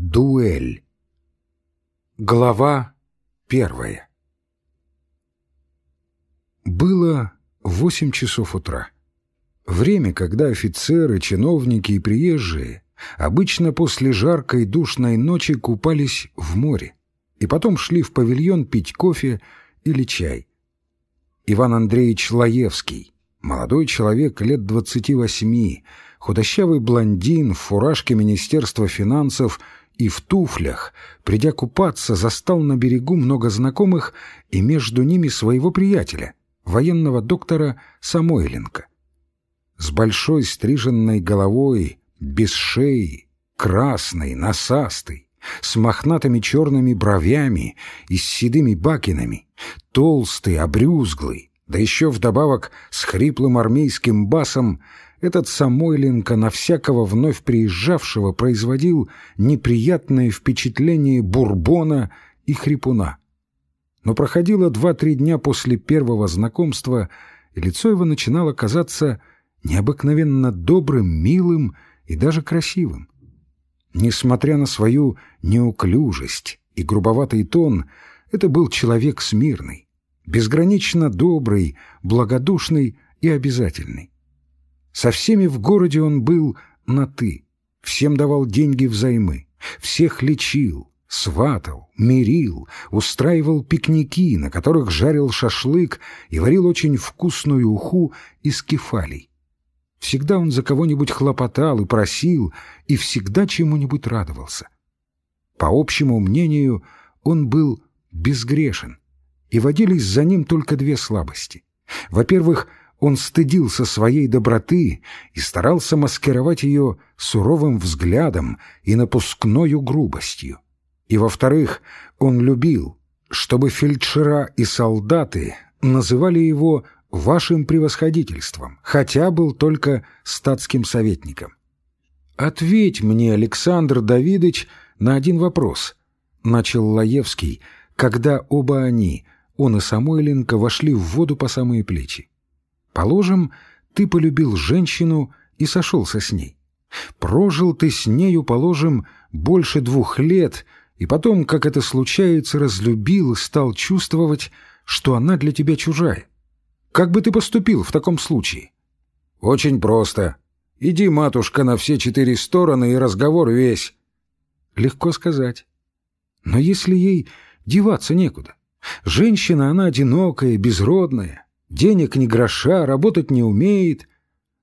Дуэль. Глава первая. Было восемь часов утра. Время, когда офицеры, чиновники и приезжие обычно после жаркой душной ночи купались в море и потом шли в павильон пить кофе или чай. Иван Андреевич Лаевский, молодой человек лет двадцати восьми, худощавый блондин в фуражке Министерства финансов и в туфлях, придя купаться, застал на берегу много знакомых и между ними своего приятеля, военного доктора Самойленко. С большой стриженной головой, без шеи, красной, носастой, с мохнатыми черными бровями и с седыми бакинами, толстый, обрюзглый, да еще вдобавок с хриплым армейским басом, этот Самойленко на всякого вновь приезжавшего производил неприятное впечатление бурбона и хрипуна. Но проходило два-три дня после первого знакомства, и лицо его начинало казаться необыкновенно добрым, милым и даже красивым. Несмотря на свою неуклюжесть и грубоватый тон, это был человек смирный, безгранично добрый, благодушный и обязательный. Со всеми в городе он был на «ты», всем давал деньги взаймы, всех лечил, сватал, мирил, устраивал пикники, на которых жарил шашлык и варил очень вкусную уху из кефалей. Всегда он за кого-нибудь хлопотал и просил, и всегда чему-нибудь радовался. По общему мнению, он был безгрешен, и водились за ним только две слабости. Во-первых, он стыдился своей доброты и старался маскировать ее суровым взглядом и напускною грубостью. И, во-вторых, он любил, чтобы фельдшера и солдаты называли его вашим превосходительством, хотя был только статским советником. «Ответь мне, Александр Давидович, на один вопрос», — начал Лаевский, когда оба они, он и Самойленко, вошли в воду по самые плечи. «Положим, ты полюбил женщину и сошелся с ней. Прожил ты с нею, положим, больше двух лет, и потом, как это случается, разлюбил и стал чувствовать, что она для тебя чужая. Как бы ты поступил в таком случае? Очень просто. Иди, матушка, на все четыре стороны, и разговор весь. Легко сказать. Но если ей деваться некуда? Женщина, она одинокая, безродная, денег ни гроша, работать не умеет.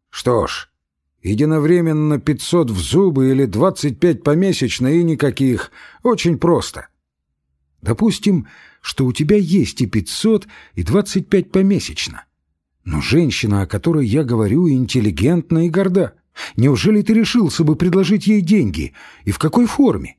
Что ж, единовременно пятьсот в зубы или двадцать пять помесячно и никаких. Очень просто. Допустим, что у тебя есть и пятьсот, и двадцать пять помесячно. Но женщина, о которой я говорю, интеллигентна и горда. Неужели ты решился бы предложить ей деньги? И в какой форме?»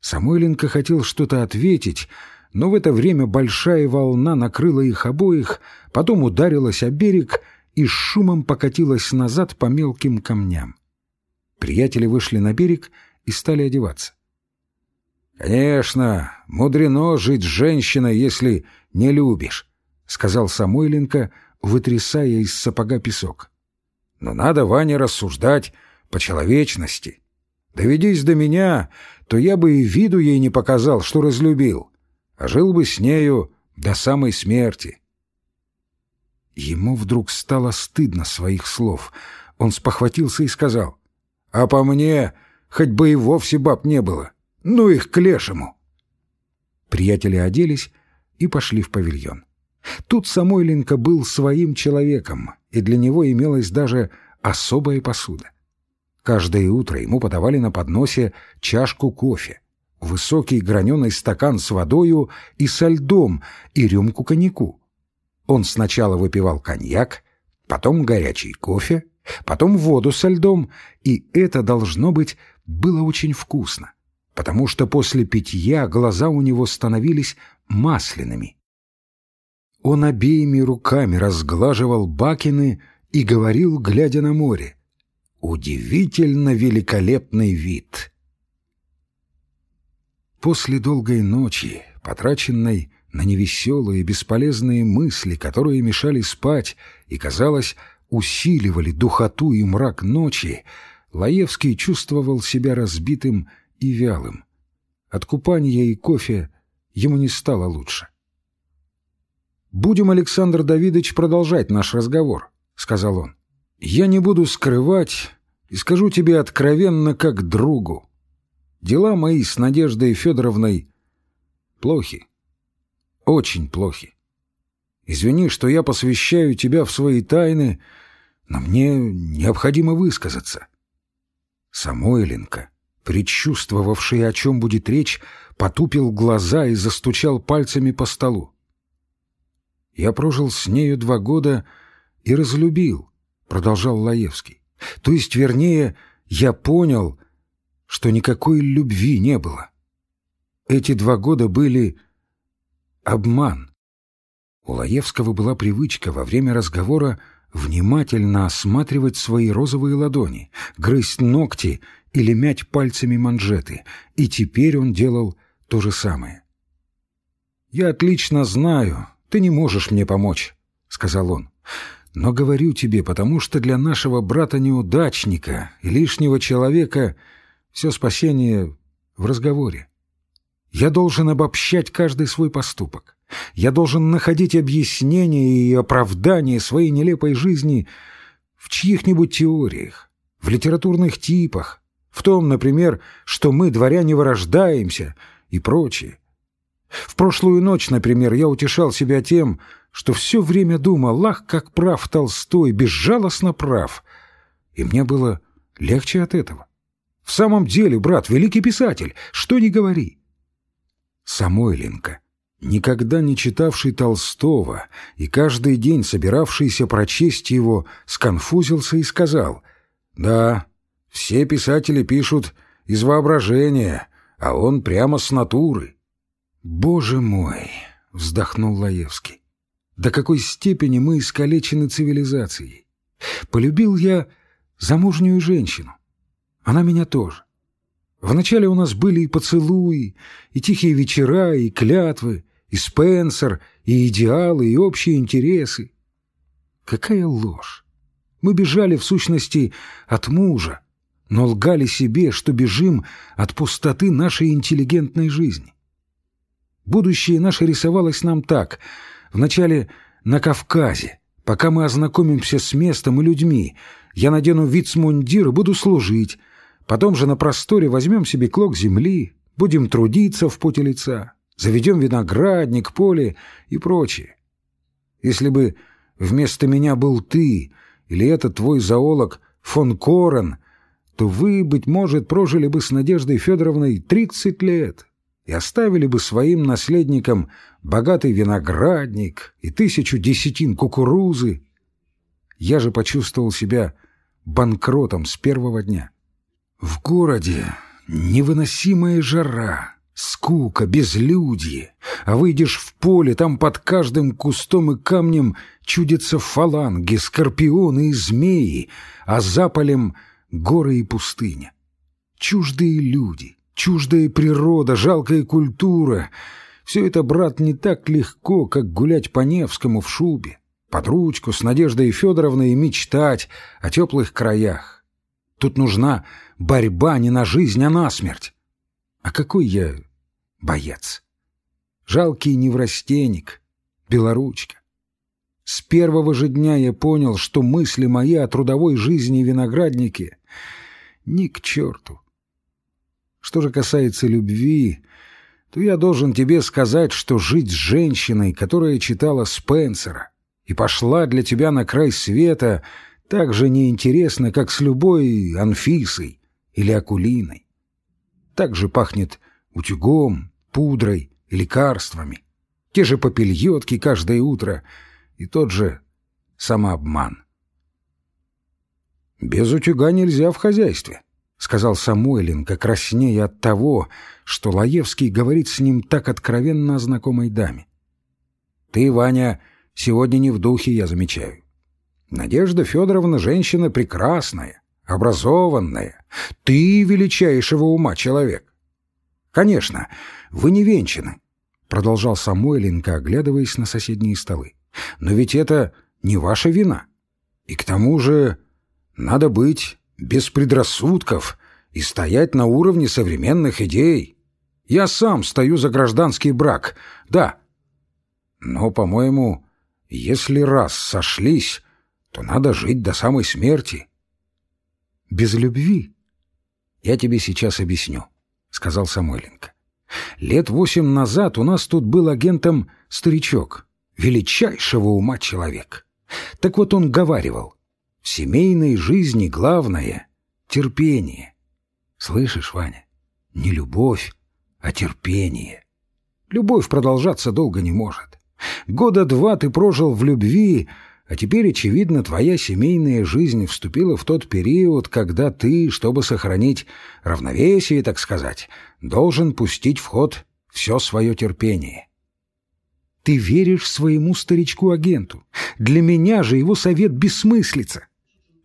Самойленко хотел что-то ответить, но в это время большая волна накрыла их обоих, потом ударилась о берег и с шумом покатилась назад по мелким камням. Приятели вышли на берег и стали одеваться. «Конечно, мудрено жить с женщиной, если не любишь», — сказал Самойленко, вытрясая из сапога песок. «Но надо, Ваня, рассуждать по человечности. Доведись до меня, то я бы и виду ей не показал, что разлюбил, а жил бы с нею до самой смерти». Ему вдруг стало стыдно своих слов. Он спохватился и сказал, «А по мне, хоть бы и вовсе баб не было». Ну их к лешему!» Приятели оделись и пошли в павильон. Тут Самойленко был своим человеком, и для него имелась даже особая посуда. Каждое утро ему подавали на подносе чашку кофе, высокий граненый стакан с водою и со льдом и рюмку коньяку. Он сначала выпивал коньяк, потом горячий кофе, потом воду со льдом, и это, должно быть, было очень вкусно потому что после питья глаза у него становились масляными. Он обеими руками разглаживал бакины и говорил, глядя на море, «Удивительно великолепный вид!» После долгой ночи, потраченной на невеселые бесполезные мысли, которые мешали спать и, казалось, усиливали духоту и мрак ночи, Лаевский чувствовал себя разбитым и вялым. От купания и кофе ему не стало лучше. «Будем, Александр Давидович, продолжать наш разговор», — сказал он. «Я не буду скрывать и скажу тебе откровенно, как другу. Дела мои с Надеждой Федоровной плохи, очень плохи. Извини, что я посвящаю тебя в свои тайны, но мне необходимо высказаться». Самойленко, предчувствовавший, о чем будет речь, потупил глаза и застучал пальцами по столу. Я прожил с нею два года и разлюбил, продолжал Лаевский. То есть, вернее, я понял, что никакой любви не было. Эти два года были обман. У Лаевского была привычка во время разговора внимательно осматривать свои розовые ладони, грызть ногти или мять пальцами манжеты, и теперь он делал то же самое. «Я отлично знаю, ты не можешь мне помочь», — сказал он. «Но говорю тебе, потому что для нашего брата-неудачника лишнего человека все спасение в разговоре. Я должен обобщать каждый свой поступок. Я должен находить объяснение и оправдание своей нелепой жизни в чьих-нибудь теориях, в литературных типах, в том, например, что мы, дворяне, вырождаемся и прочее. В прошлую ночь, например, я утешал себя тем, что все время думал, ах, как прав Толстой, безжалостно прав. И мне было легче от этого. В самом деле, брат, великий писатель, что ни говори. Самойленко, никогда не читавший Толстого и каждый день собиравшийся прочесть его, сконфузился и сказал, «Да, все писатели пишут из воображения, а он прямо с натуры». «Боже мой!» — вздохнул Лаевский. «До какой степени мы искалечены цивилизацией! Полюбил я замужнюю женщину. Она меня тоже. Вначале у нас были и поцелуи, и тихие вечера, и клятвы, и Спенсер, и идеалы, и общие интересы. Какая ложь! Мы бежали, в сущности, от мужа, но лгали себе, что бежим от пустоты нашей интеллигентной жизни. Будущее наше рисовалось нам так. Вначале на Кавказе, пока мы ознакомимся с местом и людьми. Я надену вицмундир и буду служить. Потом же на просторе возьмем себе клок земли, будем трудиться в поте лица, заведем виноградник, поле и прочее. Если бы вместо меня был ты или этот твой зоолог фон Корен, то вы, быть может, прожили бы с Надеждой Федоровной тридцать лет, и оставили бы своим наследникам богатый виноградник и тысячу десятин кукурузы. Я же почувствовал себя банкротом с первого дня. В городе невыносимая жара, скука, безлюдье, а выйдешь в поле, там под каждым кустом и камнем чудятся фаланги, скорпионы и змеи, а за полем горы и пустыня. Чуждые люди — Чуждая природа, жалкая культура — все это, брат, не так легко, как гулять по Невскому в шубе, под ручку с Надеждой Федоровной и мечтать о теплых краях. Тут нужна борьба не на жизнь, а на смерть. А какой я боец? Жалкий неврастенник, белоручка. С первого же дня я понял, что мысли мои о трудовой жизни виноградники ни к черту. Что же касается любви, то я должен тебе сказать, что жить с женщиной, которая читала Спенсера и пошла для тебя на край света, так же неинтересно, как с любой Анфисой или Акулиной. Так же пахнет утюгом, пудрой и лекарствами. Те же попельотки каждое утро и тот же самообман. Без утюга нельзя в хозяйстве сказал Самойленко, краснея от того, что Лаевский говорит с ним так откровенно о знакомой даме. «Ты, Ваня, сегодня не в духе, я замечаю. Надежда Федоровна женщина прекрасная, образованная. Ты величайшего ума человек. Конечно, вы не венчаны, продолжал Самойленко, оглядываясь на соседние столы. Но ведь это не ваша вина. И к тому же надо быть без предрассудков и стоять на уровне современных идей. Я сам стою за гражданский брак, да. Но, по-моему, если раз сошлись, то надо жить до самой смерти. Без любви? Я тебе сейчас объясню, — сказал Самойленко. Лет восемь назад у нас тут был агентом старичок, величайшего ума человек. Так вот он говаривал, в семейной жизни главное — терпение. Слышишь, Ваня, не любовь, а терпение. Любовь продолжаться долго не может. Года два ты прожил в любви, а теперь, очевидно, твоя семейная жизнь вступила в тот период, когда ты, чтобы сохранить равновесие, так сказать, должен пустить в ход все свое терпение. Ты веришь своему старичку-агенту. Для меня же его совет бессмыслица.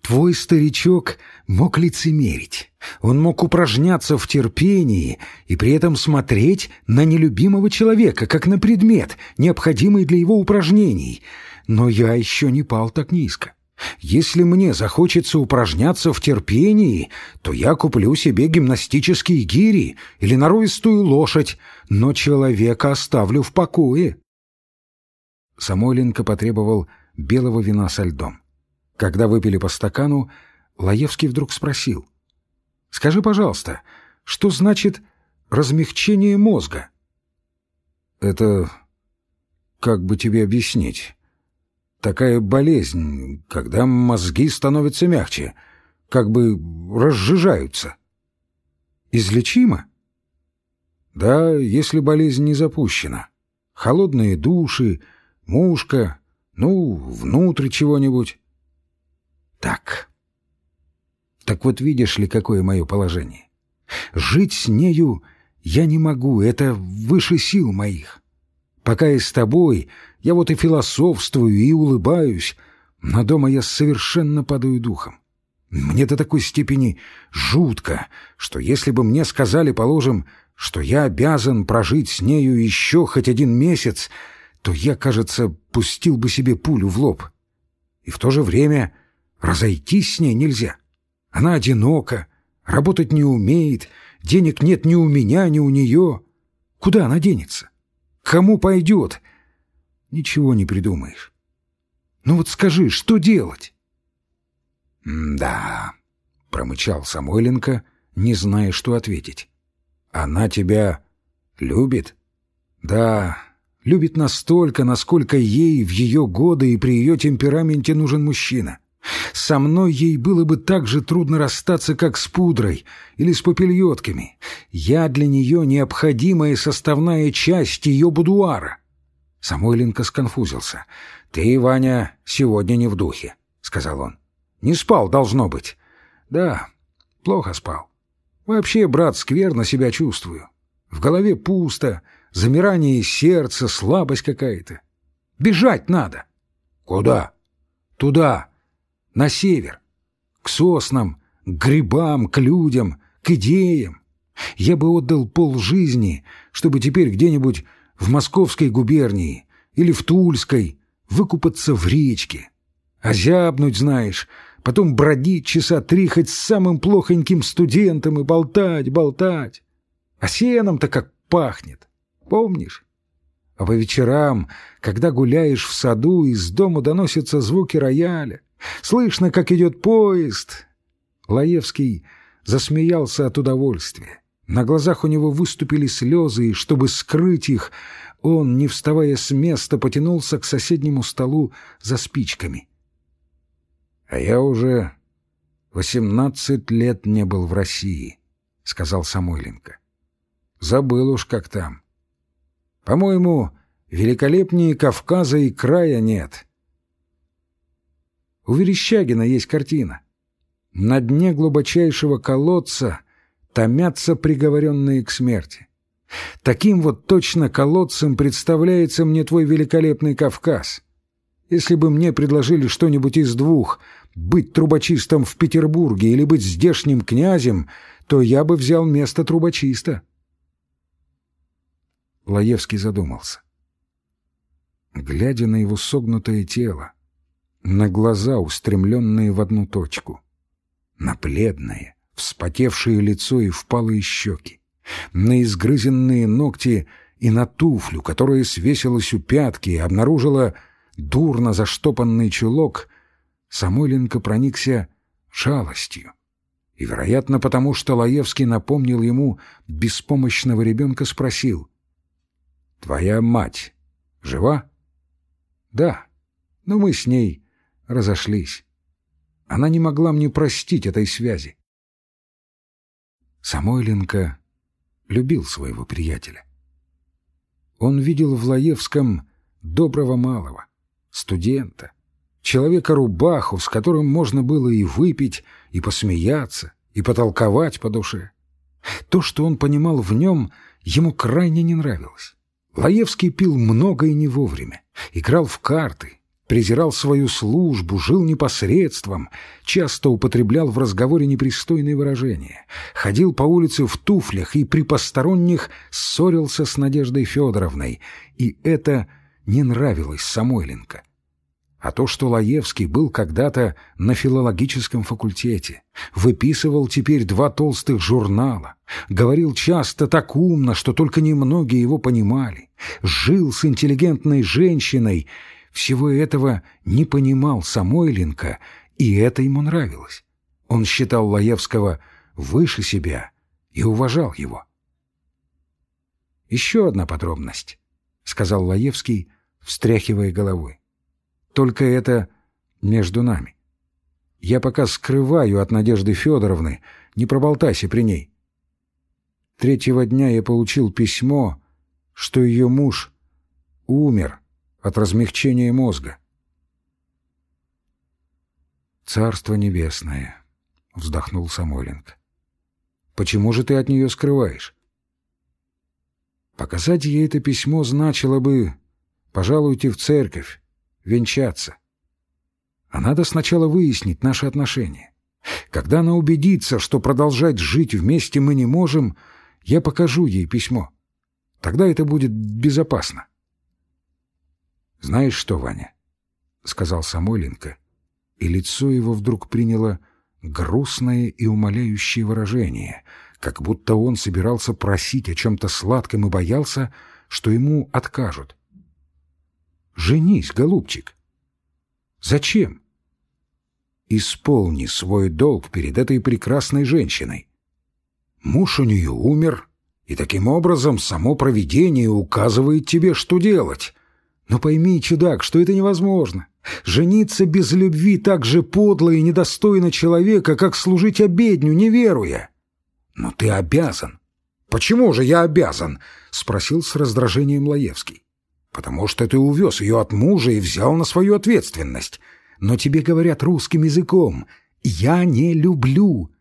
Твой старичок мог лицемерить. Он мог упражняться в терпении и при этом смотреть на нелюбимого человека, как на предмет, необходимый для его упражнений. Но я еще не пал так низко. Если мне захочется упражняться в терпении, то я куплю себе гимнастические гири или норовистую лошадь, но человека оставлю в покое. Самойленко потребовал белого вина со льдом. Когда выпили по стакану, Лаевский вдруг спросил. «Скажи, пожалуйста, что значит размягчение мозга?» «Это... как бы тебе объяснить? Такая болезнь, когда мозги становятся мягче, как бы разжижаются». «Излечимо?» «Да, если болезнь не запущена. Холодные души, мушка, ну, внутрь чего-нибудь». Так. Так вот видишь ли, какое мое положение. Жить с нею я не могу, это выше сил моих. Пока я с тобой, я вот и философствую, и улыбаюсь, но дома я совершенно падаю духом. Мне до такой степени жутко, что если бы мне сказали, положим, что я обязан прожить с нею еще хоть один месяц, то я, кажется, пустил бы себе пулю в лоб. И в то же время Разойтись с ней нельзя. Она одинока, работать не умеет, денег нет ни у меня, ни у нее. Куда она денется? кому пойдет? Ничего не придумаешь. Ну вот скажи, что делать? «Да», — промычал Самойленко, не зная, что ответить. «Она тебя любит?» «Да, любит настолько, насколько ей в ее годы и при ее темпераменте нужен мужчина. Со мной ей было бы так же трудно расстаться, как с пудрой или с попельотками. Я для нее необходимая составная часть ее будуара. Самойленко сконфузился. «Ты, Ваня, сегодня не в духе», — сказал он. «Не спал, должно быть». «Да, плохо спал. Вообще, брат, скверно себя чувствую. В голове пусто, замирание сердца, слабость какая-то. Бежать надо». «Куда?» «Туда, на север, к соснам, к грибам, к людям, к идеям. Я бы отдал полжизни, чтобы теперь где-нибудь в Московской губернии или в Тульской выкупаться в речке. Озябнуть, знаешь, потом бродить часа три хоть с самым плохоньким студентом и болтать, болтать. А сеном-то как пахнет, помнишь? А по вечерам, когда гуляешь в саду, из дому доносятся звуки рояля. Слышно, как идет поезд. Лаевский засмеялся от удовольствия. На глазах у него выступили слезы, и, чтобы скрыть их, он, не вставая с места, потянулся к соседнему столу за спичками. — А я уже восемнадцать лет не был в России, — сказал Самойленко. — Забыл уж, как там. По-моему, великолепнее Кавказа и края нет. У Верещагина есть картина. На дне глубочайшего колодца томятся приговоренные к смерти. Таким вот точно колодцем представляется мне твой великолепный Кавказ. Если бы мне предложили что-нибудь из двух — быть трубочистом в Петербурге или быть здешним князем, то я бы взял место трубочиста. Лаевский задумался. Глядя на его согнутое тело, на глаза, устремленные в одну точку, на бледное, вспотевшее лицо и впалые щеки, на изгрызенные ногти и на туфлю, которая свесилась у пятки и обнаружила дурно заштопанный чулок, Самойленко проникся жалостью. И, вероятно, потому что Лаевский напомнил ему беспомощного ребенка, спросил. «Твоя мать жива?» «Да, но мы с ней разошлись. Она не могла мне простить этой связи». Самойленко любил своего приятеля. Он видел в Лаевском доброго малого, студента, человека-рубаху, с которым можно было и выпить, и посмеяться, и потолковать по душе. То, что он понимал в нем, ему крайне не нравилось. Лаевский пил много и не вовремя, играл в карты, презирал свою службу, жил непосредством, часто употреблял в разговоре непристойные выражения, ходил по улице в туфлях и при посторонних ссорился с Надеждой Федоровной, и это не нравилось Самойленко. А то, что Лаевский был когда-то на филологическом факультете, выписывал теперь два толстых журнала, говорил часто так умно, что только немногие его понимали, жил с интеллигентной женщиной — всего этого не понимал Самойленко, и это ему нравилось. Он считал Лаевского выше себя и уважал его. «Еще одна подробность», — сказал Лаевский, встряхивая головой. «Только это между нами. Я пока скрываю от Надежды Федоровны, не проболтайся при ней. Третьего дня я получил письмо, что ее муж умер» от размягчения мозга. «Царство небесное», — вздохнул Самойленко. «Почему же ты от нее скрываешь?» Показать ей это письмо значило бы «пожалуйте в церковь, венчаться». А надо сначала выяснить наши отношения. Когда она убедится, что продолжать жить вместе мы не можем, я покажу ей письмо. Тогда это будет безопасно. «Знаешь что, Ваня?» — сказал Самойленко, и лицо его вдруг приняло грустное и умоляющее выражение, как будто он собирался просить о чем-то сладком и боялся, что ему откажут. «Женись, голубчик!» «Зачем?» «Исполни свой долг перед этой прекрасной женщиной. Муж у нее умер, и таким образом само провидение указывает тебе, что делать». Но пойми, чудак, что это невозможно. Жениться без любви так же подло и недостойно человека, как служить обедню, не веруя. Но ты обязан. Почему же я обязан? Спросил с раздражением Лаевский. Потому что ты увез ее от мужа и взял на свою ответственность. Но тебе говорят русским языком. Я не люблю.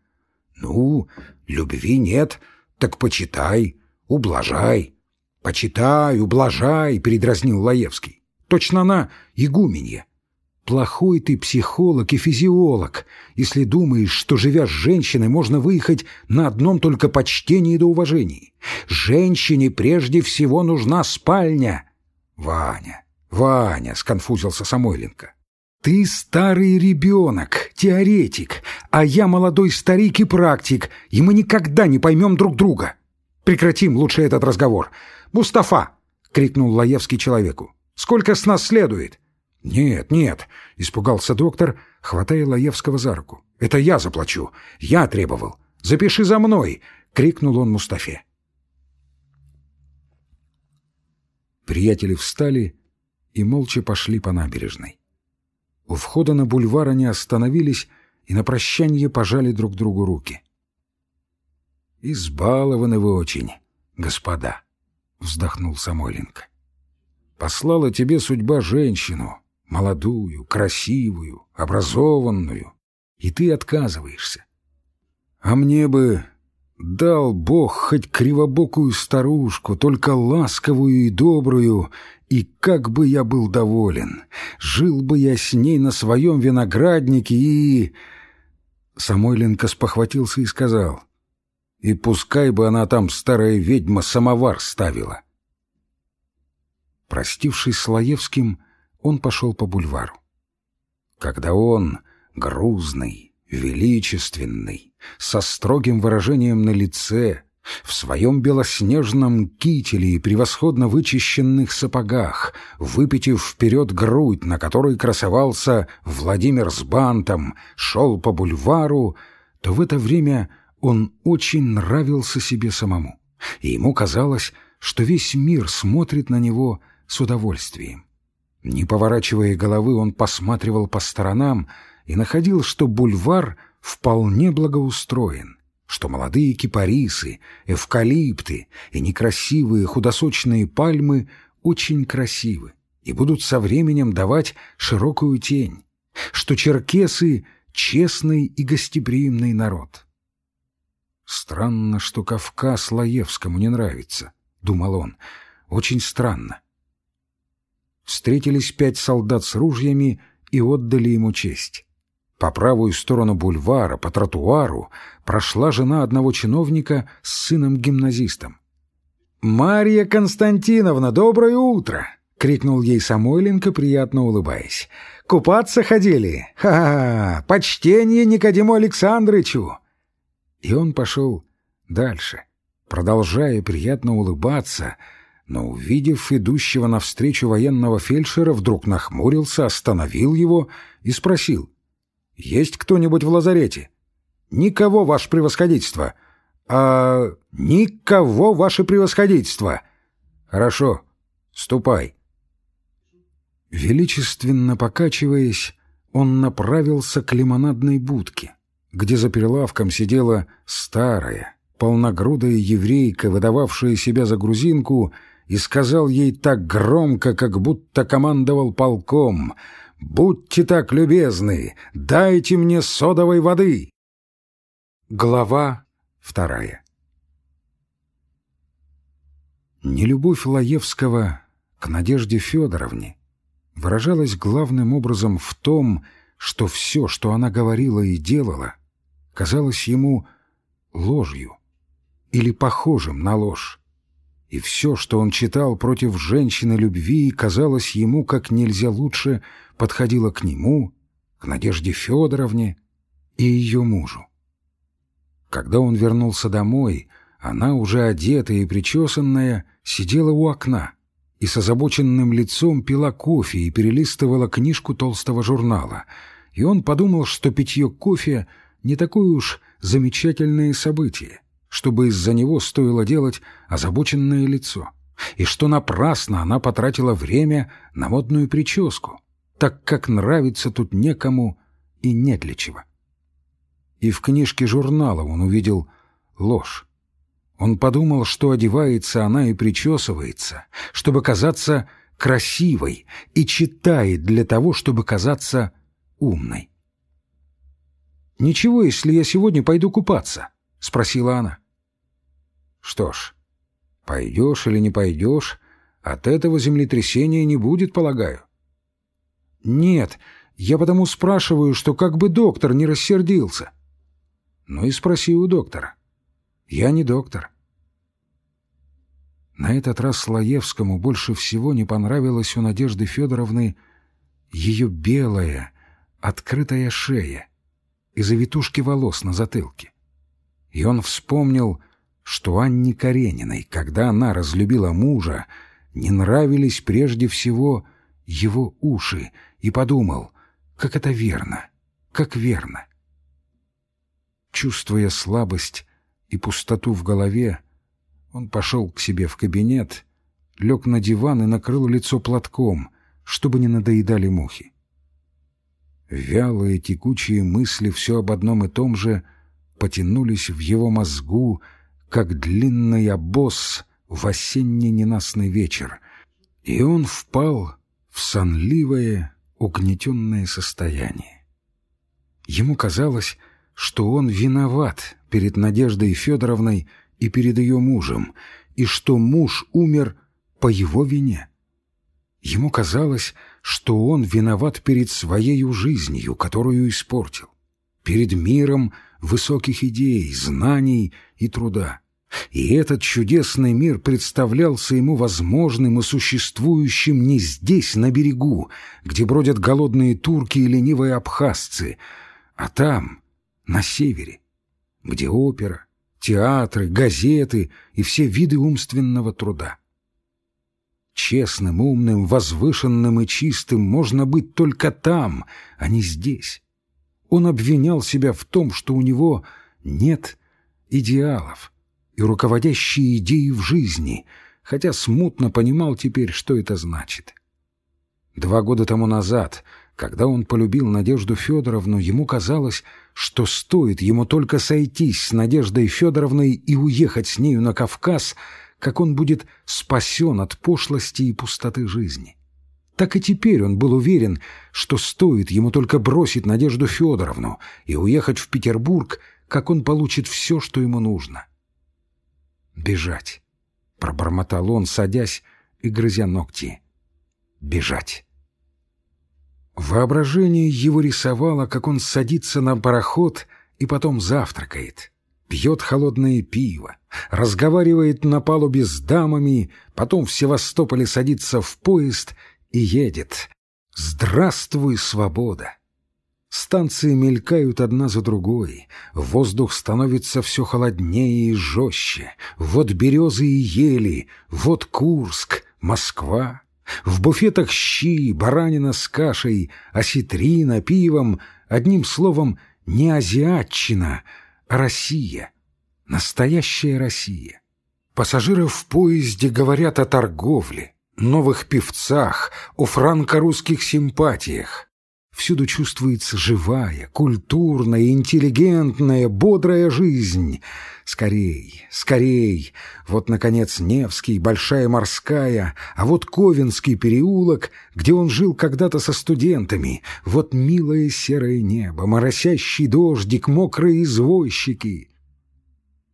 Ну, любви нет, так почитай, ублажай. «Почитай, ублажай», — передразнил Лаевский. «Точно она игуменья. Плохой ты психолог и физиолог, если думаешь, что, живя с женщиной, можно выехать на одном только почтении да уважении. Женщине прежде всего нужна спальня». «Ваня, Ваня», — сконфузился Самойленко. «Ты старый ребенок, теоретик, а я молодой старик и практик, и мы никогда не поймем друг друга. Прекратим лучше этот разговор. «Мустафа!» — крикнул Лаевский человеку. «Сколько с нас следует?» «Нет, нет», — испугался доктор, хватая Лаевского за руку. «Это я заплачу. Я требовал. Запиши за мной!» — крикнул он Мустафе. Приятели встали и молча пошли по набережной. У входа на бульвар они остановились и на прощание пожали друг другу руки. «Избалованы вы очень, господа», — вздохнул Самойленко. «Послала тебе судьба женщину, молодую, красивую, образованную, и ты отказываешься. А мне бы дал Бог хоть кривобокую старушку, только ласковую и добрую, и как бы я был доволен. Жил бы я с ней на своем винограднике и...» Самойленко спохватился и сказал, и пускай бы она там, старая ведьма, самовар ставила. Простившись с Лаевским, он пошел по бульвару. Когда он, грузный, величественный, со строгим выражением на лице, в своем белоснежном кителе и превосходно вычищенных сапогах, выпитив вперед грудь, на которой красовался Владимир с бантом, шел по бульвару, то в это время он очень нравился себе самому, и ему казалось, что весь мир смотрит на него с удовольствием. Не поворачивая головы, он посматривал по сторонам и находил, что бульвар вполне благоустроен, что молодые кипарисы, эвкалипты и некрасивые худосочные пальмы очень красивы и будут со временем давать широкую тень, что черкесы — честный и гостеприимный народ. «Странно, что Кавказ Лаевскому не нравится», — думал он, — «очень странно». Встретились пять солдат с ружьями и отдали ему честь. По правую сторону бульвара, по тротуару, прошла жена одного чиновника с сыном-гимназистом. «Марья Константиновна, доброе утро!» — крикнул ей Самойленко, приятно улыбаясь. «Купаться ходили? Ха-ха! Почтение Никодиму Александрычу!» И он пошел дальше, продолжая приятно улыбаться, но, увидев идущего навстречу военного фельдшера, вдруг нахмурился, остановил его и спросил — есть кто-нибудь в лазарете? Никого, ваше превосходительство. А никого, ваше превосходительство. Хорошо, ступай. Величественно покачиваясь, он направился к лимонадной будке, где за прилавком сидела старая, полногрудая еврейка, выдававшая себя за грузинку, и сказал ей так громко, как будто командовал полком — «Будьте так любезны, дайте мне содовой воды!» Глава вторая Нелюбовь Лаевского к Надежде Федоровне выражалась главным образом в том, что все, что она говорила и делала, казалось ему ложью или похожим на ложь и все, что он читал против женщины любви, казалось ему как нельзя лучше подходило к нему, к Надежде Федоровне и ее мужу. Когда он вернулся домой, она, уже одетая и причесанная, сидела у окна и с озабоченным лицом пила кофе и перелистывала книжку толстого журнала, и он подумал, что питье кофе не такое уж замечательное событие, чтобы из-за него стоило делать озабоченное лицо, и что напрасно она потратила время на модную прическу, так как нравится тут некому и не для чего. И в книжке журнала он увидел ложь. Он подумал, что одевается она и причесывается, чтобы казаться красивой, и читает для того, чтобы казаться умной. «Ничего, если я сегодня пойду купаться?» — спросила она. «Что ж, пойдешь или не пойдешь, от этого землетрясения не будет, полагаю». «Нет, я потому спрашиваю, что как бы доктор не рассердился». «Ну и спроси у доктора». «Я не доктор». На этот раз Слоевскому больше всего не понравилась у Надежды Федоровны ее белая, открытая шея и завитушки волос на затылке. И он вспомнил, что Анне Карениной, когда она разлюбила мужа, не нравились прежде всего его уши, и подумал, как это верно, как верно. Чувствуя слабость и пустоту в голове, он пошел к себе в кабинет, лег на диван и накрыл лицо платком, чтобы не надоедали мухи. Вялые текучие мысли все об одном и том же потянулись в его мозгу, как длинный обоз в осенний ненастный вечер, и он впал в сонливое, угнетенное состояние. Ему казалось, что он виноват перед Надеждой Федоровной и перед ее мужем, и что муж умер по его вине. Ему казалось, что он виноват перед своей жизнью, которую испортил, перед миром высоких идей, знаний и труда. И этот чудесный мир представлялся ему возможным и существующим не здесь, на берегу, где бродят голодные турки и ленивые абхазцы, а там, на севере, где опера, театры, газеты и все виды умственного труда. Честным, умным, возвышенным и чистым можно быть только там, а не здесь. Он обвинял себя в том, что у него нет идеалов и руководящей идеи в жизни, хотя смутно понимал теперь, что это значит. Два года тому назад, когда он полюбил Надежду Федоровну, ему казалось, что стоит ему только сойтись с Надеждой Федоровной и уехать с нею на Кавказ — как он будет спасен от пошлости и пустоты жизни. Так и теперь он был уверен, что стоит ему только бросить Надежду Федоровну и уехать в Петербург, как он получит все, что ему нужно. «Бежать», — пробормотал он, садясь и грызя ногти. «Бежать». Воображение его рисовало, как он садится на пароход и потом завтракает пьет холодное пиво, разговаривает на палубе с дамами, потом в Севастополе садится в поезд и едет. Здравствуй, свобода! Станции мелькают одна за другой, воздух становится все холоднее и жестче. Вот березы и ели, вот Курск, Москва. В буфетах щи, баранина с кашей, осетрина, пивом, одним словом, не азиатчина — Россия. Настоящая Россия. Пассажиры в поезде говорят о торговле, новых певцах, о франко-русских симпатиях. Всюду чувствуется живая, культурная, интеллигентная, бодрая жизнь. Скорей, скорей. Вот, наконец, Невский, Большая Морская, а вот Ковенский переулок, где он жил когда-то со студентами. Вот милое серое небо, моросящий дождик, мокрые извозчики.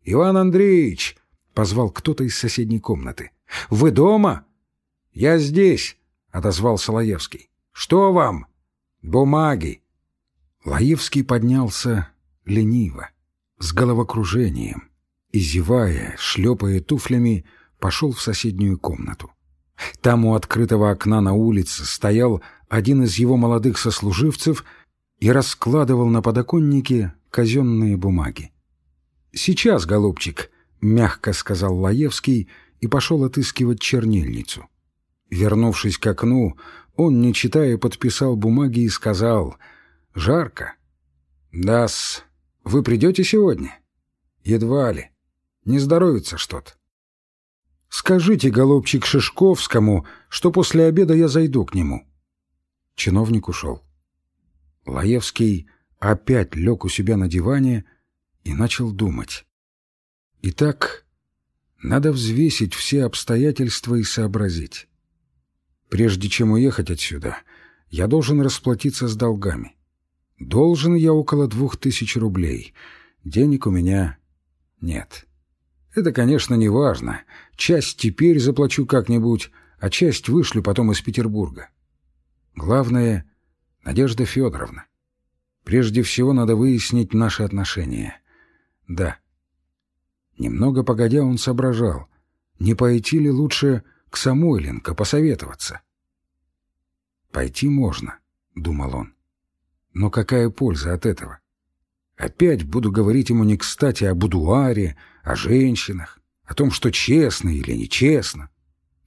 «Иван Андреевич!» — позвал кто-то из соседней комнаты. «Вы дома?» «Я здесь», — отозвался Лаевский. «Что вам?» Бумаги!» Лаевский поднялся лениво, с головокружением, и, зевая, шлепая туфлями, пошел в соседнюю комнату. Там у открытого окна на улице стоял один из его молодых сослуживцев и раскладывал на подоконнике казенные бумаги. «Сейчас, голубчик», — мягко сказал Лаевский и пошел отыскивать чернильницу. Вернувшись к окну, он, не читая, подписал бумаги и сказал «Жарко». «Да-с, вы придете сегодня?» «Едва ли. Не здоровится что-то». «Скажите, голубчик Шишковскому, что после обеда я зайду к нему». Чиновник ушел. Лаевский опять лег у себя на диване и начал думать. Итак, надо взвесить все обстоятельства и сообразить. Прежде чем уехать отсюда, я должен расплатиться с долгами. Должен я около двух тысяч рублей. Денег у меня нет. Это, конечно, не важно. Часть теперь заплачу как-нибудь, а часть вышлю потом из Петербурга. Главное — Надежда Федоровна. Прежде всего надо выяснить наши отношения. Да. Немного погодя он соображал, не пойти ли лучше к Самойленко посоветоваться. «Пойти можно», — думал он. «Но какая польза от этого? Опять буду говорить ему не кстати о будуаре, о женщинах, о том, что честно или нечестно.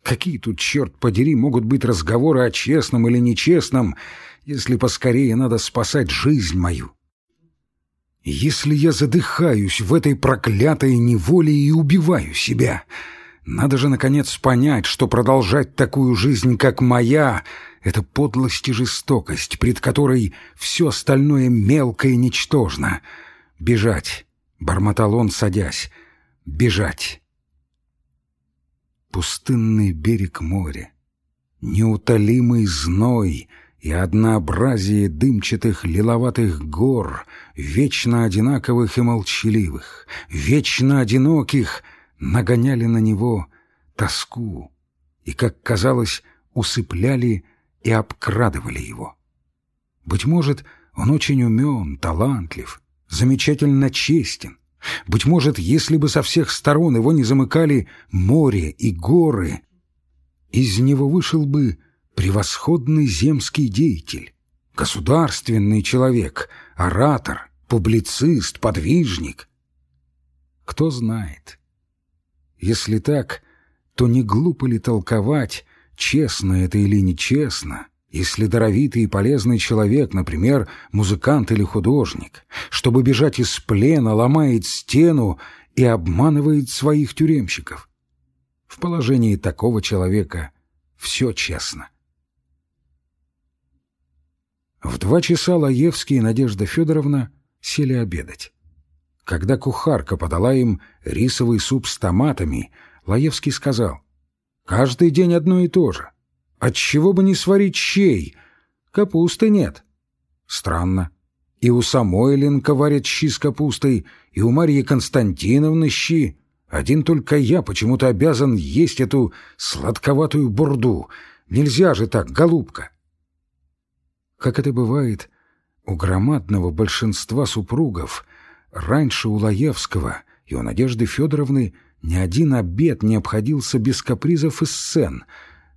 Какие тут, черт подери, могут быть разговоры о честном или нечестном, если поскорее надо спасать жизнь мою?» Если я задыхаюсь в этой проклятой неволе и убиваю себя, надо же, наконец, понять, что продолжать такую жизнь, как моя, — это подлость и жестокость, пред которой все остальное мелко и ничтожно. Бежать, — бормотал он, садясь, — бежать. Пустынный берег моря, неутолимый зной и однообразие дымчатых лиловатых гор, вечно одинаковых и молчаливых, вечно одиноких — нагоняли на него тоску и, как казалось, усыпляли и обкрадывали его. Быть может, он очень умен, талантлив, замечательно честен. Быть может, если бы со всех сторон его не замыкали море и горы, из него вышел бы превосходный земский деятель, государственный человек, оратор, публицист, подвижник — Кто знает. Если так, то не глупо ли толковать, честно это или нечестно, если даровитый и полезный человек, например, музыкант или художник, чтобы бежать из плена, ломает стену и обманывает своих тюремщиков. В положении такого человека все честно. В два часа Лаевский и Надежда Федоровна сели обедать. Когда кухарка подала им рисовый суп с томатами, Лаевский сказал, «Каждый день одно и то же. Отчего бы не сварить щей? Капусты нет». «Странно. И у Самойленко варят щи с капустой, и у Марьи Константиновны щи. Один только я почему-то обязан есть эту сладковатую бурду. Нельзя же так, голубка». Как это бывает у громадного большинства супругов, раньше у Лаевского и у Надежды Федоровны ни один обед не обходился без капризов и сцен,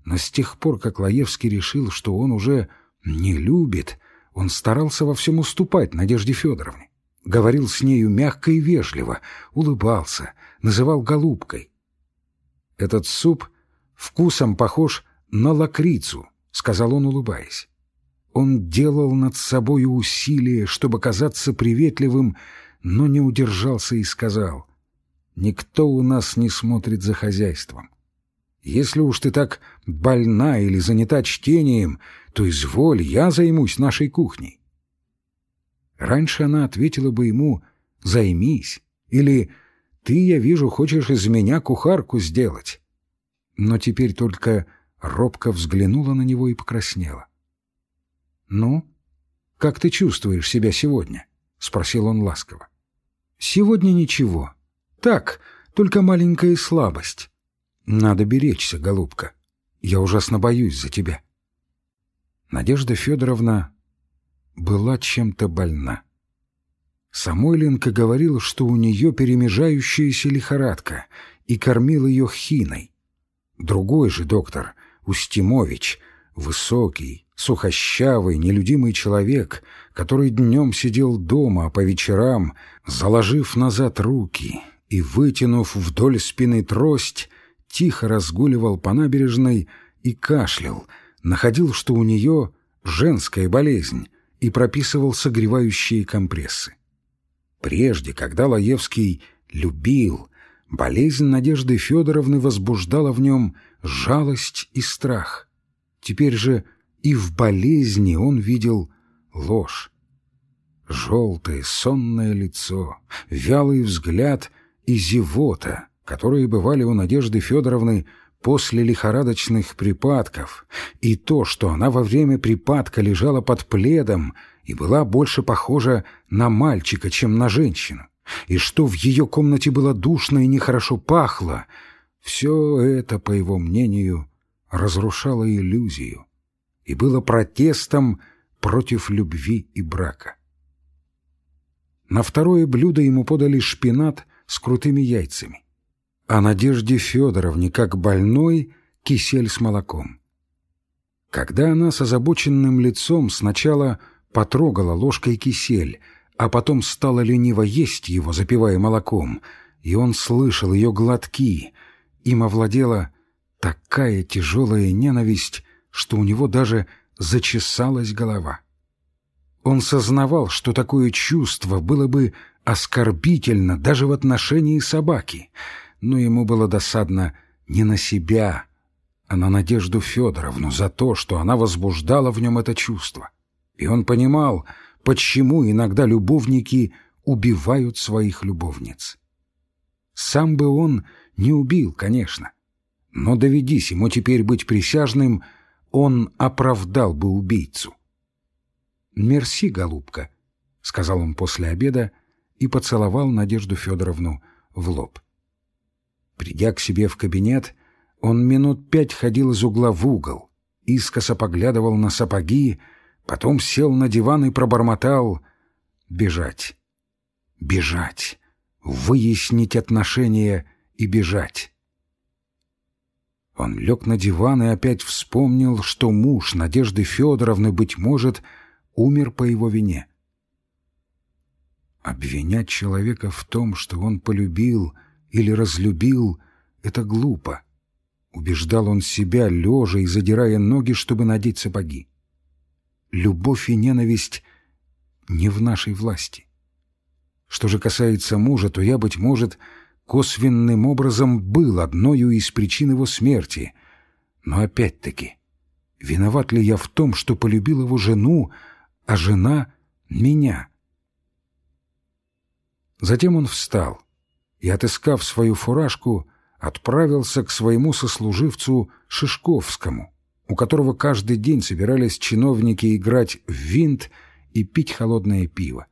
но с тех пор, как Лаевский решил, что он уже не любит, он старался во всем уступать Надежде Федоровне. Говорил с нею мягко и вежливо, улыбался, называл голубкой. «Этот суп вкусом похож на лакрицу», — сказал он, улыбаясь. Он делал над собой усилие, чтобы казаться приветливым, но не удержался и сказал, «Никто у нас не смотрит за хозяйством. Если уж ты так больна или занята чтением, то изволь, я займусь нашей кухней». Раньше она ответила бы ему «Займись» или «Ты, я вижу, хочешь из меня кухарку сделать». Но теперь только робко взглянула на него и покраснела. «Ну, как ты чувствуешь себя сегодня?» — спросил он ласково. «Сегодня ничего. Так, только маленькая слабость. Надо беречься, голубка. Я ужасно боюсь за тебя». Надежда Федоровна была чем-то больна. Самойленко говорил, что у нее перемежающаяся лихорадка, и кормил ее хиной. Другой же доктор, Устимович, высокий, сухощавый, нелюдимый человек, который днем сидел дома, а по вечерам, заложив назад руки и вытянув вдоль спины трость, тихо разгуливал по набережной и кашлял, находил, что у нее женская болезнь, и прописывал согревающие компрессы. Прежде, когда Лаевский любил, болезнь Надежды Федоровны возбуждала в нем жалость и страх. Теперь же и в болезни он видел ложь. Желтое, сонное лицо, вялый взгляд и зевота, которые бывали у Надежды Федоровны после лихорадочных припадков, и то, что она во время припадка лежала под пледом и была больше похожа на мальчика, чем на женщину, и что в ее комнате было душно и нехорошо пахло, все это, по его мнению, разрушало иллюзию, и было протестом против любви и брака. На второе блюдо ему подали шпинат с крутыми яйцами, а Надежде Федоровне, как больной, кисель с молоком. Когда она с озабоченным лицом сначала потрогала ложкой кисель, а потом стала лениво есть его, запивая молоком, и он слышал ее глотки, им овладела такая тяжелая ненависть, что у него даже зачесалась голова. Он сознавал, что такое чувство было бы оскорбительно даже в отношении собаки, но ему было досадно не на себя, а на Надежду Федоровну за то, что она возбуждала в нем это чувство. И он понимал, почему иногда любовники убивают своих любовниц. Сам бы он не убил, конечно, но доведись ему теперь быть присяжным — он оправдал бы убийцу. «Мерси, голубка», — сказал он после обеда и поцеловал Надежду Федоровну в лоб. Придя к себе в кабинет, он минут пять ходил из угла в угол, искоса поглядывал на сапоги, потом сел на диван и пробормотал «бежать, бежать, выяснить отношения и бежать». Он лег на диван и опять вспомнил, что муж Надежды Федоровны, быть может, умер по его вине. Обвинять человека в том, что он полюбил или разлюбил, — это глупо. Убеждал он себя, лежа и задирая ноги, чтобы надеть сапоги. Любовь и ненависть не в нашей власти. Что же касается мужа, то я, быть может, косвенным образом был одною из причин его смерти. Но опять-таки, виноват ли я в том, что полюбил его жену, а жена — меня? Затем он встал и, отыскав свою фуражку, отправился к своему сослуживцу Шишковскому, у которого каждый день собирались чиновники играть в винт и пить холодное пиво.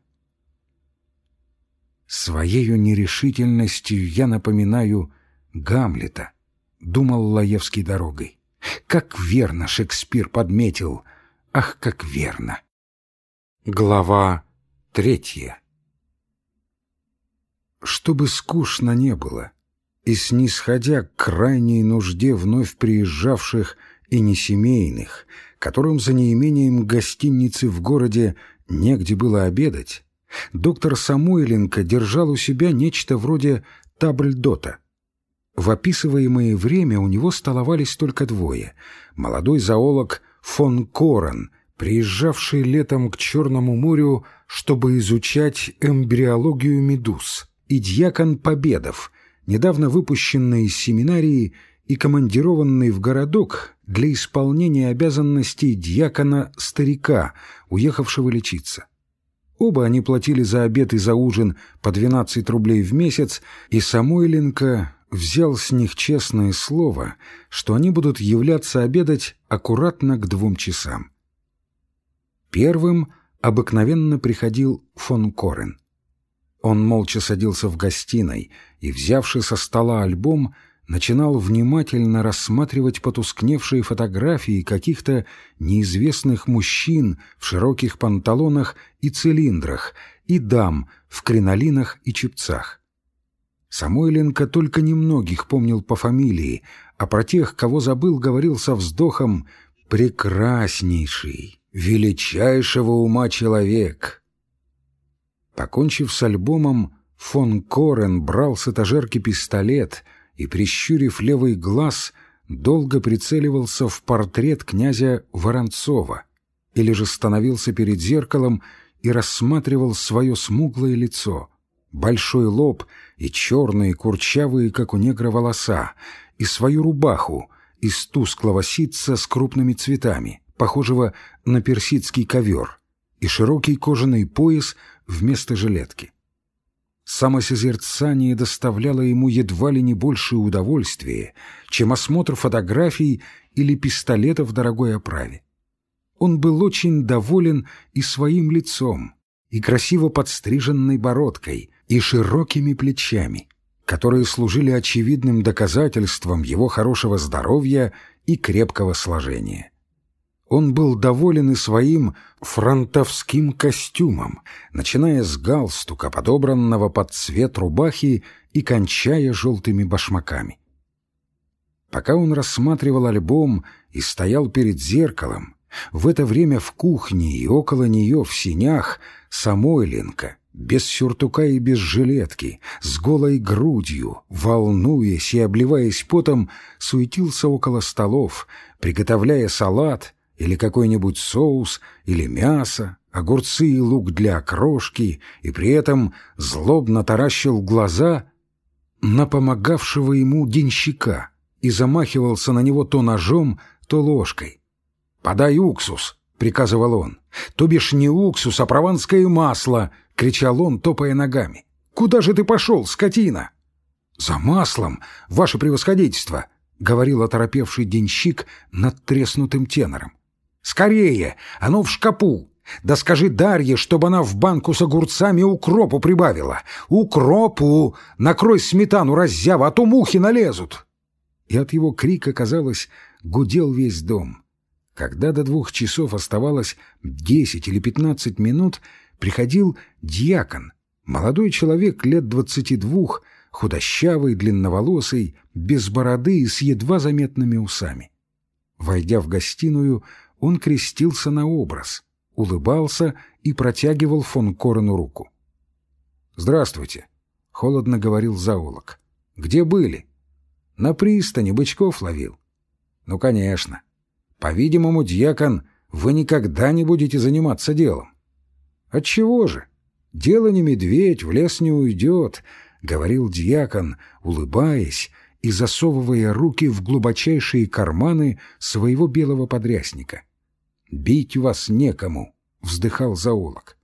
Своею нерешительностью я напоминаю Гамлета, думал Лаевский дорогой. Как верно Шекспир подметил, ах, как верно. Глава третья Чтобы скучно не было, и снисходя к крайней нужде вновь приезжавших и несемейных, которым за неимением гостиницы в городе негде было обедать, доктор Самойленко держал у себя нечто вроде табльдота. В описываемое время у него столовались только двое — молодой зоолог фон Корен, приезжавший летом к Черному морю, чтобы изучать эмбриологию медуз, и дьякон Победов, недавно выпущенный из семинарии и командированный в городок для исполнения обязанностей дьякона-старика, уехавшего лечиться. Оба они платили за обед и за ужин по 12 рублей в месяц, и Самойленко взял с них честное слово, что они будут являться обедать аккуратно к двум часам. Первым обыкновенно приходил фон Корен. Он молча садился в гостиной и, взявши со стола альбом, начинал внимательно рассматривать потускневшие фотографии каких-то неизвестных мужчин в широких панталонах и цилиндрах и дам в кринолинах и чепцах. Самойленко только немногих помнил по фамилии, а про тех, кого забыл, говорил со вздохом «прекраснейший, величайшего ума человек». Покончив с альбомом, фон Корен брал с этажерки пистолет — и, прищурив левый глаз, долго прицеливался в портрет князя Воронцова или же становился перед зеркалом и рассматривал свое смуглое лицо, большой лоб и черные курчавые, как у негра, волоса, и свою рубаху из тусклого ситца с крупными цветами, похожего на персидский ковер, и широкий кожаный пояс вместо жилетки. Самосозерцание доставляло ему едва ли не большее удовольствие, чем осмотр фотографий или пистолета в дорогой оправе. Он был очень доволен и своим лицом, и красиво подстриженной бородкой, и широкими плечами, которые служили очевидным доказательством его хорошего здоровья и крепкого сложения. Он был доволен и своим фронтовским костюмом, начиная с галстука, подобранного под цвет рубахи и кончая желтыми башмаками. Пока он рассматривал альбом и стоял перед зеркалом, в это время в кухне и около нее в синях Самойленко, без сюртука и без жилетки, с голой грудью, волнуясь и обливаясь потом, суетился около столов, приготовляя салат — или какой-нибудь соус, или мясо, огурцы и лук для окрошки, и при этом злобно таращил глаза на помогавшего ему денщика и замахивался на него то ножом, то ложкой. «Подай уксус!» — приказывал он. «То бишь не уксус, а прованское масло!» — кричал он, топая ногами. «Куда же ты пошел, скотина?» «За маслом, ваше превосходительство!» — говорил оторопевший денщик над треснутым тенором. Скорее! Оно в шкапу! Да скажи Дарье, чтобы она в банку с огурцами укропу прибавила. Укропу! Накрой сметану раззява, а то мухи налезут!» И от его крика, казалось, гудел весь дом. Когда до двух часов оставалось десять или пятнадцать минут, приходил дьякон, молодой человек лет двадцати двух, худощавый, длинноволосый, без бороды и с едва заметными усами. Войдя в гостиную, он крестился на образ, улыбался и протягивал фон Корену руку. «Здравствуйте», — холодно говорил зоолог. «Где были?» «На пристани бычков ловил». «Ну, конечно. По-видимому, дьякон, вы никогда не будете заниматься делом». «Отчего же? Дело не медведь, в лес не уйдет», — говорил дьякон, улыбаясь и засовывая руки в глубочайшие карманы своего белого подрясника. «Бить вас некому», — вздыхал зоолог.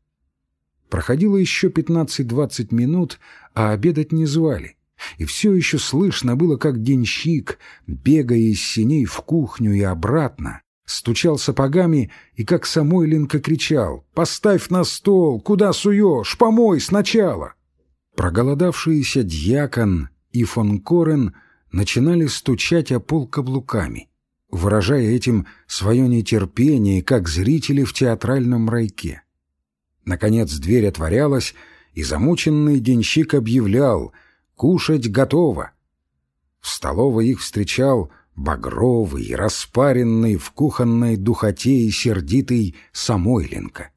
Проходило еще пятнадцать-двадцать минут, а обедать не звали. И все еще слышно было, как денщик, бегая из синей в кухню и обратно, стучал сапогами и как Самойленко кричал «Поставь на стол! Куда суешь? Помой сначала!» Проголодавшиеся дьякон и фон Корен начинали стучать о пол каблуками, выражая этим свое нетерпение, как зрители в театральном райке. Наконец дверь отворялась, и замученный денщик объявлял «Кушать готово!». В столовой их встречал багровый, распаренный в кухонной духоте и сердитый Самойленко.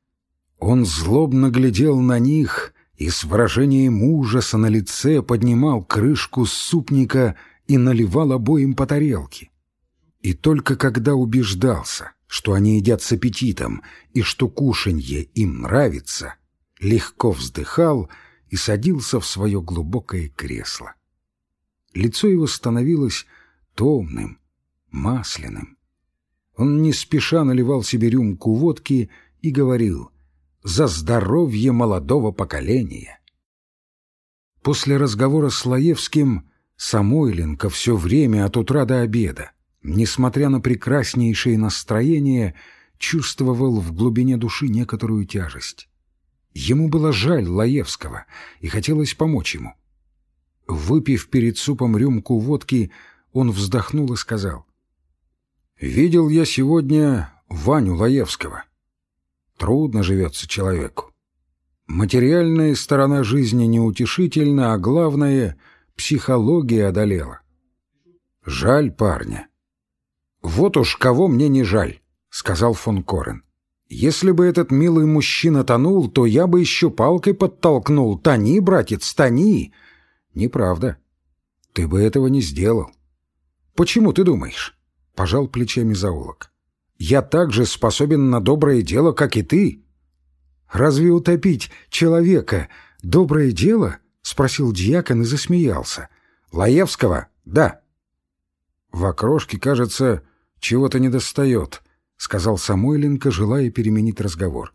Он злобно глядел на них и с выражением ужаса на лице поднимал крышку супника и наливал обоим по тарелке. И только когда убеждался, что они едят с аппетитом и что кушанье им нравится, легко вздыхал и садился в свое глубокое кресло. Лицо его становилось томным, масляным. Он не спеша наливал себе рюмку водки и говорил «За здоровье молодого поколения!». После разговора с Лаевским Самойленко все время от утра до обеда, несмотря на прекраснейшее настроение, чувствовал в глубине души некоторую тяжесть. Ему было жаль Лаевского, и хотелось помочь ему. Выпив перед супом рюмку водки, он вздохнул и сказал. «Видел я сегодня Ваню Лаевского. Трудно живется человеку. Материальная сторона жизни неутешительна, а главное — психология одолела. Жаль парня. «Вот уж кого мне не жаль», — сказал фон Корен. «Если бы этот милый мужчина тонул, то я бы еще палкой подтолкнул. Тони, братец, тони!» «Неправда. Ты бы этого не сделал». «Почему ты думаешь?» — пожал плечами зоолог. «Я так же способен на доброе дело, как и ты». «Разве утопить человека — доброе дело?» — спросил дьякон и засмеялся. «Лаевского? Да». «В окрошке, кажется, чего-то недостает», — сказал Самойленко, желая переменить разговор.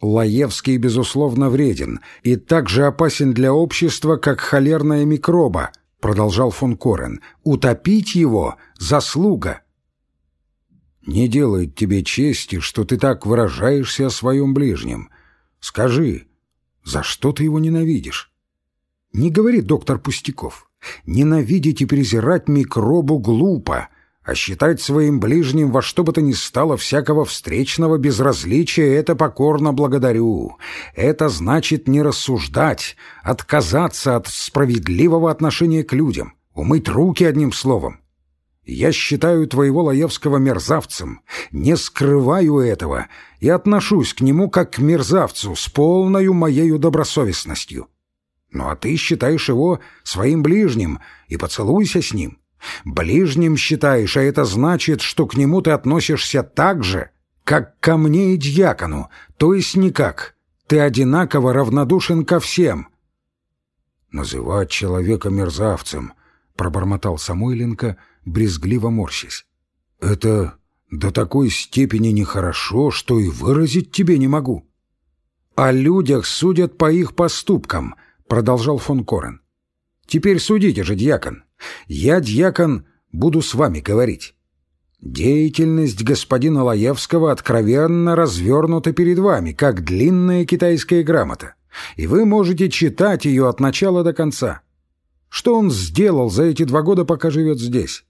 «Лаевский, безусловно, вреден и так же опасен для общества, как холерная микроба», — продолжал фон Корен. «Утопить его — заслуга». «Не делает тебе чести, что ты так выражаешься о своем ближнем. Скажи, за что ты его ненавидишь?» Не говори, доктор Пустяков. Ненавидеть и презирать микробу глупо, а считать своим ближним во что бы то ни стало всякого встречного безразличия — это покорно благодарю. Это значит не рассуждать, отказаться от справедливого отношения к людям, умыть руки одним словом. Я считаю твоего Лаевского мерзавцем, не скрываю этого и отношусь к нему как к мерзавцу с полною моею добросовестностью. Ну а ты считаешь его своим ближним и поцелуйся с ним. Ближним считаешь, а это значит, что к нему ты относишься так же, как ко мне и дьякону, то есть никак. Ты одинаково равнодушен ко всем. Называть человека мерзавцем, пробормотал Самойленко, брезгливо морщись. Это до такой степени нехорошо, что и выразить тебе не могу. О людях судят по их поступкам —— продолжал фон Корен. «Теперь судите же, дьякон. Я, дьякон, буду с вами говорить. Деятельность господина Лаевского откровенно развернута перед вами, как длинная китайская грамота, и вы можете читать ее от начала до конца. Что он сделал за эти два года, пока живет здесь?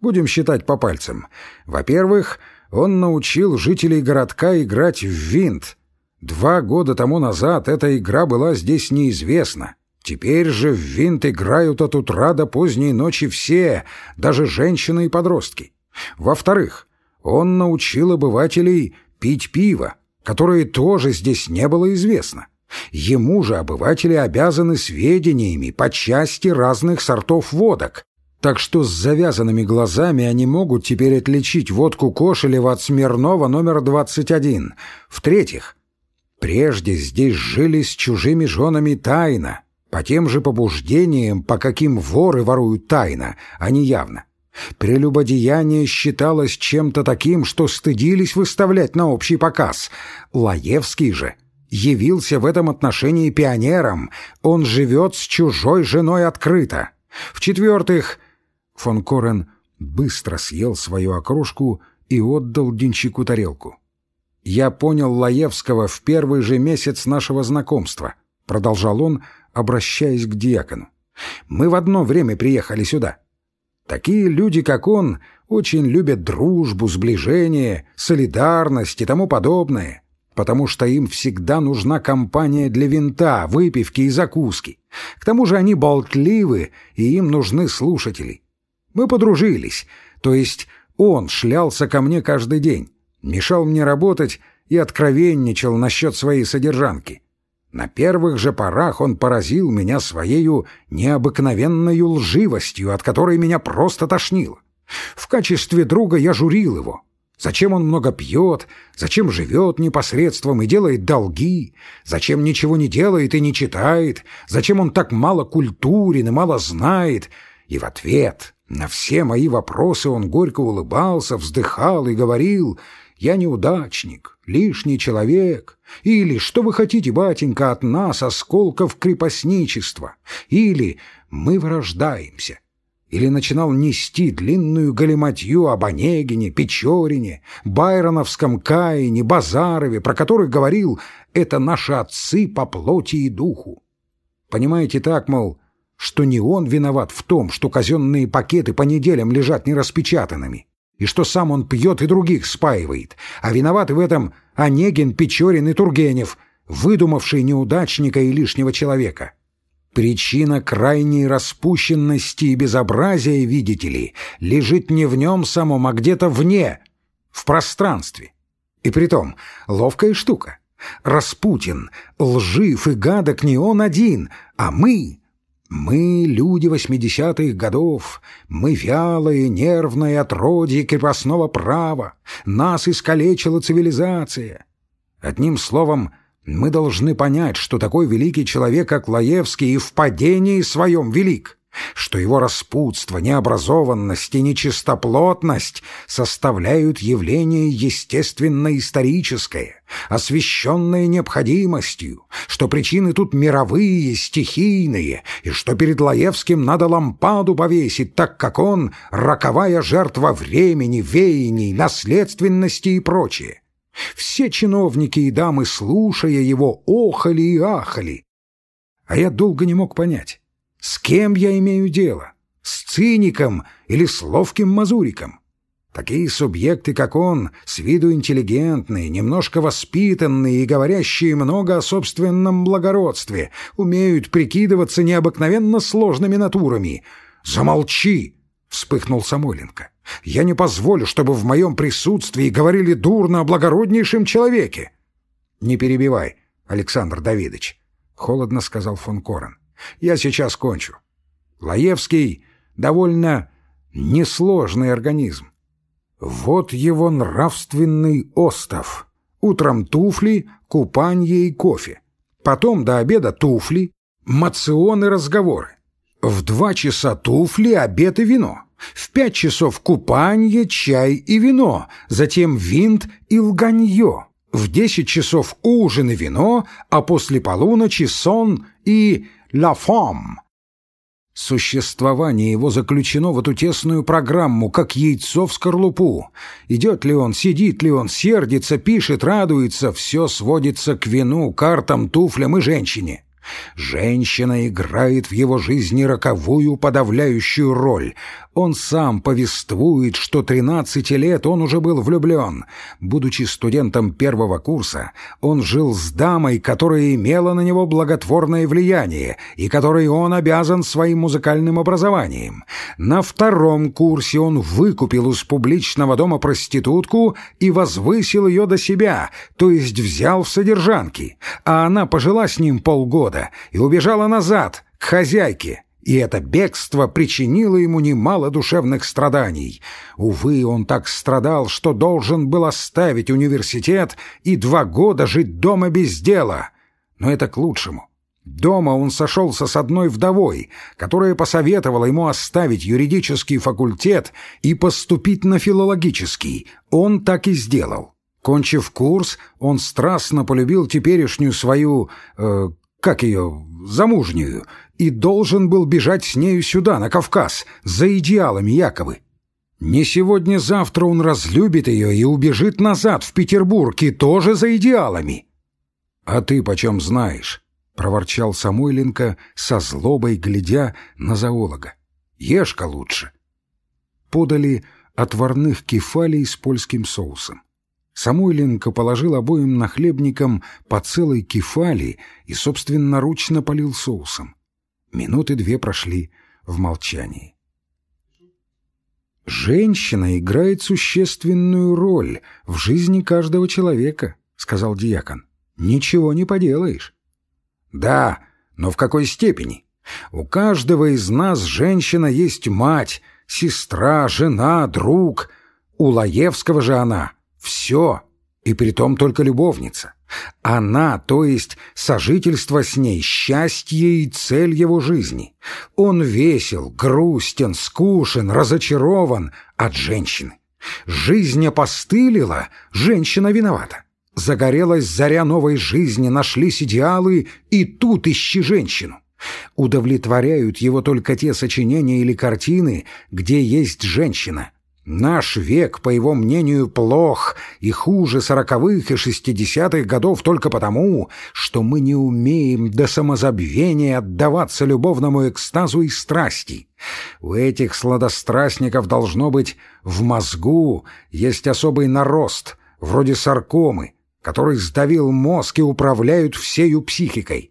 Будем считать по пальцам. Во-первых, он научил жителей городка играть в винт, Два года тому назад эта игра была здесь неизвестна. Теперь же в винт играют от утра до поздней ночи все, даже женщины и подростки. Во-вторых, он научил обывателей пить пиво, которое тоже здесь не было известно. Ему же обыватели обязаны сведениями по части разных сортов водок, так что с завязанными глазами они могут теперь отличить водку Кошелева от Смирнова номер 21. В-третьих, прежде здесь жили с чужими женами тайно, по тем же побуждениям, по каким воры воруют тайно, а не явно. Прелюбодеяние считалось чем-то таким, что стыдились выставлять на общий показ. Лаевский же явился в этом отношении пионером. Он живет с чужой женой открыто. В-четвертых, фон Корен быстро съел свою окрошку и отдал Денчику тарелку. «Я понял Лаевского в первый же месяц нашего знакомства», — продолжал он, обращаясь к диакону. «Мы в одно время приехали сюда. Такие люди, как он, очень любят дружбу, сближение, солидарность и тому подобное, потому что им всегда нужна компания для винта, выпивки и закуски. К тому же они болтливы, и им нужны слушатели. Мы подружились, то есть он шлялся ко мне каждый день, мешал мне работать и откровенничал насчет своей содержанки. На первых же порах он поразил меня своею необыкновенной лживостью, от которой меня просто тошнило. В качестве друга я журил его. Зачем он много пьет, зачем живет непосредством и делает долги, зачем ничего не делает и не читает, зачем он так мало культурен и мало знает. И в ответ на все мои вопросы он горько улыбался, вздыхал и говорил «Я неудачник, лишний человек». Или «Что вы хотите, батенька, от нас, осколков крепостничества?» Или «Мы вырождаемся». Или начинал нести длинную галиматью об Онегине, Печорине, Байроновском Каине, Базарове, про которых говорил «это наши отцы по плоти и духу». Понимаете так, мол, что не он виноват в том, что казенные пакеты по неделям лежат нераспечатанными, и что сам он пьет и других спаивает, а виноваты в этом Онегин, Печорин и Тургенев, выдумавшие неудачника и лишнего человека. Причина крайней распущенности и безобразия, видите ли, лежит не в нем самом, а где-то вне, в пространстве. И притом, ловкая штука. Распутин, лжив и гадок не он один, а мы мы, люди восьмидесятых годов, мы вялые, нервные отродье крепостного права, нас искалечила цивилизация. Одним словом, мы должны понять, что такой великий человек, как Лаевский, и в падении своем велик что его распутство, необразованность и нечистоплотность составляют явление естественно-историческое, освещенное необходимостью, что причины тут мировые, стихийные, и что перед Лаевским надо лампаду повесить, так как он — роковая жертва времени, веяний, наследственности и прочее. Все чиновники и дамы, слушая его, охали и ахали. А я долго не мог понять, с кем я имею дело? С циником или с ловким мазуриком? Такие субъекты, как он, с виду интеллигентные, немножко воспитанные и говорящие много о собственном благородстве, умеют прикидываться необыкновенно сложными натурами. «Замолчи!» — вспыхнул Самойленко. «Я не позволю, чтобы в моем присутствии говорили дурно о благороднейшем человеке!» «Не перебивай, Александр Давидович», — холодно сказал фон Корен. Я сейчас кончу. Лаевский — довольно несложный организм. Вот его нравственный остов. Утром туфли, купанье и кофе. Потом до обеда туфли, мацион и разговоры. В два часа туфли, обед и вино. В пять часов купанье, чай и вино. Затем винт и лганье. В десять часов ужин и вино, а после полуночи сон и «La Femme». Существование его заключено в эту тесную программу, как яйцо в скорлупу. Идет ли он, сидит ли он, сердится, пишет, радуется, все сводится к вину, картам, туфлям и женщине. Женщина играет в его жизни роковую подавляющую роль. Он сам повествует, что 13 лет он уже был влюблен. Будучи студентом первого курса, он жил с дамой, которая имела на него благотворное влияние и которой он обязан своим музыкальным образованием. На втором курсе он выкупил из публичного дома проститутку и возвысил ее до себя, то есть взял в содержанки, а она пожила с ним полгода и убежала назад, к хозяйке и это бегство причинило ему немало душевных страданий. Увы, он так страдал, что должен был оставить университет и два года жить дома без дела. Но это к лучшему. Дома он сошелся с одной вдовой, которая посоветовала ему оставить юридический факультет и поступить на филологический. Он так и сделал. Кончив курс, он страстно полюбил теперешнюю свою... Э, как ее, замужнюю, и должен был бежать с нею сюда, на Кавказ, за идеалами якобы. Не сегодня-завтра он разлюбит ее и убежит назад в Петербург, и тоже за идеалами. — А ты почем знаешь? — проворчал Самойленко со злобой, глядя на зоолога. — Ешь-ка лучше. Подали отварных кефалей с польским соусом. Самойленко положил обоим нахлебникам по целой кефали и собственноручно полил соусом. Минуты две прошли в молчании. «Женщина играет существенную роль в жизни каждого человека», — сказал диакон. «Ничего не поделаешь». «Да, но в какой степени? У каждого из нас женщина есть мать, сестра, жена, друг. У Лаевского же она все, и притом только любовница. Она, то есть сожительство с ней, счастье и цель его жизни. Он весел, грустен, скушен, разочарован от женщины. Жизнь опостылила, женщина виновата. Загорелась заря новой жизни, нашлись идеалы, и тут ищи женщину. Удовлетворяют его только те сочинения или картины, где есть женщина — Наш век, по его мнению, плох и хуже сороковых и шестидесятых годов только потому, что мы не умеем до самозабвения отдаваться любовному экстазу и страсти. У этих сладострастников должно быть в мозгу есть особый нарост, вроде саркомы, который сдавил мозг и управляют всею психикой.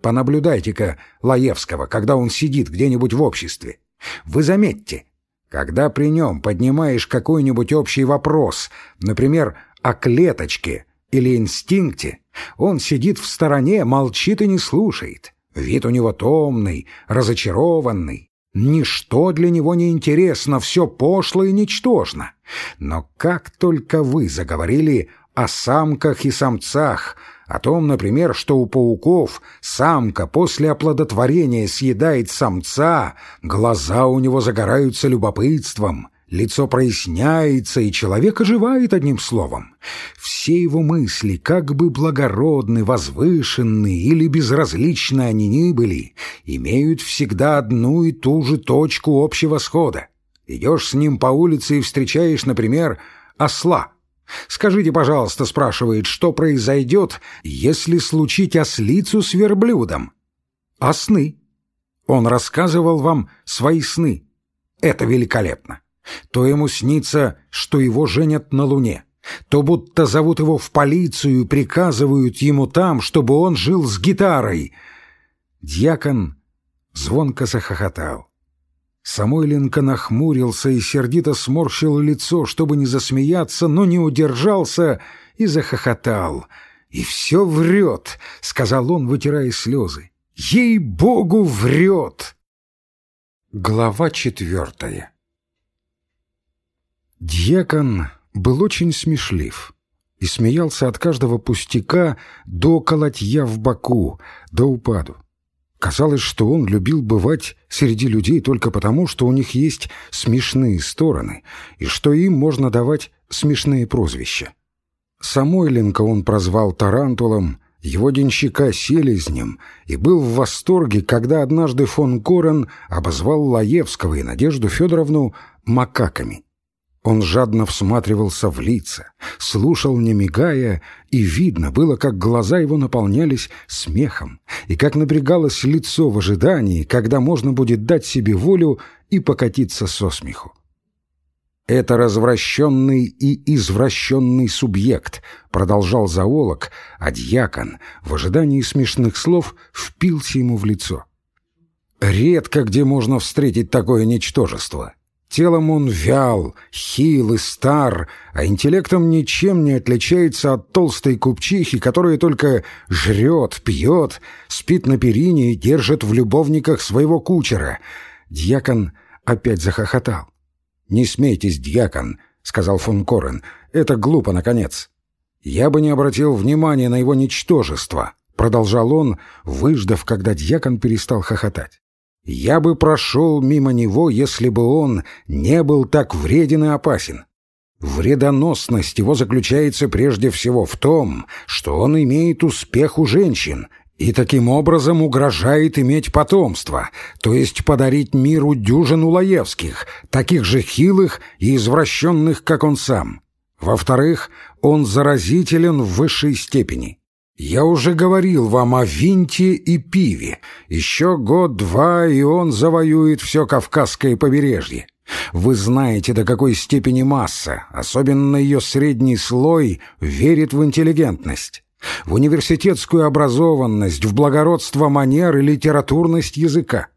Понаблюдайте-ка Лаевского, когда он сидит где-нибудь в обществе. Вы заметьте, когда при нем поднимаешь какой-нибудь общий вопрос, например, о клеточке или инстинкте, он сидит в стороне, молчит и не слушает. Вид у него томный, разочарованный. Ничто для него не интересно, все пошло и ничтожно. Но как только вы заговорили о самках и самцах, о том, например, что у пауков самка после оплодотворения съедает самца, глаза у него загораются любопытством, лицо проясняется, и человек оживает одним словом. Все его мысли, как бы благородны, возвышенны или безразличны они ни были, имеют всегда одну и ту же точку общего схода. Идешь с ним по улице и встречаешь, например, осла — «Скажите, пожалуйста, — спрашивает, — что произойдет, если случить ослицу с верблюдом?» «А сны?» Он рассказывал вам свои сны. Это великолепно. То ему снится, что его женят на Луне, то будто зовут его в полицию и приказывают ему там, чтобы он жил с гитарой. Дьякон звонко захохотал. Самойленко нахмурился и сердито сморщил лицо, чтобы не засмеяться, но не удержался и захохотал. «И все врет», — сказал он, вытирая слезы. «Ей-богу, врет!» Глава четвертая Дьякон был очень смешлив и смеялся от каждого пустяка до колотья в боку, до упаду. Казалось, что он любил бывать среди людей только потому, что у них есть смешные стороны, и что им можно давать смешные прозвища. Самойленко он прозвал Тарантулом, его денщика Селезнем, и был в восторге, когда однажды фон Корен обозвал Лаевского и Надежду Федоровну макаками. Он жадно всматривался в лица, слушал, не мигая, и видно было, как глаза его наполнялись смехом, и как напрягалось лицо в ожидании, когда можно будет дать себе волю и покатиться со смеху. «Это развращенный и извращенный субъект», — продолжал зоолог, а дьякон в ожидании смешных слов впился ему в лицо. «Редко где можно встретить такое ничтожество. Телом он вял, хил и стар, а интеллектом ничем не отличается от толстой купчихи, которая только жрет, пьет, спит на перине и держит в любовниках своего кучера. Дьякон опять захохотал. «Не смейтесь, дьякон», — сказал фон Корен, — «это глупо, наконец». «Я бы не обратил внимания на его ничтожество», — продолжал он, выждав, когда дьякон перестал хохотать. Я бы прошел мимо него, если бы он не был так вреден и опасен. Вредоносность его заключается прежде всего в том, что он имеет успех у женщин и таким образом угрожает иметь потомство, то есть подарить миру дюжину Лаевских, таких же хилых и извращенных, как он сам. Во-вторых, он заразителен в высшей степени. Я уже говорил вам о винте и пиве. Еще год-два, и он завоюет все Кавказское побережье. Вы знаете, до какой степени масса, особенно ее средний слой, верит в интеллигентность, в университетскую образованность, в благородство манер и литературность языка.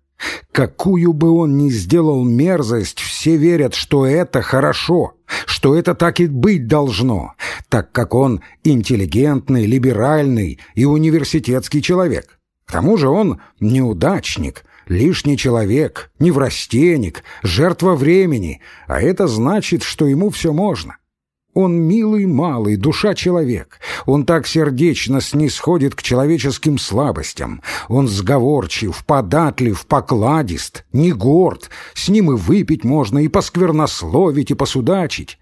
Какую бы он ни сделал мерзость, все верят, что это хорошо, что это так и быть должно, так как он интеллигентный, либеральный и университетский человек. К тому же он неудачник, лишний человек, неврастенник, жертва времени, а это значит, что ему все можно. Он милый малый, душа человек. Он так сердечно снисходит к человеческим слабостям. Он сговорчив, податлив, покладист, не горд. С ним и выпить можно, и посквернословить, и посудачить.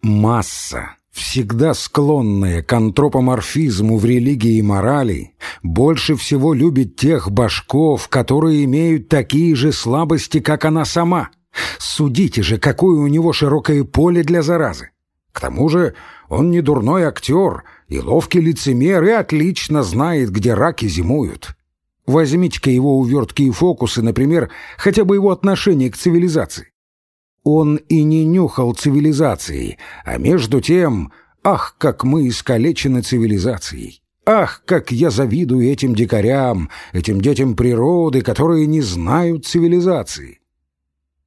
Масса, всегда склонная к антропоморфизму в религии и морали, больше всего любит тех башков, которые имеют такие же слабости, как она сама — Судите же, какое у него широкое поле для заразы. К тому же он не дурной актер и ловкий лицемер и отлично знает, где раки зимуют. Возьмите-ка его увертки и фокусы, например, хотя бы его отношение к цивилизации. Он и не нюхал цивилизации, а между тем, ах, как мы искалечены цивилизацией. Ах, как я завидую этим дикарям, этим детям природы, которые не знают цивилизации.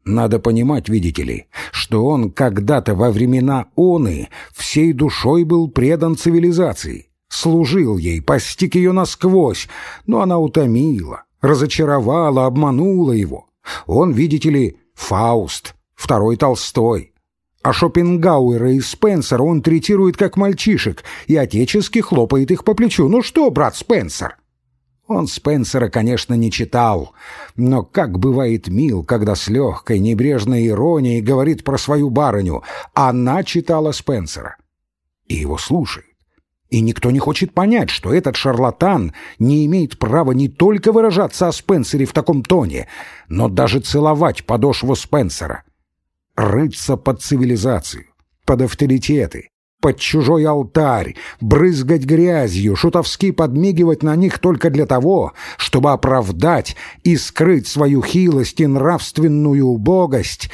Надо понимать, видите ли, что он когда-то во времена оны всей душой был предан цивилизации, служил ей, постиг ее насквозь, но она утомила, разочаровала, обманула его. Он, видите ли, Фауст, второй Толстой. А Шопенгауэра и Спенсера он третирует как мальчишек и отечески хлопает их по плечу. «Ну что, брат Спенсер, он Спенсера, конечно, не читал, но как бывает мил, когда с легкой, небрежной иронией говорит про свою барыню. Она читала Спенсера. И его слушают. И никто не хочет понять, что этот шарлатан не имеет права не только выражаться о Спенсере в таком тоне, но даже целовать подошву Спенсера. Рыться под цивилизацию, под авторитеты, под чужой алтарь, брызгать грязью, шутовски подмигивать на них только для того, чтобы оправдать и скрыть свою хилость и нравственную убогость,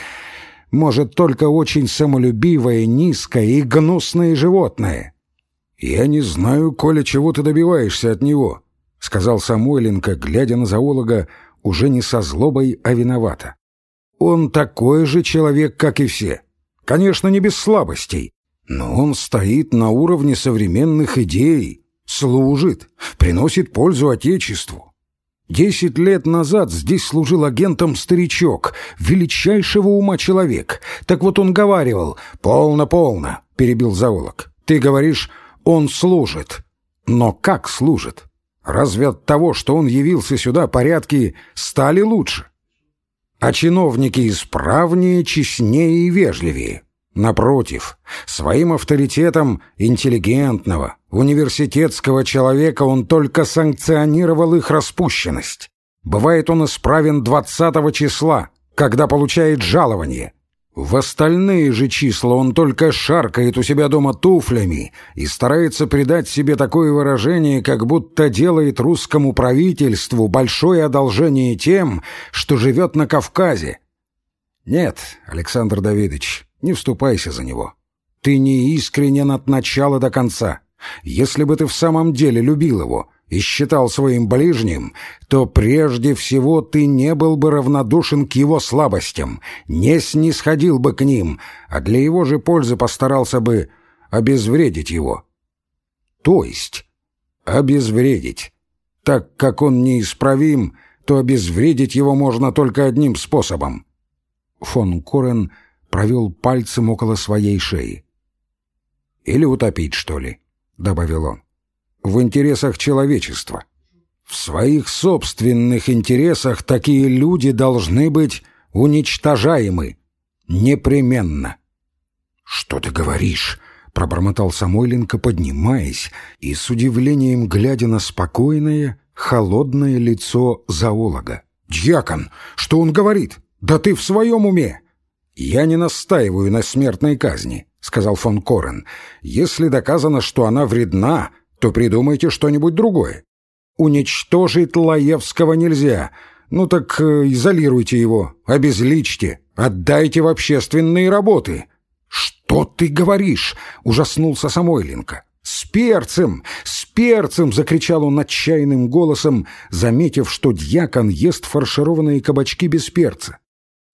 может только очень самолюбивое, низкое и гнусное животное. «Я не знаю, Коля, чего ты добиваешься от него», — сказал Самойленко, глядя на зоолога уже не со злобой, а виновата. «Он такой же человек, как и все. Конечно, не без слабостей, но он стоит на уровне современных идей, служит, приносит пользу Отечеству. Десять лет назад здесь служил агентом старичок, величайшего ума человек. Так вот он говаривал «Полно-полно», — перебил зоолог. «Ты говоришь, он служит. Но как служит? Разве от того, что он явился сюда, порядки стали лучше? А чиновники исправнее, честнее и вежливее. Напротив, своим авторитетом интеллигентного, университетского человека он только санкционировал их распущенность. Бывает он исправен 20 числа, когда получает жалование. В остальные же числа он только шаркает у себя дома туфлями и старается придать себе такое выражение, как будто делает русскому правительству большое одолжение тем, что живет на Кавказе. Нет, Александр Давидович, не вступайся за него. Ты не искренен от начала до конца. Если бы ты в самом деле любил его, и считал своим ближним, то прежде всего ты не был бы равнодушен к его слабостям, не снисходил бы к ним, а для его же пользы постарался бы обезвредить его. То есть обезвредить. Так как он неисправим, то обезвредить его можно только одним способом. Фон Корен провел пальцем около своей шеи. «Или утопить, что ли?» — добавил он в интересах человечества. В своих собственных интересах такие люди должны быть уничтожаемы. Непременно. «Что ты говоришь?» — пробормотал Самойленко, поднимаясь и с удивлением глядя на спокойное, холодное лицо зоолога. «Дьякон, что он говорит? Да ты в своем уме!» «Я не настаиваю на смертной казни», — сказал фон Корен. «Если доказано, что она вредна, то придумайте что-нибудь другое. Уничтожить Лаевского нельзя. Ну так э, изолируйте его, обезличьте, отдайте в общественные работы. «Что ты говоришь?» — ужаснулся Самойленко. «С перцем! С перцем!» — закричал он отчаянным голосом, заметив, что дьякон ест фаршированные кабачки без перца.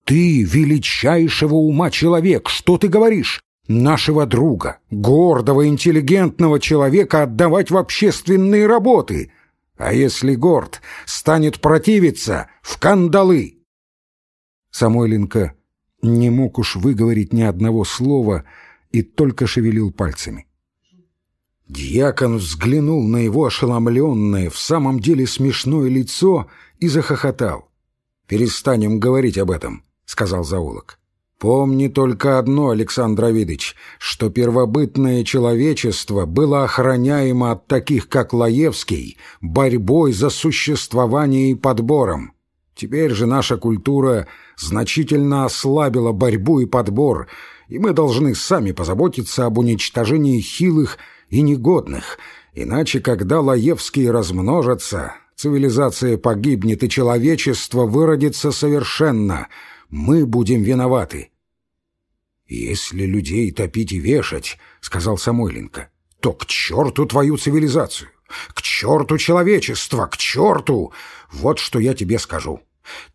«Ты величайшего ума человек! Что ты говоришь? нашего друга, гордого, интеллигентного человека отдавать в общественные работы. А если горд станет противиться, в кандалы. Самойленко не мог уж выговорить ни одного слова и только шевелил пальцами. Дьякон взглянул на его ошеломленное, в самом деле смешное лицо и захохотал. «Перестанем говорить об этом», — сказал заулок. Помни только одно, Александр Авидыч, что первобытное человечество было охраняемо от таких, как Лаевский, борьбой за существование и подбором. Теперь же наша культура значительно ослабила борьбу и подбор, и мы должны сами позаботиться об уничтожении хилых и негодных, иначе, когда Лаевские размножатся, цивилизация погибнет и человечество выродится совершенно — мы будем виноваты. «Если людей топить и вешать, — сказал Самойленко, — то к черту твою цивилизацию, к черту человечество, к черту! Вот что я тебе скажу.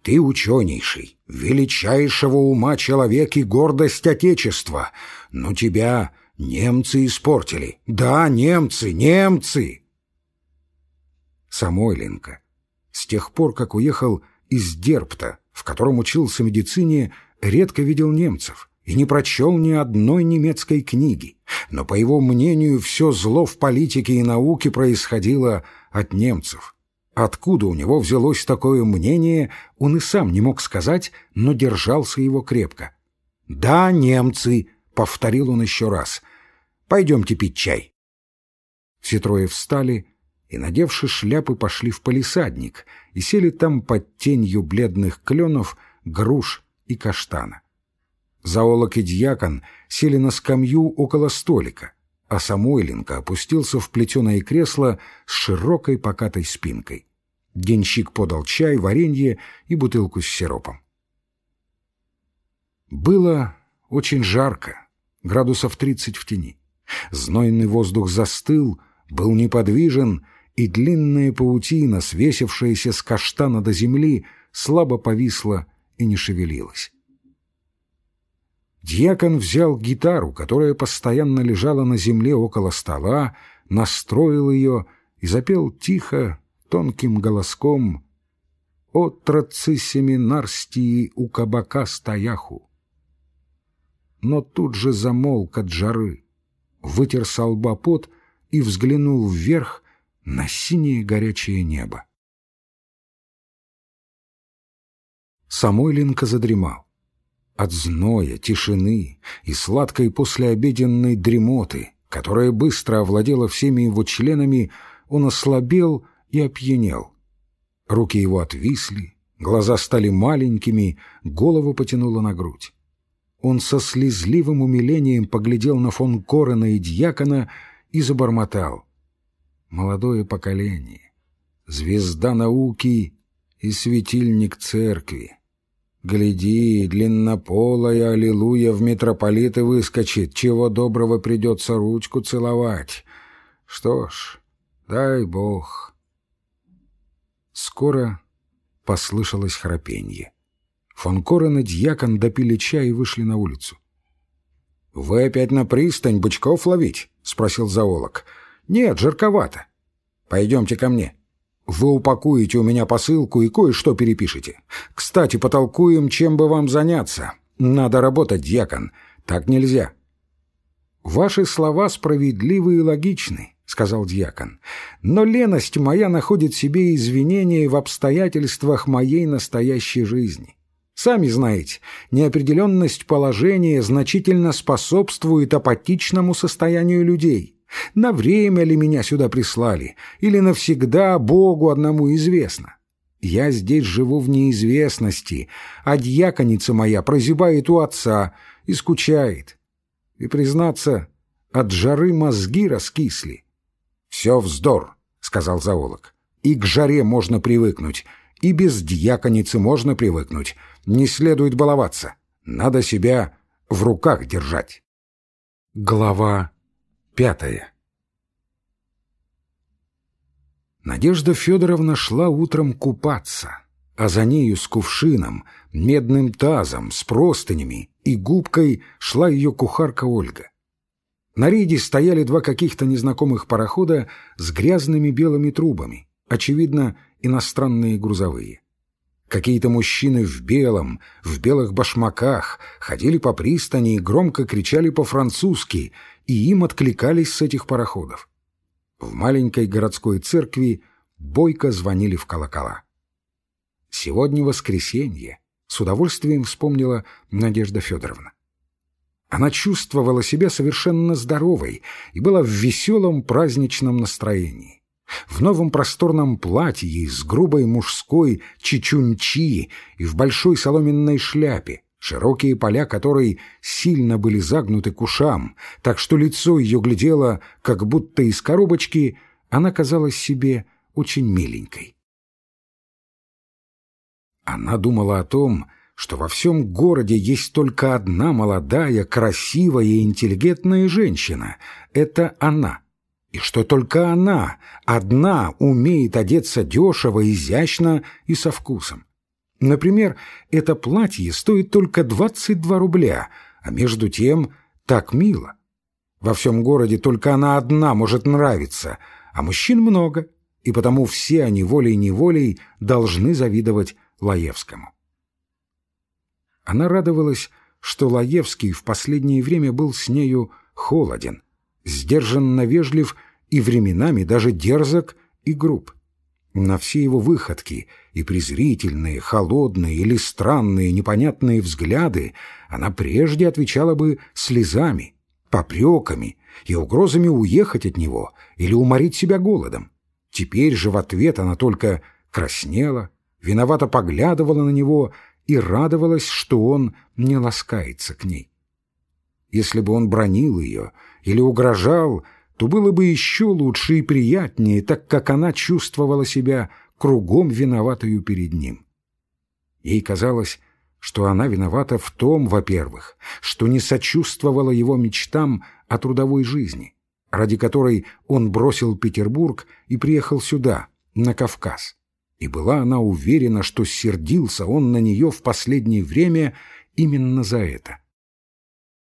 Ты ученейший, величайшего ума человек и гордость Отечества, но тебя немцы испортили. Да, немцы, немцы!» Самойленко с тех пор, как уехал из Дерпта, в котором учился медицине, редко видел немцев и не прочел ни одной немецкой книги, но, по его мнению, все зло в политике и науке происходило от немцев. Откуда у него взялось такое мнение, он и сам не мог сказать, но держался его крепко. «Да, немцы», — повторил он еще раз, — «пойдемте пить чай». Все трое встали и, надевши шляпы, пошли в палисадник и сели там под тенью бледных кленов, груш и каштана. Заолок и дьякон сели на скамью около столика, а Самойленко опустился в плетеное кресло с широкой покатой спинкой. Денщик подал чай, варенье и бутылку с сиропом. Было очень жарко, градусов тридцать в тени. Знойный воздух застыл, был неподвижен, и длинная паутина, свесившаяся с каштана до земли, слабо повисла и не шевелилась. Дьякон взял гитару, которая постоянно лежала на земле около стола, настроил ее и запел тихо, тонким голоском «Отрацы семинарстии у кабака стояху». Но тут же замолк от жары, вытер со лба пот и взглянул вверх на синее горячее небо. Самойленко задремал. От зноя, тишины и сладкой послеобеденной дремоты, которая быстро овладела всеми его членами, он ослабел и опьянел. Руки его отвисли, глаза стали маленькими, голову потянуло на грудь. он со слезливым умилением поглядел на фон Корена и Дьякона и забормотал. Молодое поколение, звезда науки и светильник церкви. Гляди, длиннополая аллилуйя в митрополиты выскочит, чего доброго придется ручку целовать. Что ж, дай бог. Скоро послышалось храпенье. Фон Корен и дьякон допили чай и вышли на улицу. — Вы опять на пристань бычков ловить? — спросил зоолог. — Нет, жарковато. Пойдемте ко мне. Вы упакуете у меня посылку и кое-что перепишете. Кстати, потолкуем, чем бы вам заняться. Надо работать, дьякон. Так нельзя. Ваши слова справедливы и логичны, — сказал дьякон. Но леность моя находит себе извинения в обстоятельствах моей настоящей жизни. Сами знаете, неопределенность положения значительно способствует апатичному состоянию людей. На время ли меня сюда прислали, или навсегда Богу одному известно? Я здесь живу в неизвестности, а дьяконица моя прозябает у отца и скучает. И, признаться, от жары мозги раскисли. — Все вздор, — сказал зоолог. — И к жаре можно привыкнуть, и без дьяконицы можно привыкнуть. Не следует баловаться. Надо себя в руках держать. Глава пятая Надежда Федоровна шла утром купаться, а за нею с кувшином, медным тазом, с простынями и губкой шла ее кухарка Ольга. На рейде стояли два каких-то незнакомых парохода с грязными белыми трубами, очевидно, иностранные грузовые. Какие-то мужчины в белом, в белых башмаках ходили по пристани и громко кричали по-французски, и им откликались с этих пароходов. В маленькой городской церкви бойко звонили в колокола. Сегодня воскресенье, с удовольствием вспомнила Надежда Федоровна. Она чувствовала себя совершенно здоровой и была в веселом праздничном настроении. В новом просторном платье с грубой мужской чечунчи и в большой соломенной шляпе, широкие поля которой сильно были загнуты к ушам, так что лицо ее глядело, как будто из коробочки, она казалась себе очень миленькой. Она думала о том, что во всем городе есть только одна молодая, красивая и интеллигентная женщина. Это она — и что только она, одна, умеет одеться дешево, изящно и со вкусом. Например, это платье стоит только 22 рубля, а между тем так мило. Во всем городе только она одна может нравиться, а мужчин много, и потому все они волей-неволей должны завидовать Лаевскому. Она радовалась, что Лаевский в последнее время был с нею холоден, сдержанно вежлив и временами даже дерзок и груб. На все его выходки и презрительные, холодные или странные, непонятные взгляды она прежде отвечала бы слезами, попреками и угрозами уехать от него или уморить себя голодом. Теперь же в ответ она только краснела, виновато поглядывала на него и радовалась, что он не ласкается к ней. Если бы он бронил ее или угрожал, то было бы еще лучше и приятнее, так как она чувствовала себя кругом виноватою перед ним. Ей казалось, что она виновата в том, во-первых, что не сочувствовала его мечтам о трудовой жизни, ради которой он бросил Петербург и приехал сюда, на Кавказ. И была она уверена, что сердился он на нее в последнее время именно за это.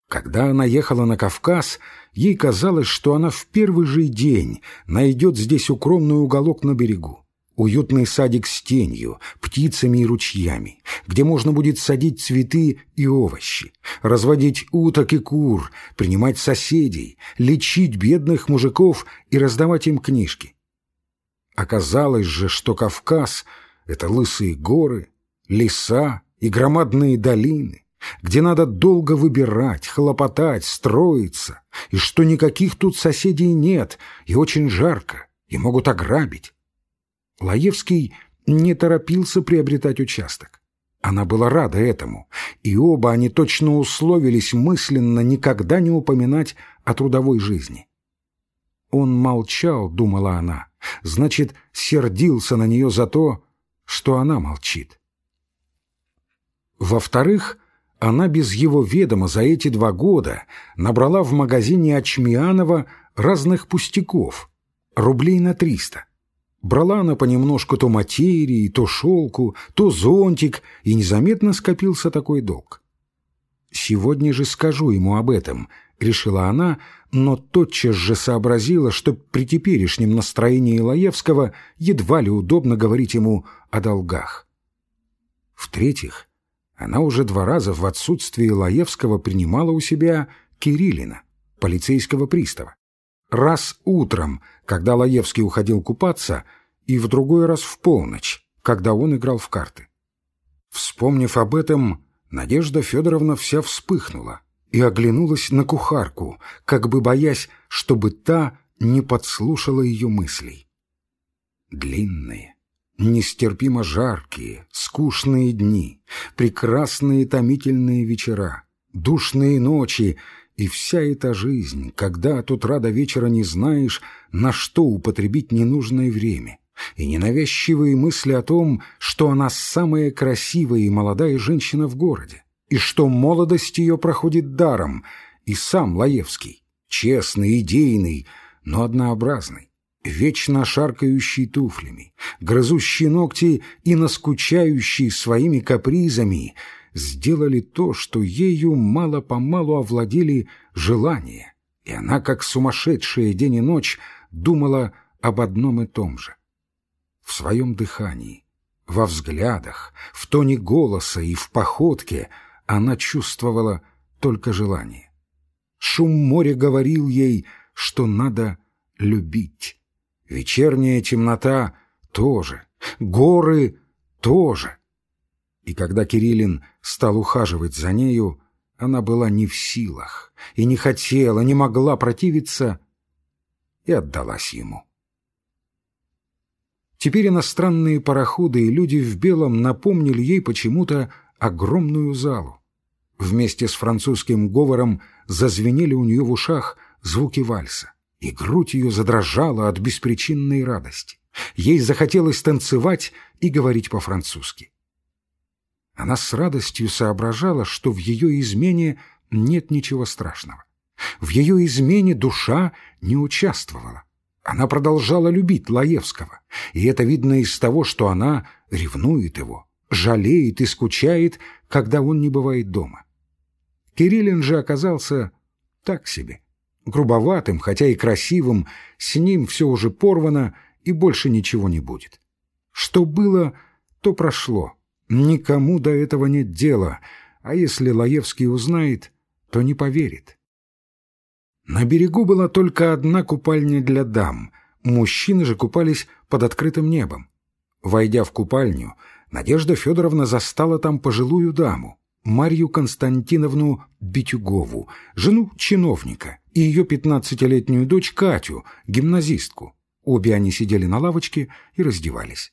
Когда она ехала на Кавказ, ей казалось, что она в первый же день найдет здесь укромный уголок на берегу, уютный садик с тенью, птицами и ручьями, где можно будет садить цветы и овощи, разводить уток и кур, принимать соседей, лечить бедных мужиков и раздавать им книжки. Оказалось же, что Кавказ — это лысые горы, леса и громадные долины, где надо долго выбирать, хлопотать, строиться, и что никаких тут соседей нет, и очень жарко, и могут ограбить. Лаевский не торопился приобретать участок. Она была рада этому, и оба они точно условились мысленно никогда не упоминать о трудовой жизни. Он молчал, думала она, значит, сердился на нее за то, что она молчит. Во-вторых, она без его ведома за эти два года набрала в магазине Ачмианова разных пустяков, рублей на триста. Брала она понемножку то материи, то шелку, то зонтик, и незаметно скопился такой долг. «Сегодня же скажу ему об этом», — решила она, но тотчас же сообразила, что при теперешнем настроении Лаевского едва ли удобно говорить ему о долгах. В-третьих, она уже два раза в отсутствие Лаевского принимала у себя Кириллина, полицейского пристава. Раз утром, когда Лаевский уходил купаться, и в другой раз в полночь, когда он играл в карты. Вспомнив об этом, Надежда Федоровна вся вспыхнула и оглянулась на кухарку, как бы боясь, чтобы та не подслушала ее мыслей. Длинные, нестерпимо жаркие, скучные дни, прекрасные томительные вечера, душные ночи и вся эта жизнь, когда от утра до вечера не знаешь, на что употребить ненужное время, и ненавязчивые мысли о том, что она самая красивая и молодая женщина в городе, и что молодость ее проходит даром, и сам Лаевский, честный, идейный, но однообразный, вечно шаркающий туфлями, грызущий ногти и наскучающий своими капризами, сделали то, что ею мало-помалу овладели желания, и она, как сумасшедшая день и ночь, думала об одном и том же. В своем дыхании, во взглядах, в тоне голоса и в походке она чувствовала только желание. Шум моря говорил ей, что надо любить. Вечерняя темнота тоже, горы тоже. И когда Кириллин стал ухаживать за нею, она была не в силах и не хотела, не могла противиться и отдалась ему. Теперь иностранные пароходы и люди в белом напомнили ей почему-то огромную залу. Вместе с французским говором зазвенели у нее в ушах звуки вальса и грудь ее задрожала от беспричинной радости. Ей захотелось танцевать и говорить по-французски. Она с радостью соображала, что в ее измене нет ничего страшного. В ее измене душа не участвовала. Она продолжала любить Лаевского, и это видно из того, что она ревнует его, жалеет и скучает, когда он не бывает дома. Кириллин же оказался так себе — грубоватым, хотя и красивым, с ним все уже порвано и больше ничего не будет. Что было, то прошло. Никому до этого нет дела, а если Лаевский узнает, то не поверит. На берегу была только одна купальня для дам, мужчины же купались под открытым небом. Войдя в купальню, Надежда Федоровна застала там пожилую даму, Марью Константиновну Битюгову, жену чиновника, и ее пятнадцатилетнюю дочь Катю, гимназистку. Обе они сидели на лавочке и раздевались.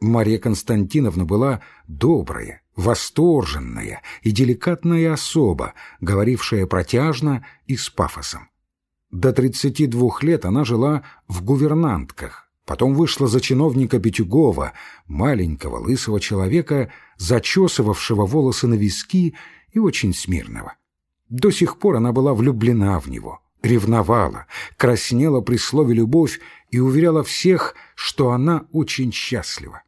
Марья Константиновна была добрая, восторженная и деликатная особа, говорившая протяжно и с пафосом. До тридцати двух лет она жила в гувернантках, Потом вышла за чиновника Петюгова, маленького лысого человека, зачесывавшего волосы на виски и очень смирного. До сих пор она была влюблена в него, ревновала, краснела при слове «любовь» и уверяла всех, что она очень счастлива.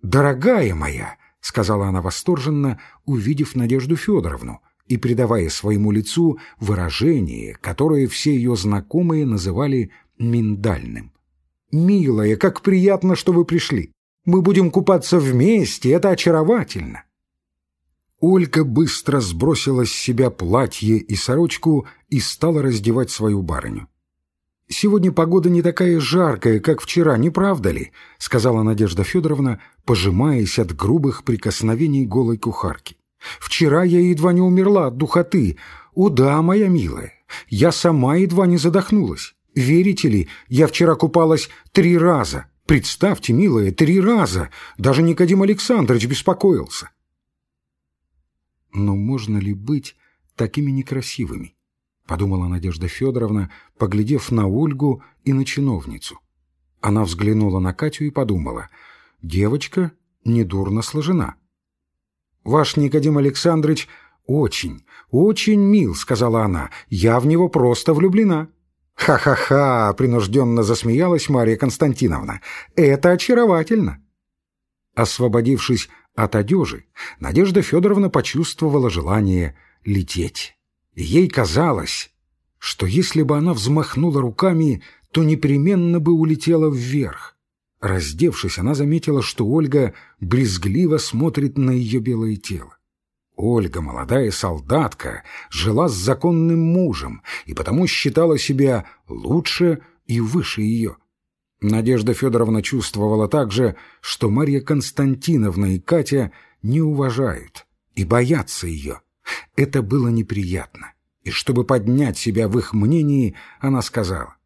«Дорогая моя!» — сказала она восторженно, увидев Надежду Федоровну и придавая своему лицу выражение, которое все ее знакомые называли миндальным. «Милая, как приятно, что вы пришли. Мы будем купаться вместе, это очаровательно». Ольга быстро сбросила с себя платье и сорочку и стала раздевать свою барыню. «Сегодня погода не такая жаркая, как вчера, не правда ли?» — сказала Надежда Федоровна, пожимаясь от грубых прикосновений голой кухарки. «Вчера я едва не умерла от духоты. О да, моя милая, я сама едва не задохнулась. Верите ли, я вчера купалась три раза Представьте, милая, три раза даже Никодим Александрович беспокоился. Но можно ли быть такими некрасивыми? Подумала Надежда Федоровна, поглядев на Ольгу и на чиновницу. Она взглянула на Катю и подумала, девочка недурно сложена. «Ваш Никодим Александрович очень, очень мил», — сказала она, — «я в него просто влюблена». «Ха-ха-ха!» — принужденно засмеялась Мария Константиновна. «Это очаровательно!» Освободившись от одежи, Надежда Федоровна почувствовала желание лететь. Ей казалось, что если бы она взмахнула руками, то непременно бы улетела вверх. Раздевшись, она заметила, что Ольга брезгливо смотрит на ее белое тело. Ольга, молодая солдатка, жила с законным мужем и потому считала себя лучше и выше ее. Надежда Федоровна чувствовала также, что Марья Константиновна и Катя не уважают и боятся ее. Это было неприятно. И чтобы поднять себя в их мнении, она сказала,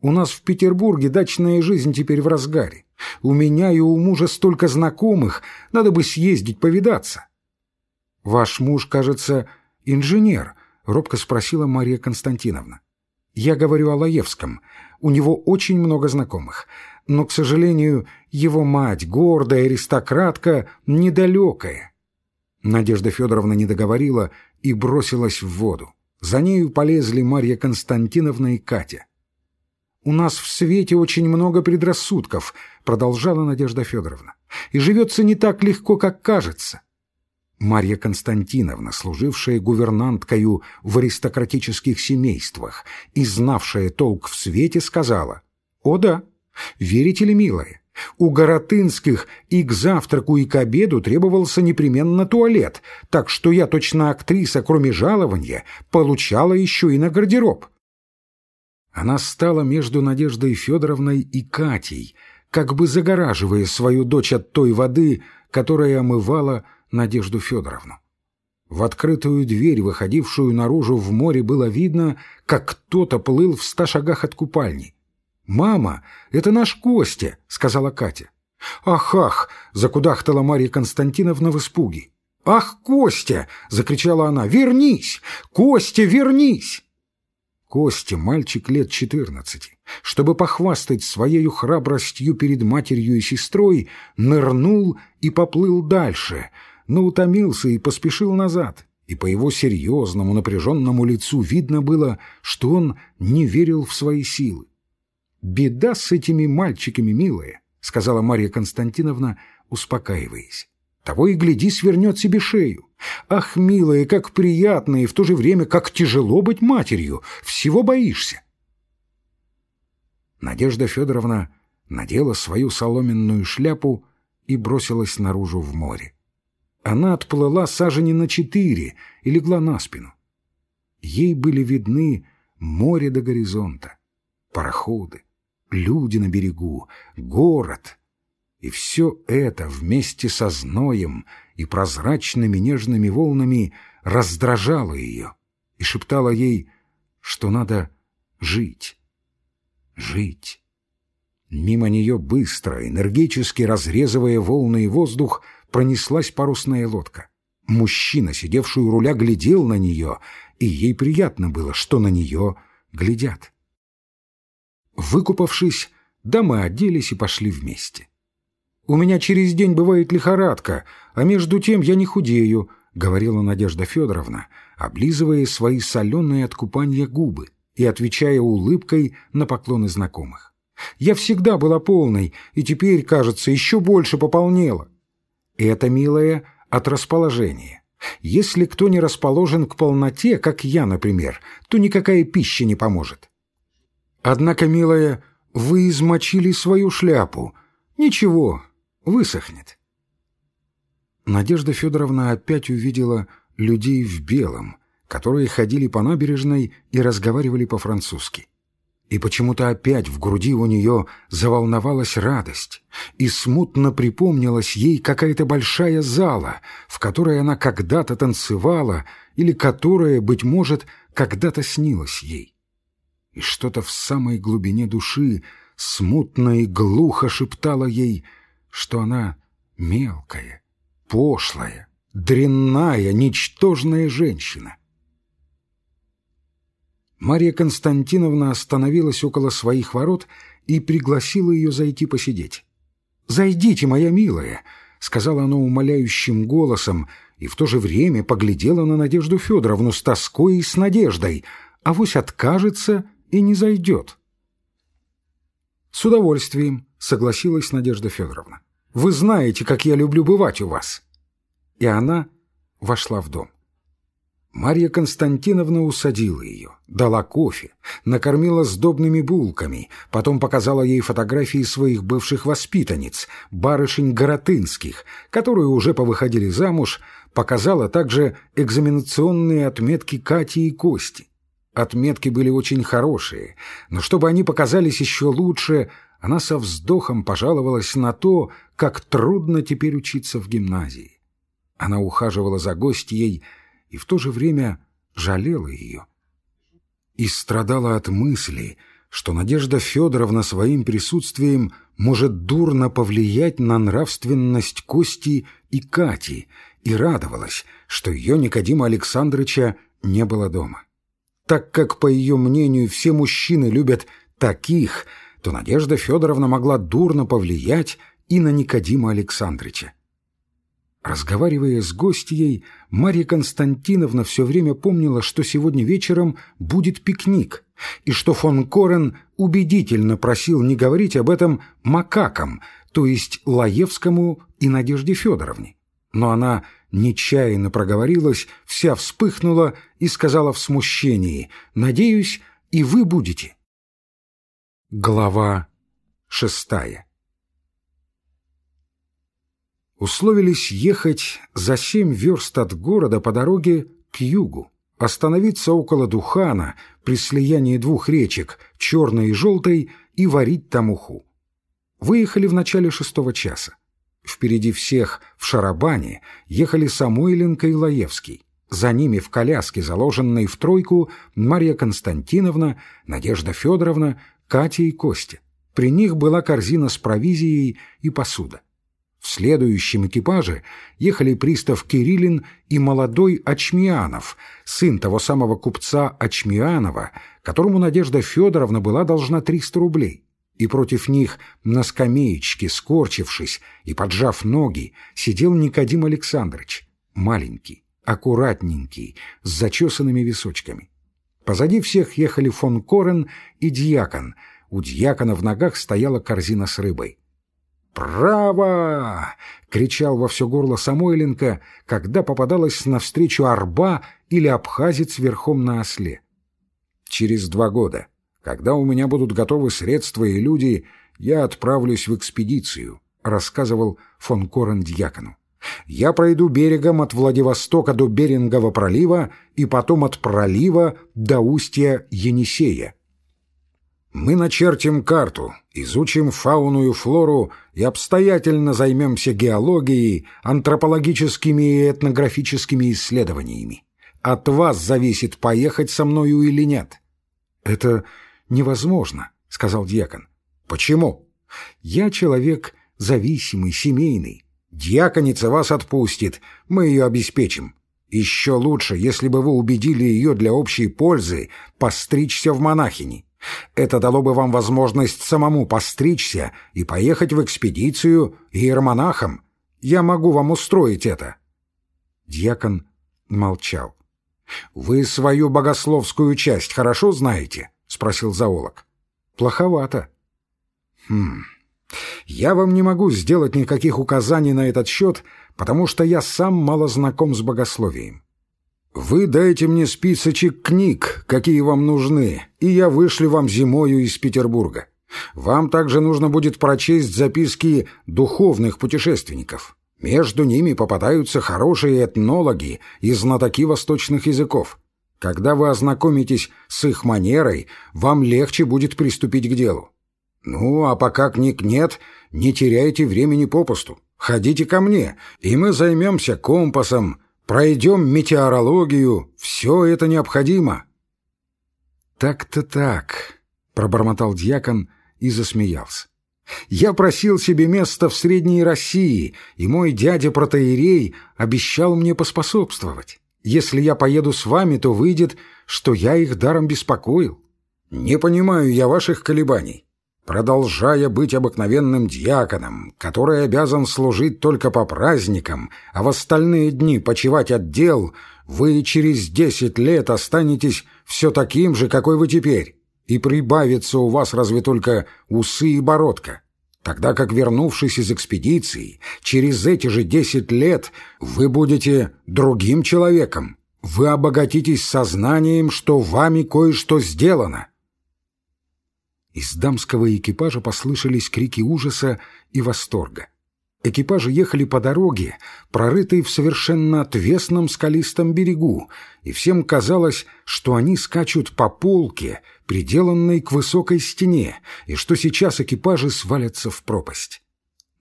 «У нас в Петербурге дачная жизнь теперь в разгаре. У меня и у мужа столько знакомых, надо бы съездить повидаться». «Ваш муж, кажется, инженер?» — робко спросила Мария Константиновна. «Я говорю о Лаевском. У него очень много знакомых. Но, к сожалению, его мать, гордая аристократка, недалекая». Надежда Федоровна не договорила и бросилась в воду. За нею полезли Марья Константиновна и Катя. «У нас в свете очень много предрассудков», — продолжала Надежда Федоровна. «И живется не так легко, как кажется. Марья Константиновна, служившая гувернанткою в аристократических семействах и знавшая толк в свете, сказала, «О да, верите ли, милая, у Горотынских и к завтраку, и к обеду требовался непременно туалет, так что я, точно актриса, кроме жалования, получала еще и на гардероб». Она стала между Надеждой Федоровной и Катей, как бы загораживая свою дочь от той воды, которая омывала Надежду Федоровну. В открытую дверь, выходившую наружу в море, было видно, как кто-то плыл в ста шагах от купальни. «Мама, это наш Костя», — сказала Катя. «Ах, ах!» — закудахтала Марья Константиновна в испуге. «Ах, Костя!» — закричала она. «Вернись! Костя, вернись!» Костя, мальчик лет четырнадцати, чтобы похвастать своей храбростью перед матерью и сестрой, нырнул и поплыл дальше — но утомился и поспешил назад, и по его серьезному напряженному лицу видно было, что он не верил в свои силы. «Беда с этими мальчиками, милая», — сказала Марья Константиновна, успокаиваясь. «Того и гляди, свернет себе шею. Ах, милая, как приятно и в то же время как тяжело быть матерью, всего боишься». Надежда Федоровна надела свою соломенную шляпу и бросилась наружу в море. Она отплыла сажени на четыре и легла на спину. Ей были видны море до горизонта, пароходы, люди на берегу, город. И все это вместе со зноем и прозрачными нежными волнами раздражало ее и шептало ей, что надо жить, жить. Мимо нее быстро, энергически разрезывая волны и воздух, пронеслась парусная лодка. Мужчина, сидевший у руля, глядел на нее, и ей приятно было, что на нее глядят. Выкупавшись, дамы оделись и пошли вместе. «У меня через день бывает лихорадка, а между тем я не худею», — говорила Надежда Федоровна, облизывая свои соленые от купания губы и отвечая улыбкой на поклоны знакомых. «Я всегда была полной, и теперь, кажется, еще больше пополнела. Это, милая, от расположения. Если кто не расположен к полноте, как я, например, то никакая пища не поможет. Однако, милая, вы измочили свою шляпу. Ничего, высохнет. Надежда Федоровна опять увидела людей в белом, которые ходили по набережной и разговаривали по-французски. И почему-то опять в груди у нее заволновалась радость, и смутно припомнилась ей какая-то большая зала, в которой она когда-то танцевала или которая, быть может, когда-то снилась ей. И что-то в самой глубине души смутно и глухо шептала ей, что она мелкая, пошлая, дрянная, ничтожная женщина. Мария Константиновна остановилась около своих ворот и пригласила ее зайти посидеть. «Зайдите, моя милая», — сказала она умоляющим голосом, и в то же время поглядела на Надежду Федоровну с тоской и с надеждой, а вось откажется и не зайдет. «С удовольствием», — согласилась Надежда Федоровна. «Вы знаете, как я люблю бывать у вас». И она вошла в дом. Марья Константиновна усадила ее, дала кофе, накормила сдобными булками, потом показала ей фотографии своих бывших воспитанниц, барышень Горотынских, которые уже повыходили замуж, показала также экзаменационные отметки Кати и Кости. Отметки были очень хорошие, но чтобы они показались еще лучше, она со вздохом пожаловалась на то, как трудно теперь учиться в гимназии. Она ухаживала за гостьей, и в то же время жалела ее. И страдала от мысли, что Надежда Федоровна своим присутствием может дурно повлиять на нравственность Кости и Кати, и радовалась, что ее Никодима Александровича не было дома. Так как, по ее мнению, все мужчины любят таких, то Надежда Федоровна могла дурно повлиять и на Никодима Александровича. Разговаривая с гостьей, Марья Константиновна все время помнила, что сегодня вечером будет пикник, и что фон Корен убедительно просил не говорить об этом макакам, то есть Лаевскому и Надежде Федоровне. Но она нечаянно проговорилась, вся вспыхнула и сказала в смущении «Надеюсь, и вы будете». Глава шестая условились ехать за семь верст от города по дороге к югу, остановиться около Духана при слиянии двух речек, черной и желтой, и варить там уху. Выехали в начале шестого часа. Впереди всех в шарабане ехали Самойленко и Лаевский. За ними в коляске, заложенной в тройку, Марья Константиновна, Надежда Федоровна, Катя и Костя. При них была корзина с провизией и посуда. В следующем экипаже ехали пристав Кириллин и молодой Ачмианов, сын того самого купца Ачмианова, которому Надежда Федоровна была должна 300 рублей. И против них, на скамеечке, скорчившись и поджав ноги, сидел Никодим Александрович, маленький, аккуратненький, с зачесанными височками. Позади всех ехали фон Корен и дьякон. У дьякона в ногах стояла корзина с рыбой. «Право!» — кричал во все горло Самойленко, когда попадалась навстречу арба или абхазец верхом на осле. «Через два года, когда у меня будут готовы средства и люди, я отправлюсь в экспедицию», — рассказывал фон Корен дьякону. «Я пройду берегом от Владивостока до Берингового пролива и потом от пролива до устья Енисея. Мы начертим карту, изучим фауну и флору и обстоятельно займемся геологией, антропологическими и этнографическими исследованиями. От вас зависит, поехать со мною или нет. — Это невозможно, — сказал дьякон. — Почему? — Я человек зависимый, семейный. Дьяконица вас отпустит, мы ее обеспечим. Еще лучше, если бы вы убедили ее для общей пользы постричься в монахини. Это дало бы вам возможность самому постричься и поехать в экспедицию иеромонахом. Я могу вам устроить это». Дьякон молчал. «Вы свою богословскую часть хорошо знаете?» — спросил зоолог. «Плоховато». «Хм... Я вам не могу сделать никаких указаний на этот счет, потому что я сам мало знаком с богословием. Вы дайте мне списочек книг, какие вам нужны, и я вышлю вам зимою из Петербурга. Вам также нужно будет прочесть записки духовных путешественников. Между ними попадаются хорошие этнологи и знатоки восточных языков. Когда вы ознакомитесь с их манерой, вам легче будет приступить к делу. Ну, а пока книг нет, не теряйте времени попусту. Ходите ко мне, и мы займемся компасом, пройдем метеорологию, все это необходимо». «Так-то так», — пробормотал дьякон и засмеялся. «Я просил себе место в Средней России, и мой дядя Протоирей обещал мне поспособствовать. Если я поеду с вами, то выйдет, что я их даром беспокоил. Не понимаю я ваших колебаний. Продолжая быть обыкновенным дьяконом, который обязан служить только по праздникам, а в остальные дни почивать от дел, вы через десять лет останетесь все таким же, какой вы теперь, и прибавится у вас разве только усы и бородка. Тогда как, вернувшись из экспедиции, через эти же десять лет вы будете другим человеком. Вы обогатитесь сознанием, что вами кое-что сделано. Из дамского экипажа послышались крики ужаса и восторга. Экипажи ехали по дороге, прорытой в совершенно отвесном скалистом берегу, и всем казалось, что они скачут по полке, приделанной к высокой стене, и что сейчас экипажи свалятся в пропасть.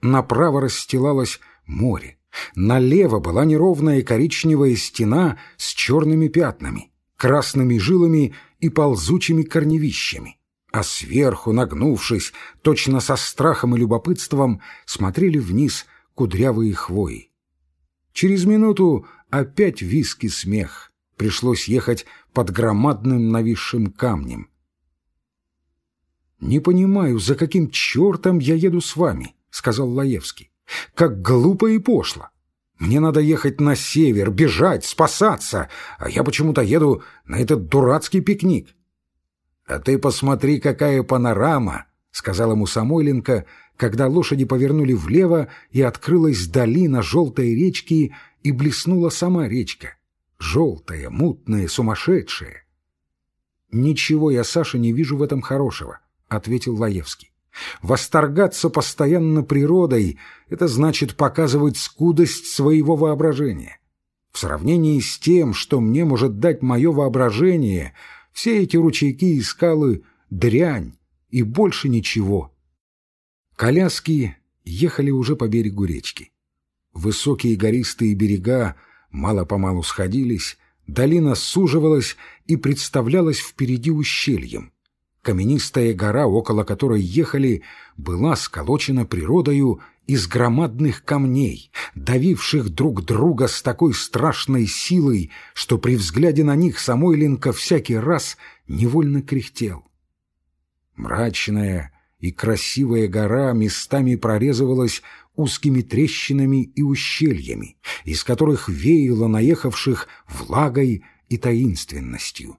Направо расстилалось море, налево была неровная коричневая стена с черными пятнами, красными жилами и ползучими корневищами а сверху, нагнувшись, точно со страхом и любопытством, смотрели вниз кудрявые хвои. Через минуту опять виски смех. Пришлось ехать под громадным нависшим камнем. «Не понимаю, за каким чертом я еду с вами», — сказал Лаевский. «Как глупо и пошло. Мне надо ехать на север, бежать, спасаться, а я почему-то еду на этот дурацкий пикник. «А ты посмотри, какая панорама!» — сказал ему Самойленко, когда лошади повернули влево, и открылась долина желтой речки, и блеснула сама речка. Желтая, мутная, сумасшедшая. «Ничего я, Саша, не вижу в этом хорошего», — ответил Лаевский. «Восторгаться постоянно природой — это значит показывать скудость своего воображения. В сравнении с тем, что мне может дать мое воображение — все эти ручейки и скалы — дрянь, и больше ничего. Коляски ехали уже по берегу речки. Высокие гористые берега мало-помалу сходились, долина суживалась и представлялась впереди ущельем. Каменистая гора, около которой ехали, была сколочена природою из громадных камней, давивших друг друга с такой страшной силой, что при взгляде на них Самойленко всякий раз невольно кряхтел. Мрачная и красивая гора местами прорезывалась узкими трещинами и ущельями, из которых веяло наехавших влагой и таинственностью.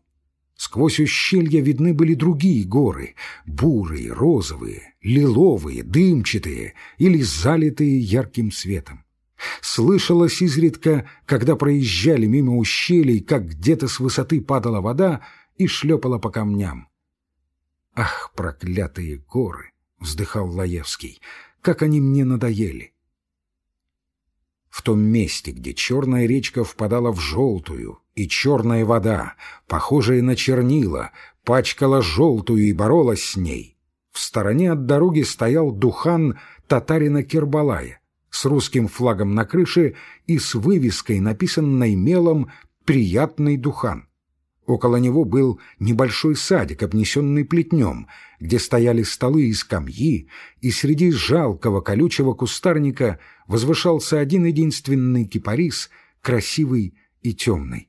Сквозь ущелья видны были другие горы, бурые, розовые, лиловые, дымчатые или залитые ярким светом. Слышалось изредка, когда проезжали мимо ущелий, как где-то с высоты падала вода и шлепала по камням. «Ах, проклятые горы!» — вздыхал Лаевский. «Как они мне надоели!» В том месте, где черная речка впадала в желтую, и черная вода, похожая на чернила, пачкала желтую и боролась с ней. В стороне от дороги стоял духан татарина Кербалая с русским флагом на крыше и с вывеской, написанной мелом «Приятный духан». Около него был небольшой садик, обнесенный плетнем, где стояли столы и скамьи, и среди жалкого колючего кустарника возвышался один единственный кипарис, красивый и темный.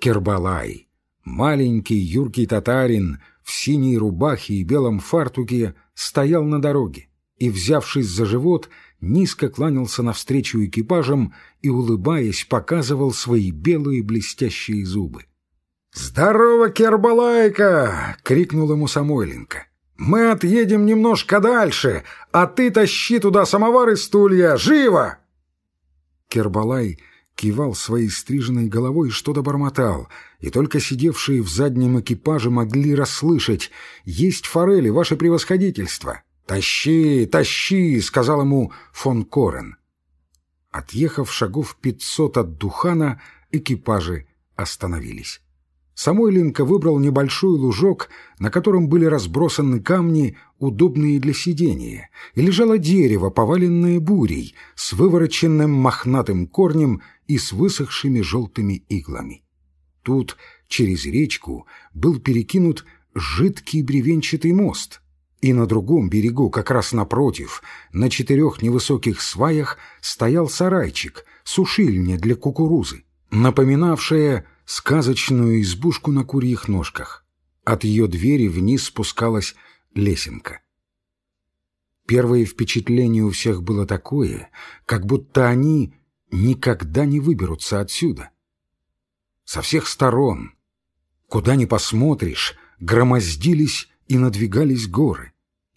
Кербалай, маленький юркий татарин в синей рубахе и белом фартуке, стоял на дороге и, взявшись за живот, низко кланялся навстречу экипажам и, улыбаясь, показывал свои белые блестящие зубы. «Здорово, Кербалайка!» — крикнул ему Самойленко. «Мы отъедем немножко дальше, а ты тащи туда самовар и стулья! Живо!» Кербалай кивал своей стриженной головой и что-то бормотал, и только сидевшие в заднем экипаже могли расслышать «Есть форели, ваше превосходительство!» «Тащи, тащи!» — сказал ему фон Корен. Отъехав шагов пятьсот от Духана, экипажи остановились. Самойленко выбрал небольшой лужок, на котором были разбросаны камни, удобные для сидения, и лежало дерево, поваленное бурей, с вывороченным мохнатым корнем и с высохшими желтыми иглами. Тут, через речку, был перекинут жидкий бревенчатый мост, и на другом берегу, как раз напротив, на четырех невысоких сваях стоял сарайчик, сушильня для кукурузы, напоминавшая сказочную избушку на курьих ножках. От ее двери вниз спускалась лесенка. Первое впечатление у всех было такое, как будто они никогда не выберутся отсюда. Со всех сторон, куда ни посмотришь, громоздились и надвигались горы.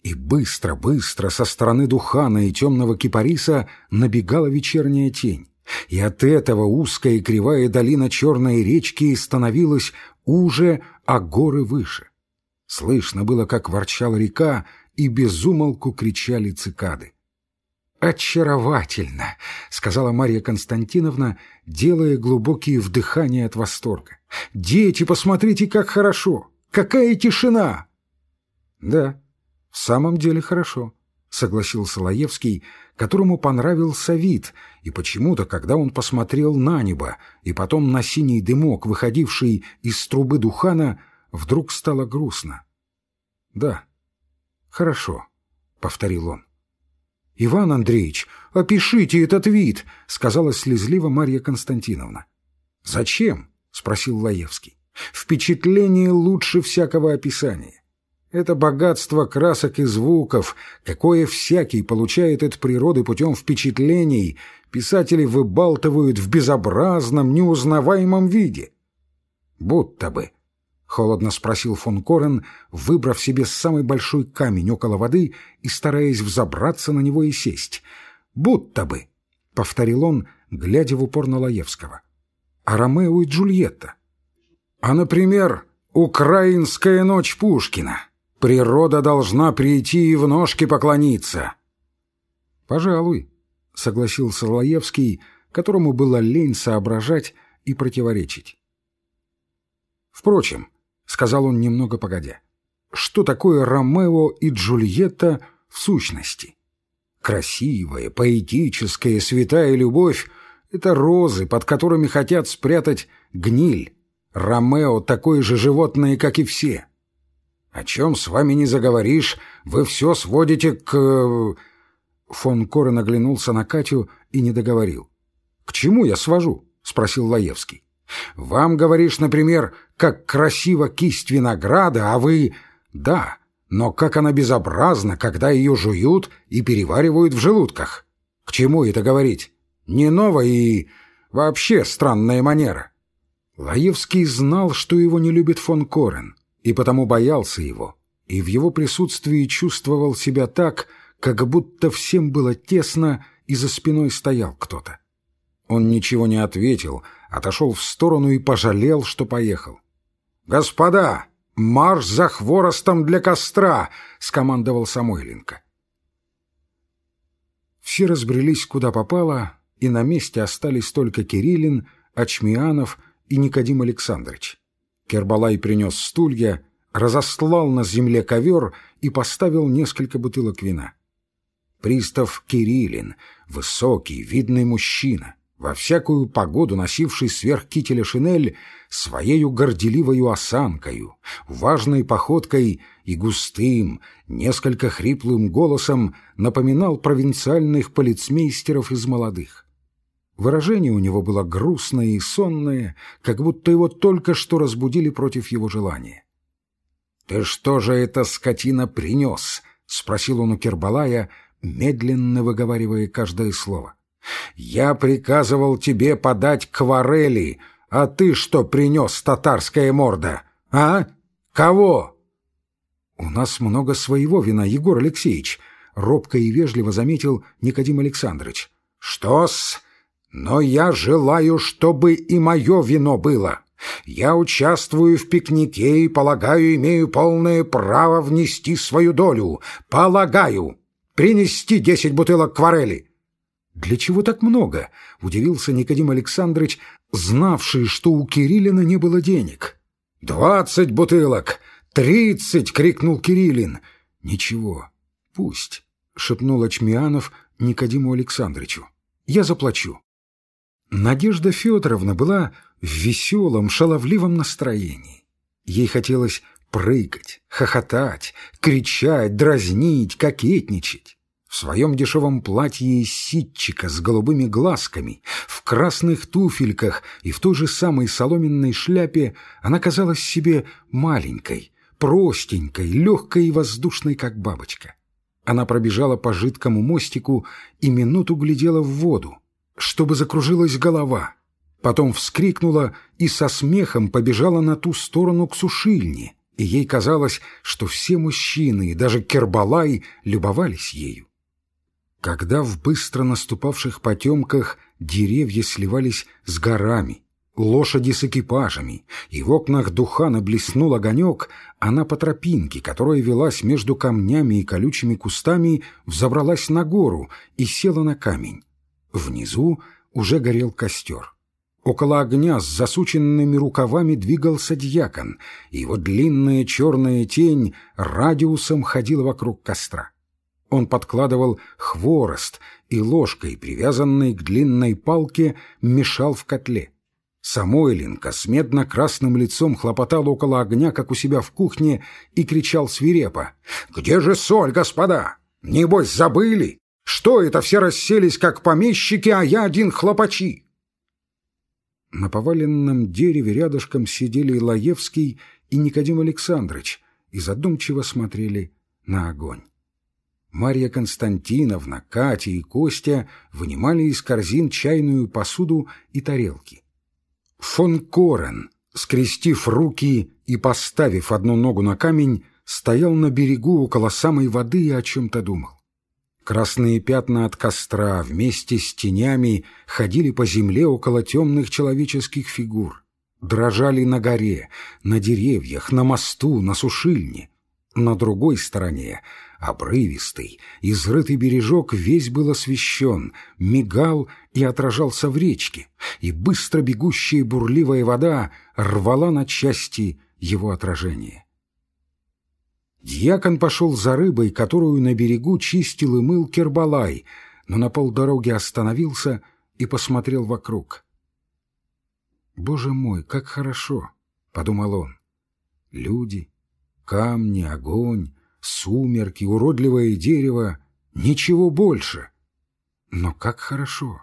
И быстро-быстро со стороны Духана и темного кипариса набегала вечерняя тень. И от этого узкая и кривая долина черной речки становилась уже, а горы выше. Слышно было, как ворчала река, и безумолку кричали цикады. «Очаровательно!» — сказала Марья Константиновна, делая глубокие вдыхания от восторга. «Дети, посмотрите, как хорошо! Какая тишина!» «Да, в самом деле хорошо», — согласился Лаевский, которому понравился вид, и почему-то, когда он посмотрел на небо и потом на синий дымок, выходивший из трубы духана, вдруг стало грустно. «Да, хорошо», — повторил он. «Иван Андреевич, опишите этот вид», — сказала слезливо Марья Константиновна. «Зачем?» — спросил Лаевский. «Впечатление лучше всякого описания. Это богатство красок и звуков, какое всякий получает от природы путем впечатлений, писатели выбалтывают в безобразном, неузнаваемом виде. Будто бы — холодно спросил фон Корен, выбрав себе самый большой камень около воды и стараясь взобраться на него и сесть. «Будто бы», — повторил он, глядя в упор на Лаевского. «А Ромео и Джульетта?» «А, например, «Украинская ночь Пушкина». Природа должна прийти и в ножки поклониться. «Пожалуй», — согласился Лаевский, которому было лень соображать и противоречить. Впрочем, — сказал он немного погодя. «Что такое Ромео и Джульетта в сущности? Красивая, поэтическая, святая любовь — это розы, под которыми хотят спрятать гниль. Ромео — такое же животное, как и все. О чем с вами не заговоришь, вы все сводите к...» Фон Корен оглянулся на Катю и не договорил. «К чему я свожу?» — спросил Лаевский. Вам, говоришь, например, как красиво кисть винограда, а вы... Да, но как она безобразна, когда ее жуют и переваривают в желудках. К чему это говорить? Не новая и вообще странная манера. Лаевский знал, что его не любит фон Корен, и потому боялся его, и в его присутствии чувствовал себя так, как будто всем было тесно, и за спиной стоял кто-то. Он ничего не ответил, отошел в сторону и пожалел, что поехал. «Господа, марш за хворостом для костра!» — скомандовал Самойленко. Все разбрелись куда попало, и на месте остались только Кириллин, Ачмианов и Никодим Александрович. Кербалай принес стулья, разослал на земле ковер и поставил несколько бутылок вина. Пристав Кириллин, высокий, видный мужчина — во всякую погоду носивший сверх кителя шинель своею горделивою осанкою, важной походкой и густым, несколько хриплым голосом напоминал провинциальных полицмейстеров из молодых. Выражение у него было грустное и сонное, как будто его только что разбудили против его желания. «Ты что же это, скотина, принес?» — спросил он у Кербалая, медленно выговаривая каждое слово. — я приказывал тебе подать кварели, а ты что принес, татарская морда? А? Кого?» «У нас много своего вина, Егор Алексеевич», — робко и вежливо заметил Никодим Александрович. «Что-с? Но я желаю, чтобы и мое вино было. Я участвую в пикнике и, полагаю, имею полное право внести свою долю. Полагаю. Принести десять бутылок кварели». «Для чего так много?» — удивился Никодим Александрович, знавший, что у Кириллина не было денег. «Двадцать бутылок! Тридцать!» — крикнул Кириллин. «Ничего, пусть», — шепнул Ачмианов Никодиму Александровичу. «Я заплачу». Надежда Федоровна была в веселом, шаловливом настроении. Ей хотелось прыгать, хохотать, кричать, дразнить, кокетничать. В своем дешевом платье из ситчика с голубыми глазками, в красных туфельках и в той же самой соломенной шляпе она казалась себе маленькой, простенькой, легкой и воздушной, как бабочка. Она пробежала по жидкому мостику и минуту глядела в воду, чтобы закружилась голова. Потом вскрикнула и со смехом побежала на ту сторону к сушильне, и ей казалось, что все мужчины, и даже Кербалай, любовались ею. Когда в быстро наступавших потемках деревья сливались с горами, лошади с экипажами, и в окнах Духана блеснул огонек, она по тропинке, которая велась между камнями и колючими кустами, взобралась на гору и села на камень. Внизу уже горел костер. Около огня с засученными рукавами двигался дьякон, и его длинная черная тень радиусом ходила вокруг костра. Он подкладывал хворост и ложкой, привязанной к длинной палке, мешал в котле. Самойленко с медно-красным лицом хлопотал около огня, как у себя в кухне, и кричал свирепо. «Где же соль, господа? Небось, забыли? Что это, все расселись, как помещики, а я один хлопачи?» На поваленном дереве рядышком сидели Лаевский и Никодим Александрович и задумчиво смотрели на огонь. Марья Константиновна, Катя и Костя вынимали из корзин чайную посуду и тарелки. Фон Корен, скрестив руки и поставив одну ногу на камень, стоял на берегу около самой воды и о чем-то думал. Красные пятна от костра вместе с тенями ходили по земле около темных человеческих фигур. Дрожали на горе, на деревьях, на мосту, на сушильне. На другой стороне Обрывистый, изрытый бережок весь был освещен, мигал и отражался в речке, и быстро бегущая бурливая вода рвала на части его отражение. Дьякон пошел за рыбой, которую на берегу чистил и мыл Кербалай, но на полдороги остановился и посмотрел вокруг. «Боже мой, как хорошо!» — подумал он. «Люди, камни, огонь, сумерки, уродливое дерево, ничего больше. Но как хорошо!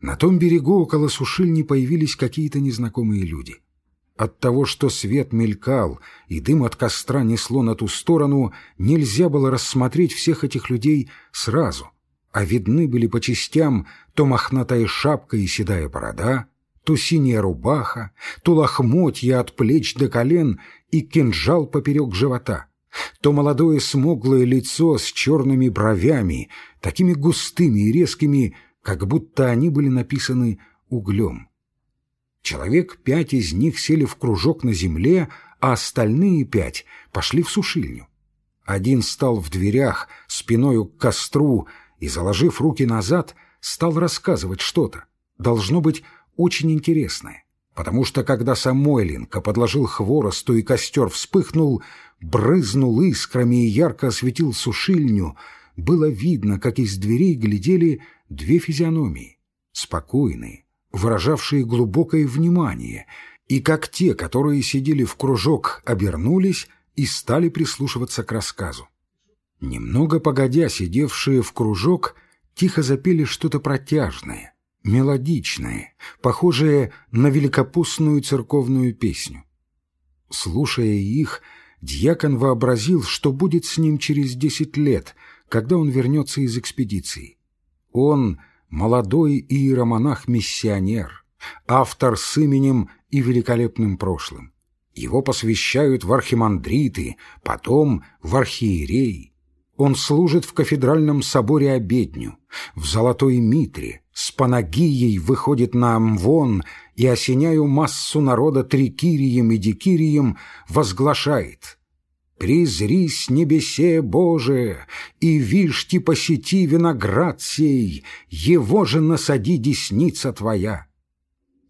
На том берегу около сушильни появились какие-то незнакомые люди. От того, что свет мелькал и дым от костра несло на ту сторону, нельзя было рассмотреть всех этих людей сразу, а видны были по частям то мохнатая шапка и седая борода, то синяя рубаха, то лохмотья от плеч до колен и кинжал поперек живота, то молодое смуглое лицо с черными бровями, такими густыми и резкими, как будто они были написаны углем. Человек пять из них сели в кружок на земле, а остальные пять пошли в сушильню. Один стал в дверях, спиною к костру, и, заложив руки назад, стал рассказывать что-то. Должно быть, очень интересное, потому что когда Самойленко подложил хворосту и костер вспыхнул, брызнул искрами и ярко осветил сушильню, было видно, как из дверей глядели две физиономии, спокойные, выражавшие глубокое внимание, и как те, которые сидели в кружок, обернулись и стали прислушиваться к рассказу. Немного погодя, сидевшие в кружок тихо запели что-то протяжное — мелодичное, похожее на великопустную церковную песню. Слушая их, дьякон вообразил, что будет с ним через десять лет, когда он вернется из экспедиции. Он — молодой иеромонах-миссионер, автор с именем и великолепным прошлым. Его посвящают в архимандриты, потом в архиереи. Он служит в кафедральном соборе обедню, в золотой митре, с панагией выходит на Амвон и, осеняю массу народа трикирием и дикирием, возглашает «Призрись небесе Боже, и вишьте посети виноград сей, его же насади десница твоя».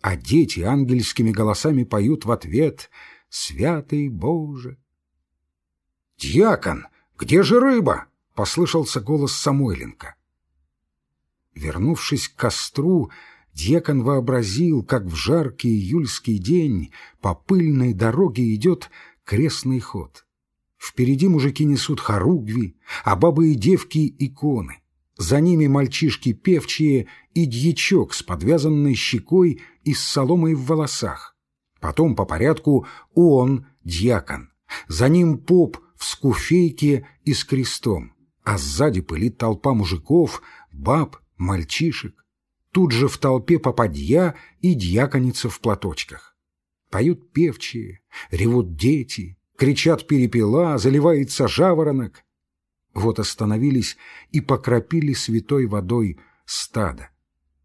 А дети ангельскими голосами поют в ответ «Святый Боже». «Дьякон!» «Где же рыба?» — послышался голос Самойленко. Вернувшись к костру, дьякон вообразил, как в жаркий июльский день по пыльной дороге идет крестный ход. Впереди мужики несут хоругви, а бабы и девки — иконы. За ними мальчишки певчие и дьячок с подвязанной щекой и с соломой в волосах. Потом по порядку он, дьякон. За ним поп в скуфейке и с крестом. А сзади пылит толпа мужиков, баб, мальчишек. Тут же в толпе попадья и дьяконица в платочках. Поют певчие, ревут дети, кричат перепела, заливается жаворонок. Вот остановились и покропили святой водой стадо.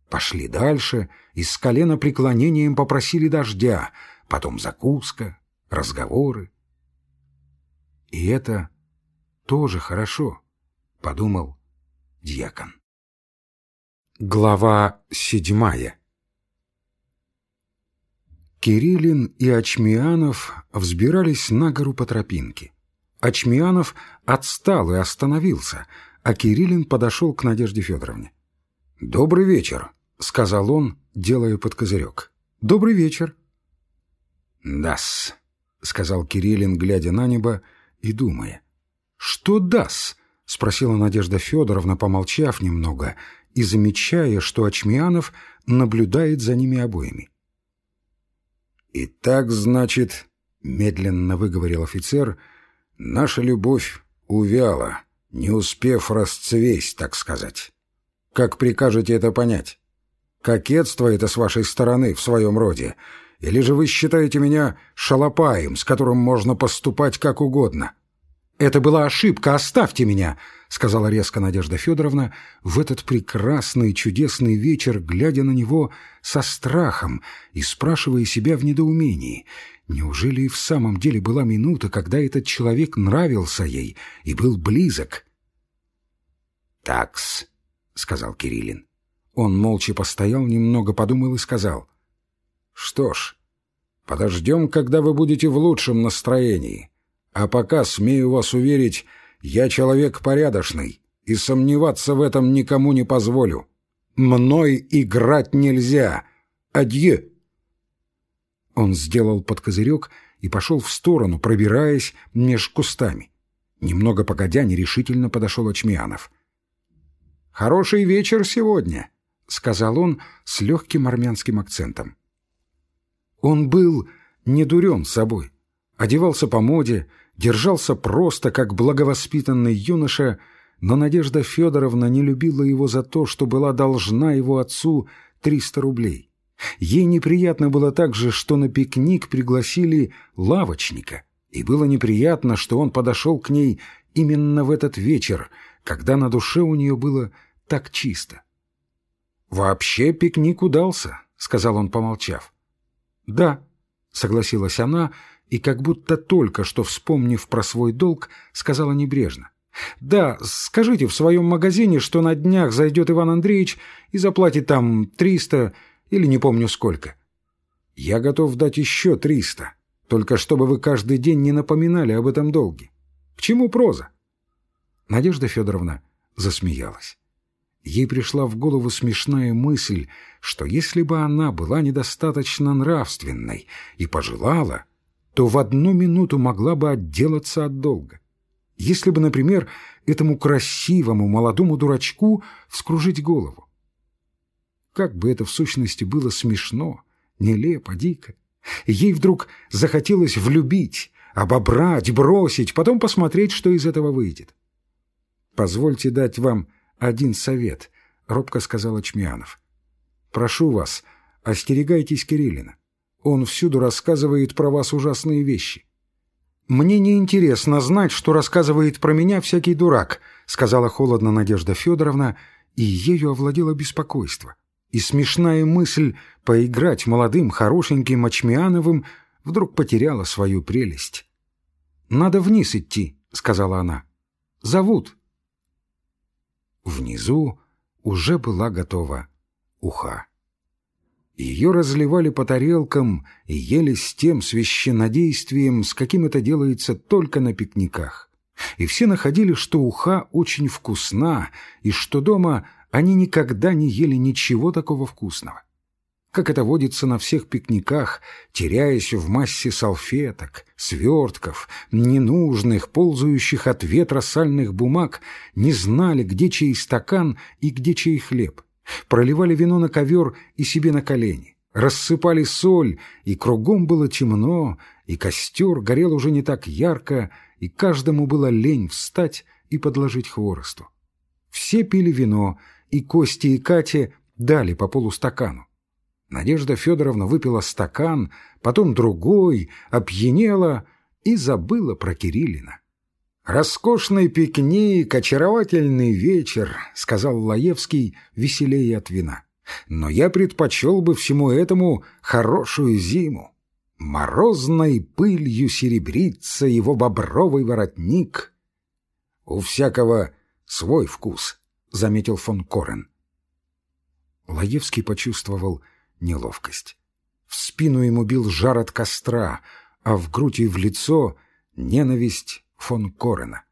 Пошли дальше и с колена преклонением попросили дождя, потом закуска, разговоры. И это тоже хорошо, — подумал дьякон. Глава седьмая Кириллин и Ачмианов взбирались на гору по тропинке. Ачмианов отстал и остановился, а Кириллин подошел к Надежде Федоровне. «Добрый вечер», — сказал он, делая под козырек. «Добрый вечер». «Дас», — сказал Кириллин, глядя на небо и думая. «Что дас?» — спросила Надежда Федоровна, помолчав немного и замечая, что Ачмианов наблюдает за ними обоими. «И так, значит, — медленно выговорил офицер, — наша любовь увяла, не успев расцвесть, так сказать. Как прикажете это понять? Кокетство это с вашей стороны в своем роде, или же вы считаете меня шалопаем, с которым можно поступать как угодно?» «Это была ошибка, оставьте меня!» — сказала резко Надежда Федоровна в этот прекрасный чудесный вечер, глядя на него со страхом и спрашивая себя в недоумении. Неужели и в самом деле была минута, когда этот человек нравился ей и был близок? «Такс», — сказал Кириллин. Он молча постоял, немного подумал и сказал. «Что ж, подождем, когда вы будете в лучшем настроении». А пока, смею вас уверить, я человек порядочный, и сомневаться в этом никому не позволю. Мной играть нельзя. Адье!» Он сделал под козырек и пошел в сторону, пробираясь меж кустами. Немного погодя, нерешительно подошел Очмианов. «Хороший вечер сегодня», — сказал он с легким армянским акцентом. Он был не дурен собой, одевался по моде, держался просто, как благовоспитанный юноша, но Надежда Федоровна не любила его за то, что была должна его отцу триста рублей. Ей неприятно было также, что на пикник пригласили лавочника, и было неприятно, что он подошел к ней именно в этот вечер, когда на душе у нее было так чисто. «Вообще пикник удался», — сказал он, помолчав. «Да», — согласилась она, — и как будто только что вспомнив про свой долг, сказала небрежно. «Да, скажите в своем магазине, что на днях зайдет Иван Андреевич и заплатит там триста или не помню сколько. Я готов дать еще триста, только чтобы вы каждый день не напоминали об этом долге. К чему проза?» Надежда Федоровна засмеялась. Ей пришла в голову смешная мысль, что если бы она была недостаточно нравственной и пожелала, то в одну минуту могла бы отделаться от долга. Если бы, например, этому красивому молодому дурачку вскружить голову. Как бы это в сущности было смешно, нелепо, дико. Ей вдруг захотелось влюбить, обобрать, бросить, потом посмотреть, что из этого выйдет. «Позвольте дать вам один совет», — робко сказал Чмианов. «Прошу вас, остерегайтесь Кириллина. Он всюду рассказывает про вас ужасные вещи. «Мне не интересно знать, что рассказывает про меня всякий дурак», сказала холодно Надежда Федоровна, и ею овладело беспокойство. И смешная мысль поиграть молодым, хорошеньким Очмиановым вдруг потеряла свою прелесть. «Надо вниз идти», — сказала она. «Зовут». Внизу уже была готова уха. Ее разливали по тарелкам и ели с тем священнодействием, с каким это делается только на пикниках. И все находили, что уха очень вкусна, и что дома они никогда не ели ничего такого вкусного. как это водится на всех пикниках, теряясь в массе салфеток, свертков, ненужных, ползающих от ветра сальных бумаг, не знали, где чей стакан и где чей хлеб. Проливали вино на ковер и себе на колени, рассыпали соль, и кругом было темно, и костер горел уже не так ярко, и каждому было лень встать и подложить хворосту. Все пили вино, и Косте и Кате дали по полустакану. Надежда Федоровна выпила стакан, потом другой, опьянела и забыла про Кириллина. «Роскошный пикник, очаровательный вечер», — сказал Лаевский, веселее от вина. «Но я предпочел бы всему этому хорошую зиму. Морозной пылью серебрится его бобровый воротник». «У всякого свой вкус», — заметил фон Корен. Лаевский почувствовал неловкость. В спину ему бил жар от костра, а в грудь и в лицо — ненависть фон Корена.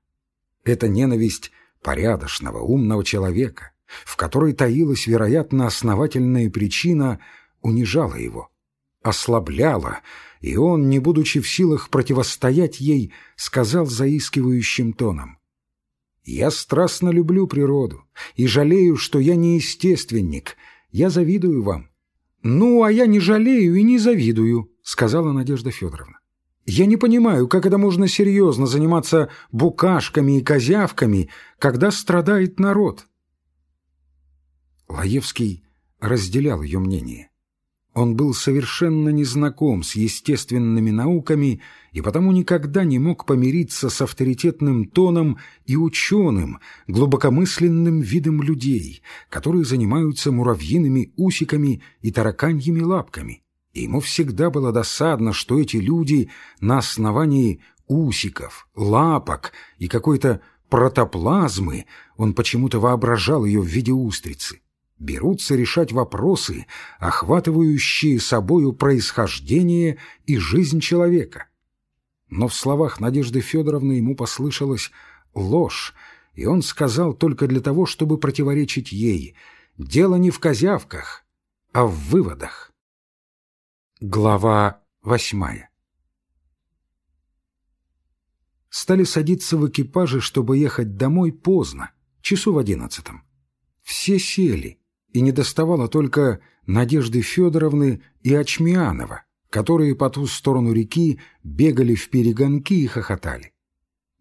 Это ненависть порядочного, умного человека, в которой таилась, вероятно, основательная причина, унижала его, ослабляла, и он, не будучи в силах противостоять ей, сказал заискивающим тоном. «Я страстно люблю природу и жалею, что я не естественник. Я завидую вам. «Ну, а я не жалею и не завидую», — сказала Надежда Федоровна. «Я не понимаю, как это можно серьезно заниматься букашками и козявками, когда страдает народ». Лаевский разделял ее мнение. Он был совершенно незнаком с естественными науками и потому никогда не мог помириться с авторитетным тоном и ученым, глубокомысленным видом людей, которые занимаются муравьиными усиками и тараканьими лапками. И ему всегда было досадно, что эти люди на основании усиков, лапок и какой-то протоплазмы, он почему-то воображал ее в виде устрицы, берутся решать вопросы, охватывающие собою происхождение и жизнь человека. Но в словах Надежды Федоровны ему послышалась ложь, и он сказал только для того, чтобы противоречить ей. Дело не в козявках, а в выводах. Глава восьмая Стали садиться в экипаже, чтобы ехать домой поздно, часу в одиннадцатом. Все сели, и не доставало только Надежды Федоровны и Очмианова, которые по ту сторону реки бегали в перегонки и хохотали.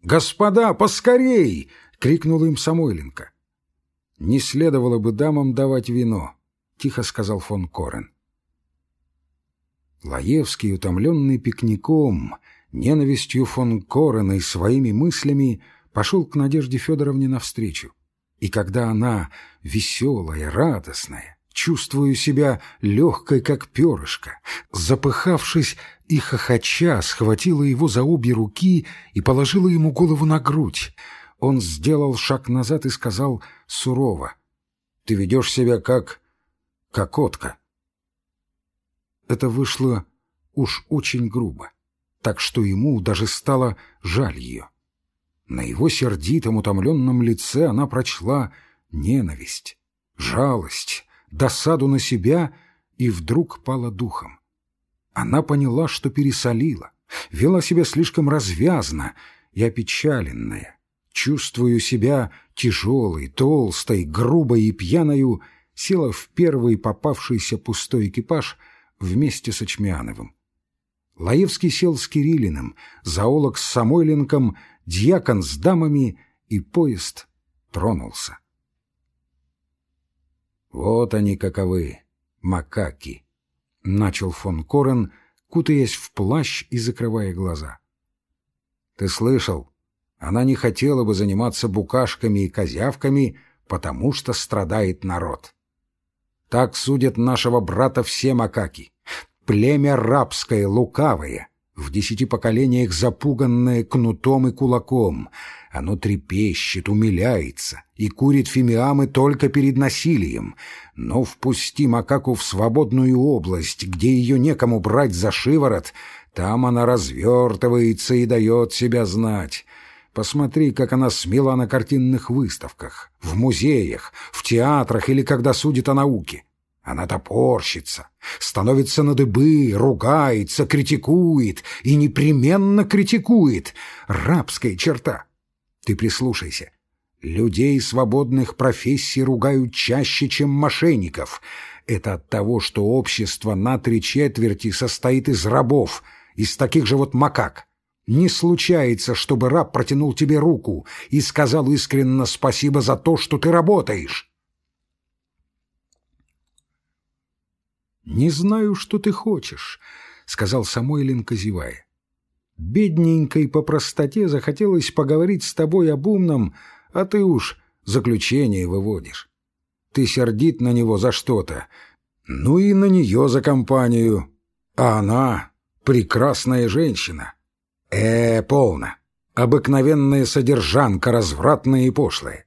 «Господа, поскорей!» — крикнул им Самойленко. «Не следовало бы дамам давать вино», — тихо сказал фон Корен. Лаевский, утомленный пикником, ненавистью фон Корена и своими мыслями, пошел к Надежде Федоровне навстречу. И когда она, веселая, радостная, чувствую себя легкой, как перышко, запыхавшись и хохоча, схватила его за обе руки и положила ему голову на грудь, он сделал шаг назад и сказал сурово, «Ты ведешь себя как... как котка». Это вышло уж очень грубо, так что ему даже стало жаль ее. На его сердитом, утомленном лице она прочла ненависть, жалость, досаду на себя и вдруг пала духом. Она поняла, что пересолила, вела себя слишком развязно и опечаленная. Чувствую себя тяжелой, толстой, грубой и пьяною, села в первый попавшийся пустой экипаж вместе с Очмяновым. Лаевский сел с Кириллиным, зоолог с Самойленком — дьякон с дамами, и поезд тронулся. «Вот они каковы, макаки!» — начал фон Корен, кутаясь в плащ и закрывая глаза. «Ты слышал? Она не хотела бы заниматься букашками и козявками, потому что страдает народ. Так судят нашего брата все макаки. Племя рабское, лукавое, в десяти поколениях запуганное кнутом и кулаком. Оно трепещет, умиляется и курит фимиамы только перед насилием. Но впусти макаку в свободную область, где ее некому брать за шиворот, там она развертывается и дает себя знать. Посмотри, как она смела на картинных выставках, в музеях, в театрах или когда судит о науке. Она топорщится, становится на дыбы, ругается, критикует и непременно критикует. Рабская черта. Ты прислушайся. Людей свободных профессий ругают чаще, чем мошенников. Это от того, что общество на три четверти состоит из рабов, из таких же вот макак. Не случается, чтобы раб протянул тебе руку и сказал искренне спасибо за то, что ты работаешь. «Не знаю, что ты хочешь», — сказал Самойленко, зевая. «Бедненькой по простоте захотелось поговорить с тобой об умном, а ты уж заключение выводишь. Ты сердит на него за что-то, ну и на нее за компанию. А она прекрасная женщина. Э, полно. Обыкновенная содержанка, развратная и пошлая.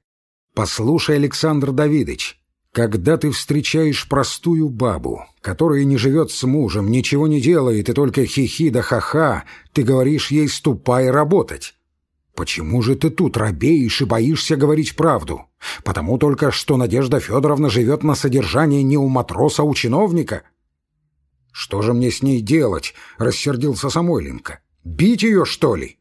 Послушай, Александр Давидович, когда ты встречаешь простую бабу, которая не живет с мужем, ничего не делает и только хихи да ха-ха, ты говоришь ей «ступай работать». Почему же ты тут робеешь и боишься говорить правду? Потому только, что Надежда Федоровна живет на содержании не у матроса, а у чиновника. Что же мне с ней делать? Рассердился Самойленко. Бить ее, что ли?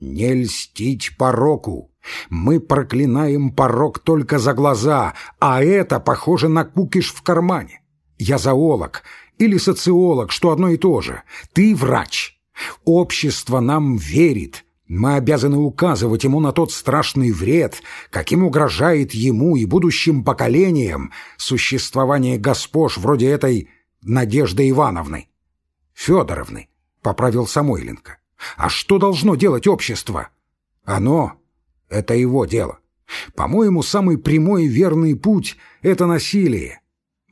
Не льстить пороку. Мы проклинаем порок только за глаза, а это похоже на кукиш в кармане. Я зоолог или социолог, что одно и то же. Ты врач. Общество нам верит. Мы обязаны указывать ему на тот страшный вред, каким угрожает ему и будущим поколениям существование госпож вроде этой Надежды Ивановны. Федоровны, — поправил Самойленко. А что должно делать общество? Оно — это его дело. По-моему, самый прямой и верный путь — это насилие.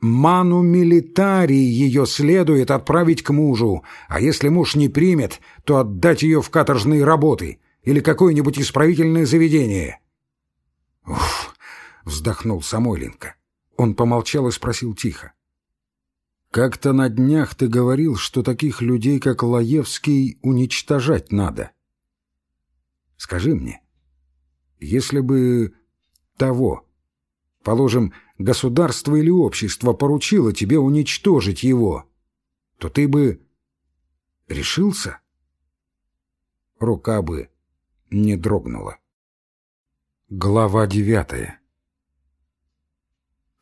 Ману милитарии ее следует отправить к мужу, а если муж не примет, то отдать ее в каторжные работы или какое-нибудь исправительное заведение. «Уф!» — вздохнул Самойленко. Он помолчал и спросил тихо. «Как-то на днях ты говорил, что таких людей, как Лаевский, уничтожать надо. Скажи мне, если бы того, положим, государство или общество поручило тебе уничтожить его, то ты бы решился? Рука бы не дрогнула. Глава девятая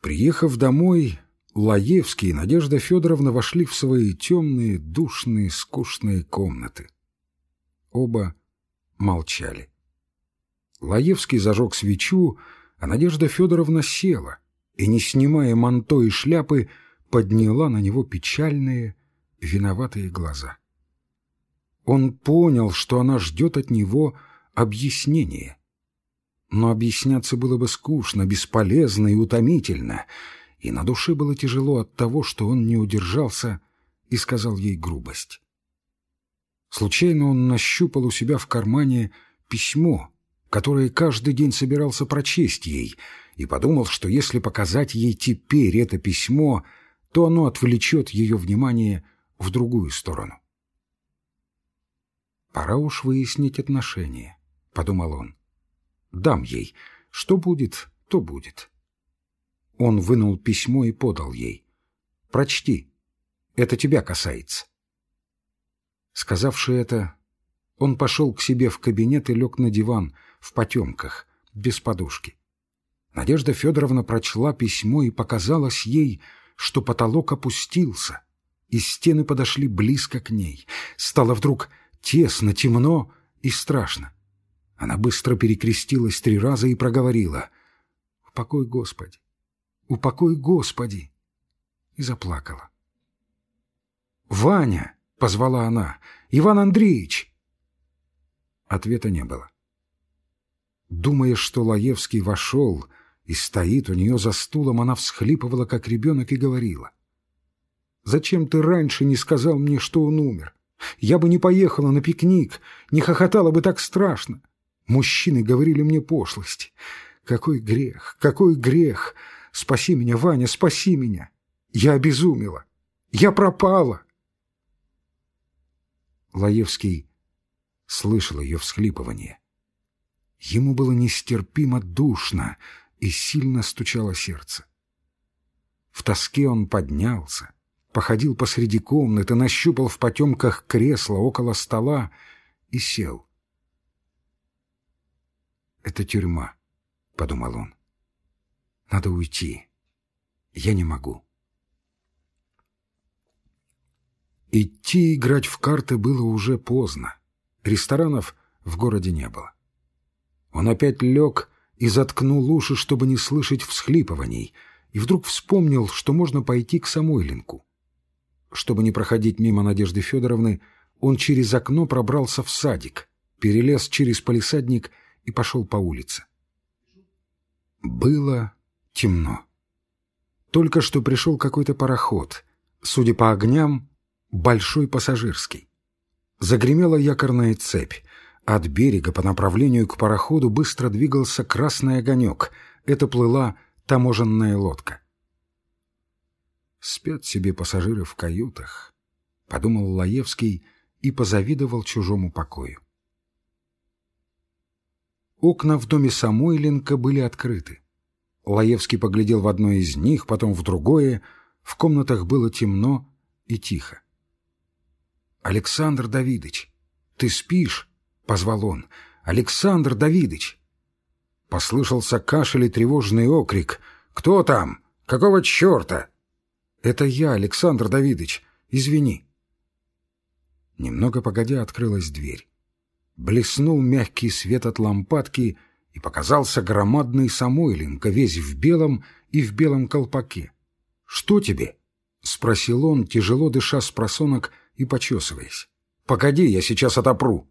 Приехав домой, Лаевский и Надежда Федоровна вошли в свои темные, душные, скучные комнаты. Оба молчали. Лаевский зажег свечу, а Надежда Федоровна села — и, не снимая манто и шляпы, подняла на него печальные, виноватые глаза. Он понял, что она ждет от него объяснения. Но объясняться было бы скучно, бесполезно и утомительно, и на душе было тяжело от того, что он не удержался и сказал ей грубость. Случайно он нащупал у себя в кармане письмо, которое каждый день собирался прочесть ей — и подумал, что если показать ей теперь это письмо, то оно отвлечет ее внимание в другую сторону. «Пора уж выяснить отношения», — подумал он. «Дам ей. Что будет, то будет». Он вынул письмо и подал ей. «Прочти. Это тебя касается». Сказавши это, он пошел к себе в кабинет и лег на диван в потемках, без подушки. Надежда Федоровна прочла письмо и показалось ей, что потолок опустился, и стены подошли близко к ней. Стало вдруг тесно, темно и страшно. Она быстро перекрестилась три раза и проговорила «Упокой, Господи! Упокой, Господи!» и заплакала. «Ваня!» — позвала она. «Иван Андреевич!» Ответа не было. Думая, что Лаевский вошел, и стоит у нее за стулом, она всхлипывала, как ребенок, и говорила. «Зачем ты раньше не сказал мне, что он умер? Я бы не поехала на пикник, не хохотала бы так страшно. Мужчины говорили мне пошлости. Какой грех, какой грех! Спаси меня, Ваня, спаси меня! Я обезумела! Я пропала!» Лаевский слышал ее всхлипывание. Ему было нестерпимо душно, и сильно стучало сердце. В тоске он поднялся, походил посреди комнаты, нащупал в потемках кресло около стола и сел. «Это тюрьма», — подумал он. «Надо уйти. Я не могу». Идти играть в карты было уже поздно. Ресторанов в городе не было. Он опять лег и заткнул уши, чтобы не слышать всхлипываний, и вдруг вспомнил, что можно пойти к Самойлинку. Чтобы не проходить мимо Надежды Федоровны, он через окно пробрался в садик, перелез через палисадник и пошел по улице. Было темно. Только что пришел какой-то пароход, судя по огням, большой пассажирский. Загремела якорная цепь. От берега по направлению к пароходу быстро двигался красный огонек. Это плыла таможенная лодка. «Спят себе пассажиры в каютах», — подумал Лаевский и позавидовал чужому покою. Окна в доме Самойленко были открыты. Лаевский поглядел в одно из них, потом в другое. В комнатах было темно и тихо. «Александр Давидович, ты спишь?» — позвал он. «Александр Давидович!» Послышался кашель и тревожный окрик. «Кто там? Какого черта?» «Это я, Александр Давидович. Извини». Немного погодя открылась дверь. Блеснул мягкий свет от лампадки, и показался громадный Самойленко, весь в белом и в белом колпаке. «Что тебе?» — спросил он, тяжело дыша с просонок и почесываясь. «Погоди, я сейчас отопру».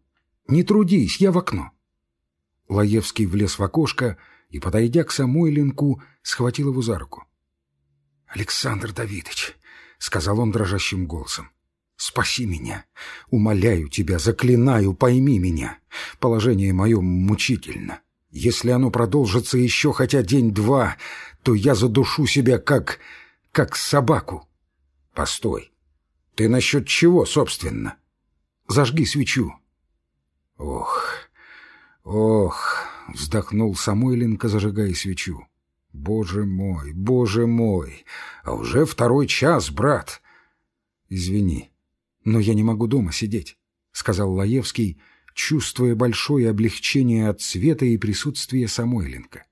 «Не трудись, я в окно». Лаевский влез в окошко и, подойдя к Самойленку, схватил его за руку. «Александр Давидович», — сказал он дрожащим голосом, — «спаси меня. Умоляю тебя, заклинаю, пойми меня. Положение мое мучительно. Если оно продолжится еще хотя день-два, то я задушу себя как... как собаку». «Постой», ты насчет чего, собственно? Зажги свечу. Ох, ох, вздохнул Самойленко, зажигая свечу. Боже мой, боже мой, а уже второй час, брат. Извини, но я не могу дома сидеть, сказал Лаевский, чувствуя большое облегчение от света и присутствия Самойленко.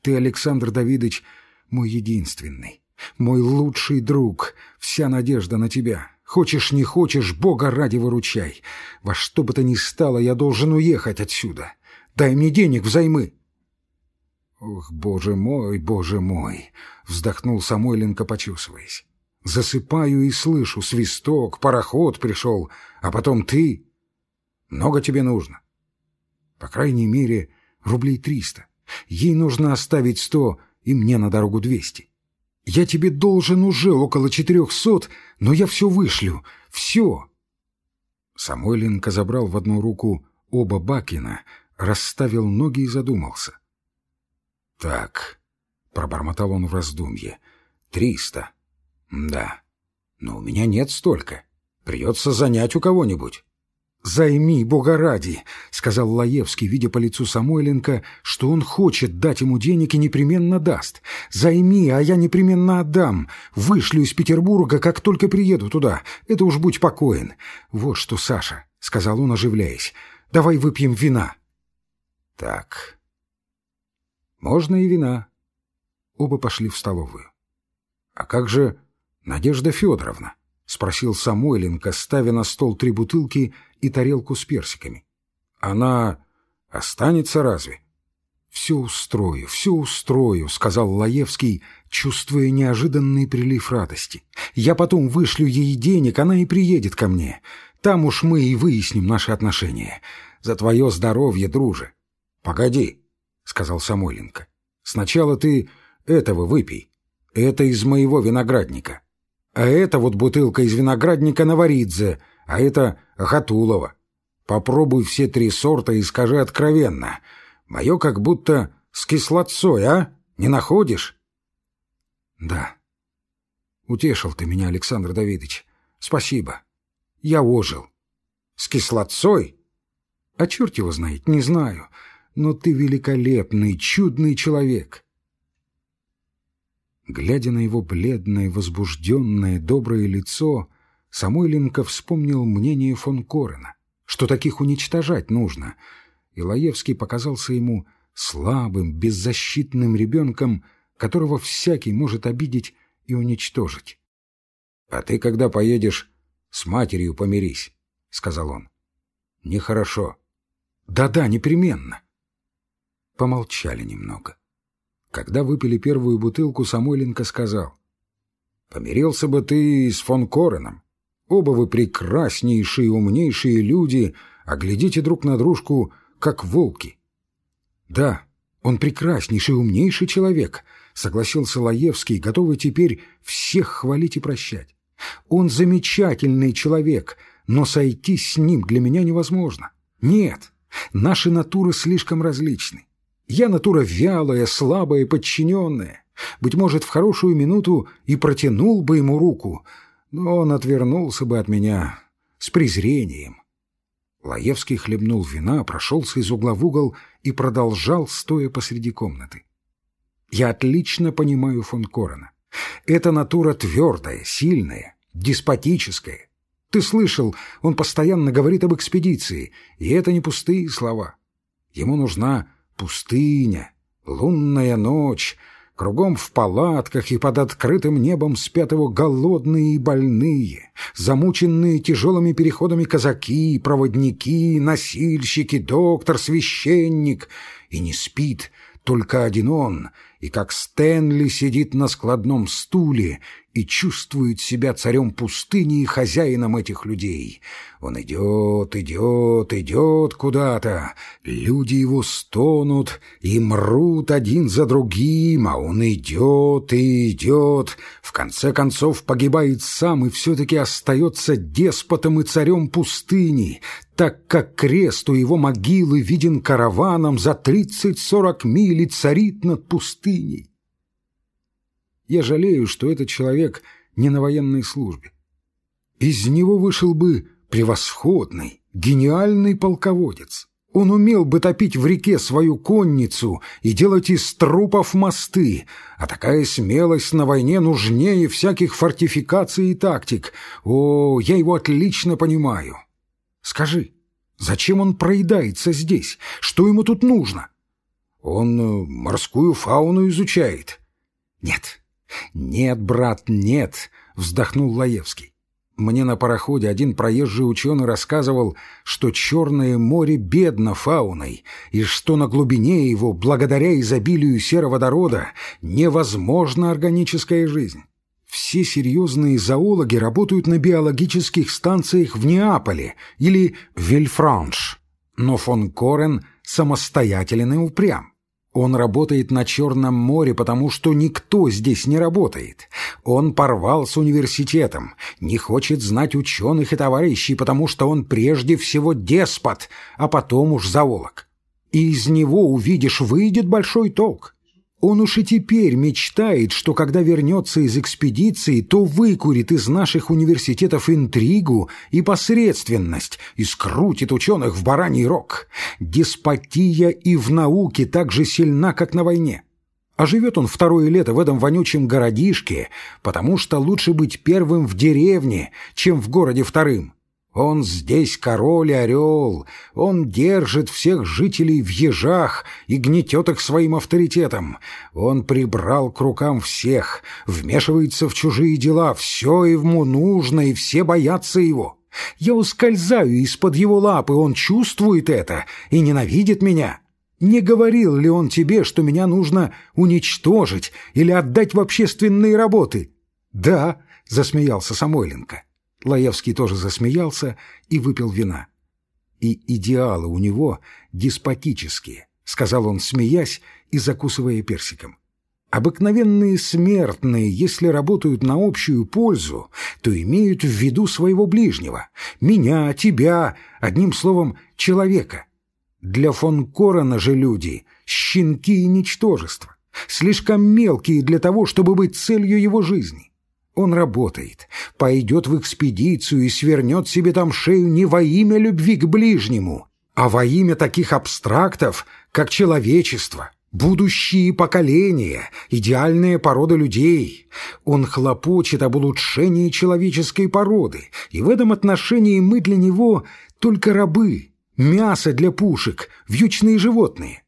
Ты, Александр Давидович, мой единственный. Мой лучший друг, вся надежда на тебя. Хочешь, не хочешь, Бога ради выручай. Во что бы то ни стало, я должен уехать отсюда. Дай мне денег взаймы. «Ох, боже мой, боже мой!» — вздохнул Самойленко, почесываясь. «Засыпаю и слышу, свисток, пароход пришел, а потом ты. Много тебе нужно?» «По крайней мере, рублей триста. Ей нужно оставить сто, и мне на дорогу двести. Я тебе должен уже около четырехсот, но я все вышлю. Все. Самойленко забрал в одну руку оба Бакина, расставил ноги и задумался. «Так», — пробормотал он в раздумье, — «триста. Да, но у меня нет столько. Придется занять у кого-нибудь». «Займи, Бога ради!» — сказал Лаевский, видя по лицу Самойленко, что он хочет дать ему денег и непременно даст. «Займи, а я непременно отдам. Вышлю из Петербурга, как только приеду туда. Это уж будь покоен. Вот что, Саша!» — сказал он, оживляясь. «Давай выпьем вина». «Так, можно и вина». Оба пошли в столовую. «А как же Надежда Федоровна?» — спросил Самойленко, ставя на стол три бутылки и тарелку с персиками. «Она останется разве?» «Все устрою, все устрою», — сказал Лаевский, чувствуя неожиданный прилив радости. «Я потом вышлю ей денег, она и приедет ко мне. Там уж мы и выясним наши отношения. За твое здоровье, друже». «Погоди», — сказал Самойленко. «Сначала ты этого выпей. Это из моего виноградника. А это вот бутылка из виноградника Наваридзе, а это Хатулова. Попробуй все три сорта и скажи откровенно. Мое как будто с кислотцой, а? Не находишь? Да. Утешил ты меня, Александр Давидович. Спасибо. Я ожил. С кислотцой? А черт его знает, не знаю. Но ты великолепный, чудный человек. Глядя на его бледное, возбужденное, доброе лицо, Самойленко вспомнил мнение фон Корена, что таких уничтожать нужно, и Лаевский показался ему слабым, беззащитным ребенком, которого всякий может обидеть и уничтожить. — А ты, когда поедешь, с матерью помирись, — сказал он. — Нехорошо. Да — непременно. Помолчали немного. Когда выпили первую бутылку, Самойленко сказал. — Помирился бы ты с фон Кореном. Оба вы прекраснейшие, умнейшие люди, а глядите друг на дружку, как волки. — Да, он прекраснейший, умнейший человек, — согласился Лаевский, готовый теперь всех хвалить и прощать. Он замечательный человек, но сойти с ним для меня невозможно. Нет, наши натуры слишком различны. Я натура вялая, слабая, подчиненная. Быть может, в хорошую минуту и протянул бы ему руку, но он отвернулся бы от меня с презрением. Лаевский хлебнул вина, прошелся из угла в угол и продолжал, стоя посреди комнаты. «Я отлично понимаю фон Корена. Эта натура твердая, сильная, деспотическая. Ты слышал, он постоянно говорит об экспедиции, и это не пустые слова. Ему нужна Пустыня, лунная ночь, кругом в палатках и под открытым небом спят его голодные и больные, замученные тяжелыми переходами казаки, проводники, носильщики, доктор, священник. И не спит только один он, и как Стэнли сидит на складном стуле и чувствует себя царем пустыни и хозяином этих людей. Он идет, идет, идет куда-то. Люди его стонут и мрут один за другим, а он идет и идет. В конце концов погибает сам и все-таки остается деспотом и царем пустыни, так как крест у его могилы виден караваном за тридцать-сорок миль и царит над пустыней. Я жалею, что этот человек не на военной службе. Из него вышел бы превосходный, гениальный полководец. Он умел бы топить в реке свою конницу и делать из трупов мосты, а такая смелость на войне нужнее всяких фортификаций и тактик. О, я его отлично понимаю. Скажи, зачем он проедается здесь? Что ему тут нужно? Он э, морскую фауну изучает. Нет, «Нет, брат, нет!» — вздохнул Лаевский. «Мне на пароходе один проезжий ученый рассказывал, что Черное море бедно фауной, и что на глубине его, благодаря изобилию сероводорода, невозможна органическая жизнь. Все серьезные зоологи работают на биологических станциях в Неаполе или Вильфранш, но фон Корен самостоятелен и упрям. Он работает на Черном море, потому что никто здесь не работает. Он порвал с университетом, не хочет знать ученых и товарищей, потому что он прежде всего деспот, а потом уж зоолог. И из него, увидишь, выйдет большой толк. Он уж и теперь мечтает, что когда вернется из экспедиции, то выкурит из наших университетов интригу и посредственность и скрутит ученых в бараний рог. Деспотия и в науке так же сильна, как на войне. А живет он второе лето в этом вонючем городишке, потому что лучше быть первым в деревне, чем в городе вторым. Он здесь король и орел, он держит всех жителей в ежах и гнетет их своим авторитетом. Он прибрал к рукам всех, вмешивается в чужие дела, все ему нужно, и все боятся его. Я ускользаю из-под его лапы, он чувствует это и ненавидит меня. Не говорил ли он тебе, что меня нужно уничтожить или отдать в общественные работы? Да, засмеялся Самойленко. Лаевский тоже засмеялся и выпил вина. «И идеалы у него деспотические», — сказал он, смеясь и закусывая персиком. Обыкновенные смертные, если работают на общую пользу, то имеют в виду своего ближнего, меня, тебя, одним словом, человека. Для фон Корона же люди — щенки и ничтожества, слишком мелкие для того, чтобы быть целью его жизни. Он работает, пойдет в экспедицию и свернет себе там шею не во имя любви к ближнему, а во имя таких абстрактов, как человечество, будущие поколения, идеальная порода людей. Он хлопочет об улучшении человеческой породы, и в этом отношении мы для него только рабы, мясо для пушек, вьючные животные.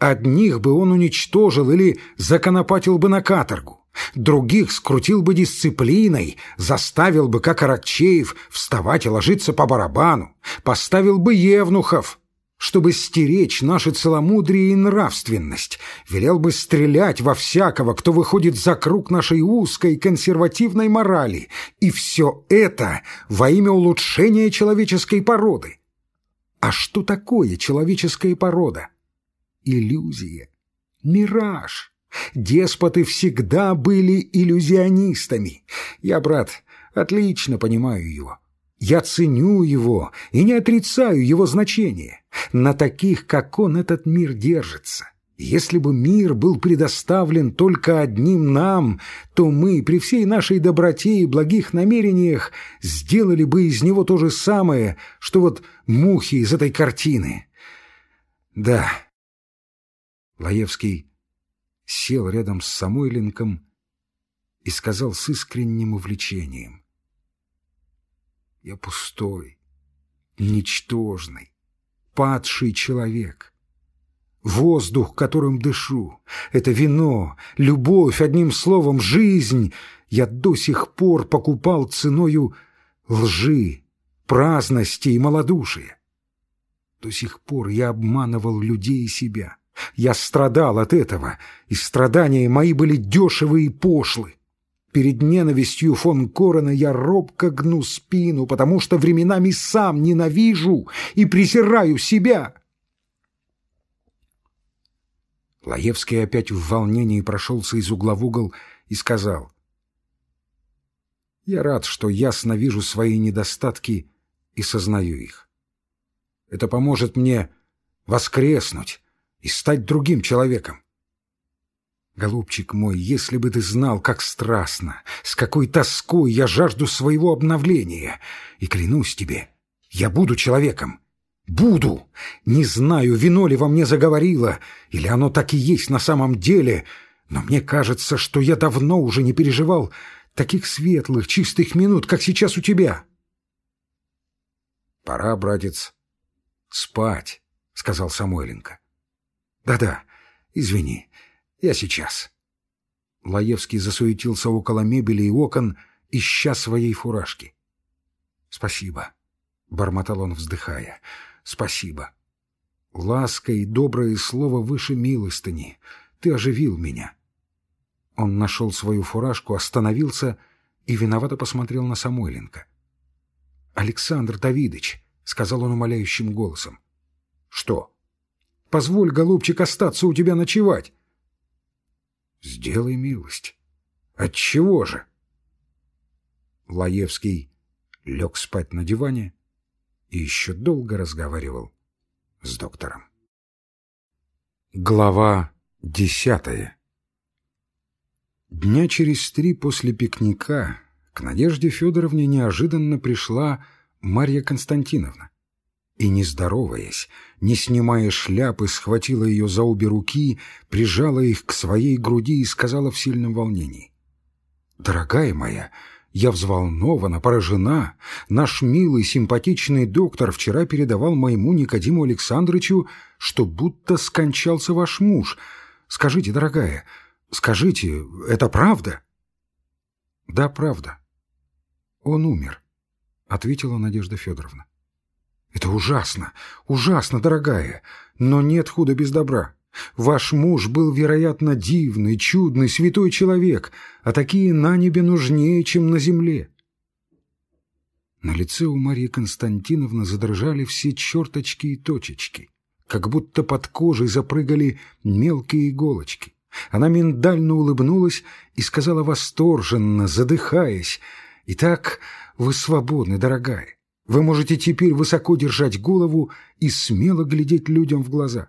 Одних бы он уничтожил или законопатил бы на каторгу, других скрутил бы дисциплиной, заставил бы, как Аракчеев, вставать и ложиться по барабану, поставил бы евнухов, чтобы стеречь наше целомудрие и нравственность, велел бы стрелять во всякого, кто выходит за круг нашей узкой консервативной морали, и все это во имя улучшения человеческой породы. А что такое человеческая порода? Иллюзия, мираж. Деспоты всегда были иллюзионистами. Я, брат, отлично понимаю его. Я ценю его и не отрицаю его значение. На таких, как он, этот мир держится. Если бы мир был предоставлен только одним нам, то мы, при всей нашей доброте и благих намерениях, сделали бы из него то же самое, что вот мухи из этой картины. Да. Лаевский сел рядом с Самойленком и сказал с искренним увлечением. Я пустой, ничтожный, падший человек. Воздух, которым дышу, это вино, любовь, одним словом, жизнь, я до сих пор покупал ценою лжи, праздности и малодушия. До сих пор я обманывал людей и себя. Я страдал от этого, и страдания мои были дешевы и пошлы. Перед ненавистью фон Корена я робко гну спину, потому что временами сам ненавижу и презираю себя. Лаевский опять в волнении прошелся из угла в угол и сказал. «Я рад, что ясно вижу свои недостатки и сознаю их. Это поможет мне воскреснуть и стать другим человеком. Голубчик мой, если бы ты знал, как страстно, с какой тоской я жажду своего обновления, и клянусь тебе, я буду человеком. Буду! Не знаю, вино ли во мне заговорило, или оно так и есть на самом деле, но мне кажется, что я давно уже не переживал таких светлых, чистых минут, как сейчас у тебя. «Пора, братец, спать», — сказал Самойленко. «Да-да, извини». Я сейчас. Лаевский засуетился около мебели и окон, ища своей фуражки. «Спасибо», — бормотал он, вздыхая. «Спасибо. Ласка и доброе слово выше милостыни. Ты оживил меня». Он нашел свою фуражку, остановился и виновато посмотрел на Самойленко. «Александр Давидович», — сказал он умоляющим голосом. «Что?» «Позволь, голубчик, остаться у тебя ночевать. Сделай милость. Отчего же? Лаевский лег спать на диване и еще долго разговаривал с доктором. Глава десятая Дня через три после пикника к Надежде Федоровне неожиданно пришла Марья Константиновна и, не здороваясь, не снимая шляпы, схватила ее за обе руки, прижала их к своей груди и сказала в сильном волнении. «Дорогая моя, я взволнована, поражена. Наш милый, симпатичный доктор вчера передавал моему Никодиму Александровичу, что будто скончался ваш муж. Скажите, дорогая, скажите, это правда?» «Да, правда. Он умер», — ответила Надежда Федоровна. Это ужасно, ужасно, дорогая, но нет худа без добра. Ваш муж был, вероятно, дивный, чудный, святой человек, а такие на небе нужнее, чем на земле. На лице у Марьи Константиновны задрожали все черточки и точечки, как будто под кожей запрыгали мелкие иголочки. Она миндально улыбнулась и сказала восторженно, задыхаясь, «Итак, вы свободны, дорогая. Вы можете теперь высоко держать голову и смело глядеть людям в глаза.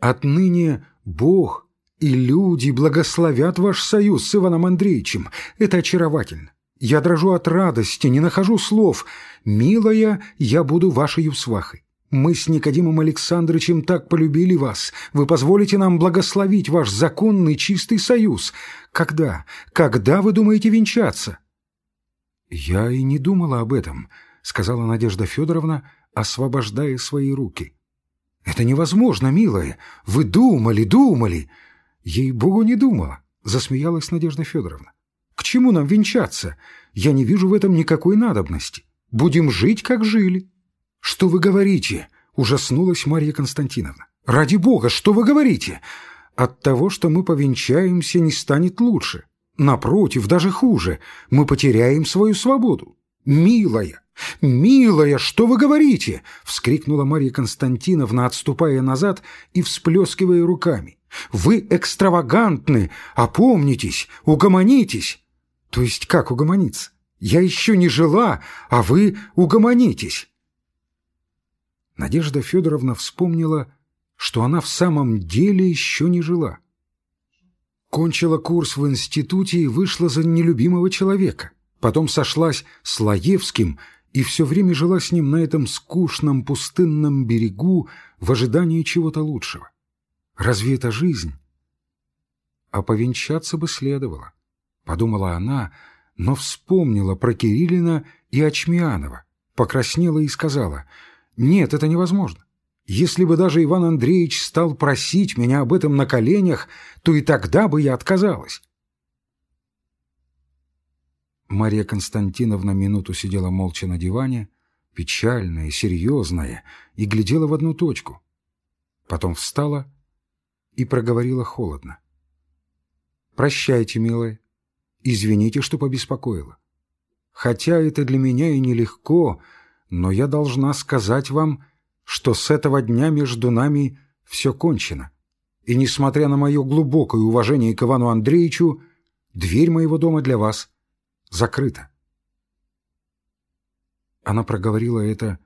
Отныне Бог и люди благословят ваш союз с Иваном Андреевичем. Это очаровательно. Я дрожу от радости, не нахожу слов. Милая, я буду вашей свахой. Мы с Никодимом Александровичем так полюбили вас. Вы позволите нам благословить ваш законный чистый союз. Когда? Когда вы думаете венчаться?» «Я и не думала об этом», — сказала Надежда Федоровна, освобождая свои руки. «Это невозможно, милая. Вы думали, думали». «Ей-богу, не думала», — засмеялась Надежда Федоровна. «К чему нам венчаться? Я не вижу в этом никакой надобности. Будем жить, как жили». «Что вы говорите?» — ужаснулась Марья Константиновна. «Ради бога, что вы говорите? От того, что мы повенчаемся, не станет лучше. Напротив, даже хуже. Мы потеряем свою свободу. Милая, милая, что вы говорите?» — вскрикнула Марья Константиновна, отступая назад и всплескивая руками. «Вы экстравагантны! Опомнитесь! Угомонитесь!» «То есть как угомониться? Я еще не жила, а вы угомонитесь!» Надежда Федоровна вспомнила, что она в самом деле еще не жила. Кончила курс в институте и вышла за нелюбимого человека. Потом сошлась с Лаевским и все время жила с ним на этом скучном пустынном берегу в ожидании чего-то лучшего. Разве это жизнь? А повенчаться бы следовало, подумала она, но вспомнила про Кириллина и Очмианова, покраснела и сказала — нет, это невозможно. Если бы даже Иван Андреевич стал просить меня об этом на коленях, то и тогда бы я отказалась. Мария Константиновна минуту сидела молча на диване, печальная, серьезная, и глядела в одну точку. Потом встала и проговорила холодно. «Прощайте, милая. Извините, что побеспокоила. Хотя это для меня и нелегко, — но я должна сказать вам, что с этого дня между нами все кончено. И, несмотря на мое глубокое уважение к Ивану Андреевичу, дверь моего дома для вас закрыта. Она проговорила это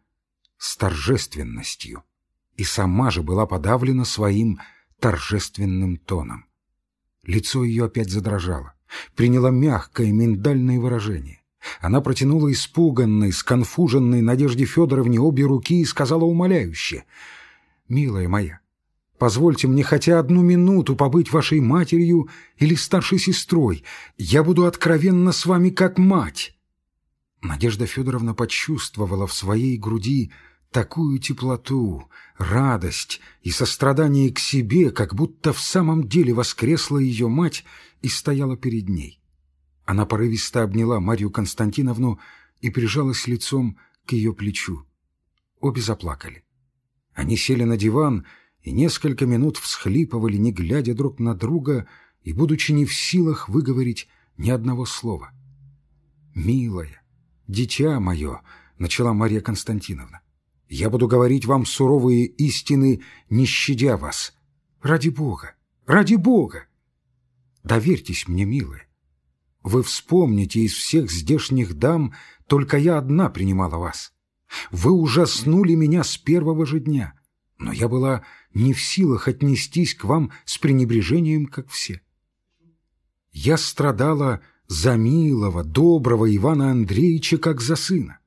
с торжественностью и сама же была подавлена своим торжественным тоном. Лицо ее опять задрожало, приняло мягкое миндальное выражение. Она протянула испуганной, сконфуженной Надежде Федоровне обе руки и сказала умоляюще. «Милая моя, позвольте мне хотя одну минуту побыть вашей матерью или старшей сестрой. Я буду откровенна с вами как мать». Надежда Федоровна почувствовала в своей груди такую теплоту, радость и сострадание к себе, как будто в самом деле воскресла ее мать и стояла перед ней. Она порывисто обняла Марью Константиновну и прижалась лицом к ее плечу. Обе заплакали. Они сели на диван и несколько минут всхлипывали, не глядя друг на друга и будучи не в силах выговорить ни одного слова. «Милая, дитя мое», — начала Марья Константиновна, — «я буду говорить вам суровые истины, не щадя вас. Ради Бога, ради Бога! Доверьтесь мне, милая. Вы вспомните, из всех здешних дам только я одна принимала вас. Вы ужаснули меня с первого же дня, но я была не в силах отнестись к вам с пренебрежением, как все. Я страдала за милого, доброго Ивана Андреевича, как за сына.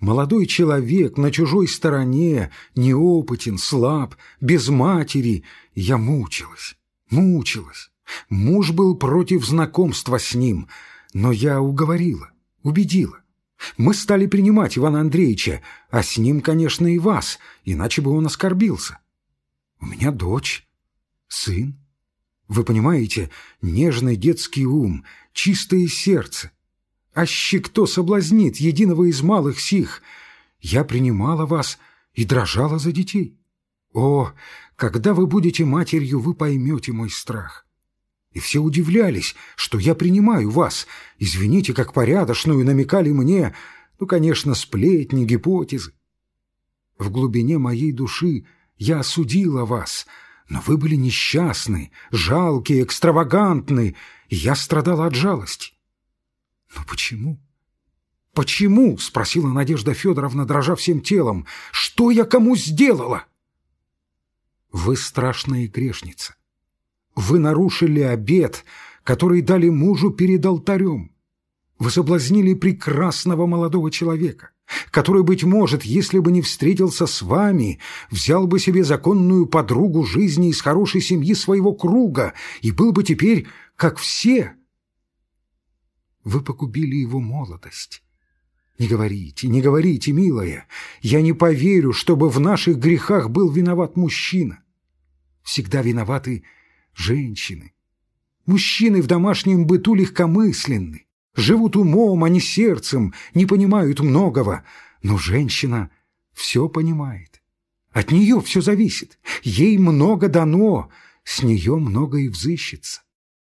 Молодой человек на чужой стороне, неопытен, слаб, без матери. Я мучилась, мучилась. Муж был против знакомства с ним, но я уговорила, убедила. Мы стали принимать Ивана Андреевича, а с ним, конечно, и вас, иначе бы он оскорбился. У меня дочь, сын. Вы понимаете, нежный детский ум, чистое сердце. Аще кто соблазнит единого из малых сих? Я принимала вас и дрожала за детей. О, когда вы будете матерью, вы поймете мой страх и все удивлялись, что я принимаю вас. Извините, как порядочную намекали мне, ну, конечно, сплетни, гипотезы. В глубине моей души я осудила вас, но вы были несчастны, жалкие, экстравагантны, и я страдала от жалости. Но почему? Почему? — спросила Надежда Федоровна, дрожа всем телом. Что я кому сделала? Вы страшная грешница. Вы нарушили обет, который дали мужу перед алтарем. Вы соблазнили прекрасного молодого человека, который, быть может, если бы не встретился с вами, взял бы себе законную подругу жизни из хорошей семьи своего круга и был бы теперь как все. Вы погубили его молодость. Не говорите, не говорите, милая, я не поверю, чтобы в наших грехах был виноват мужчина. Всегда виноваты женщины. Мужчины в домашнем быту легкомысленны, живут умом, а не сердцем, не понимают многого, но женщина все понимает. От нее все зависит, ей много дано, с нее много и взыщется.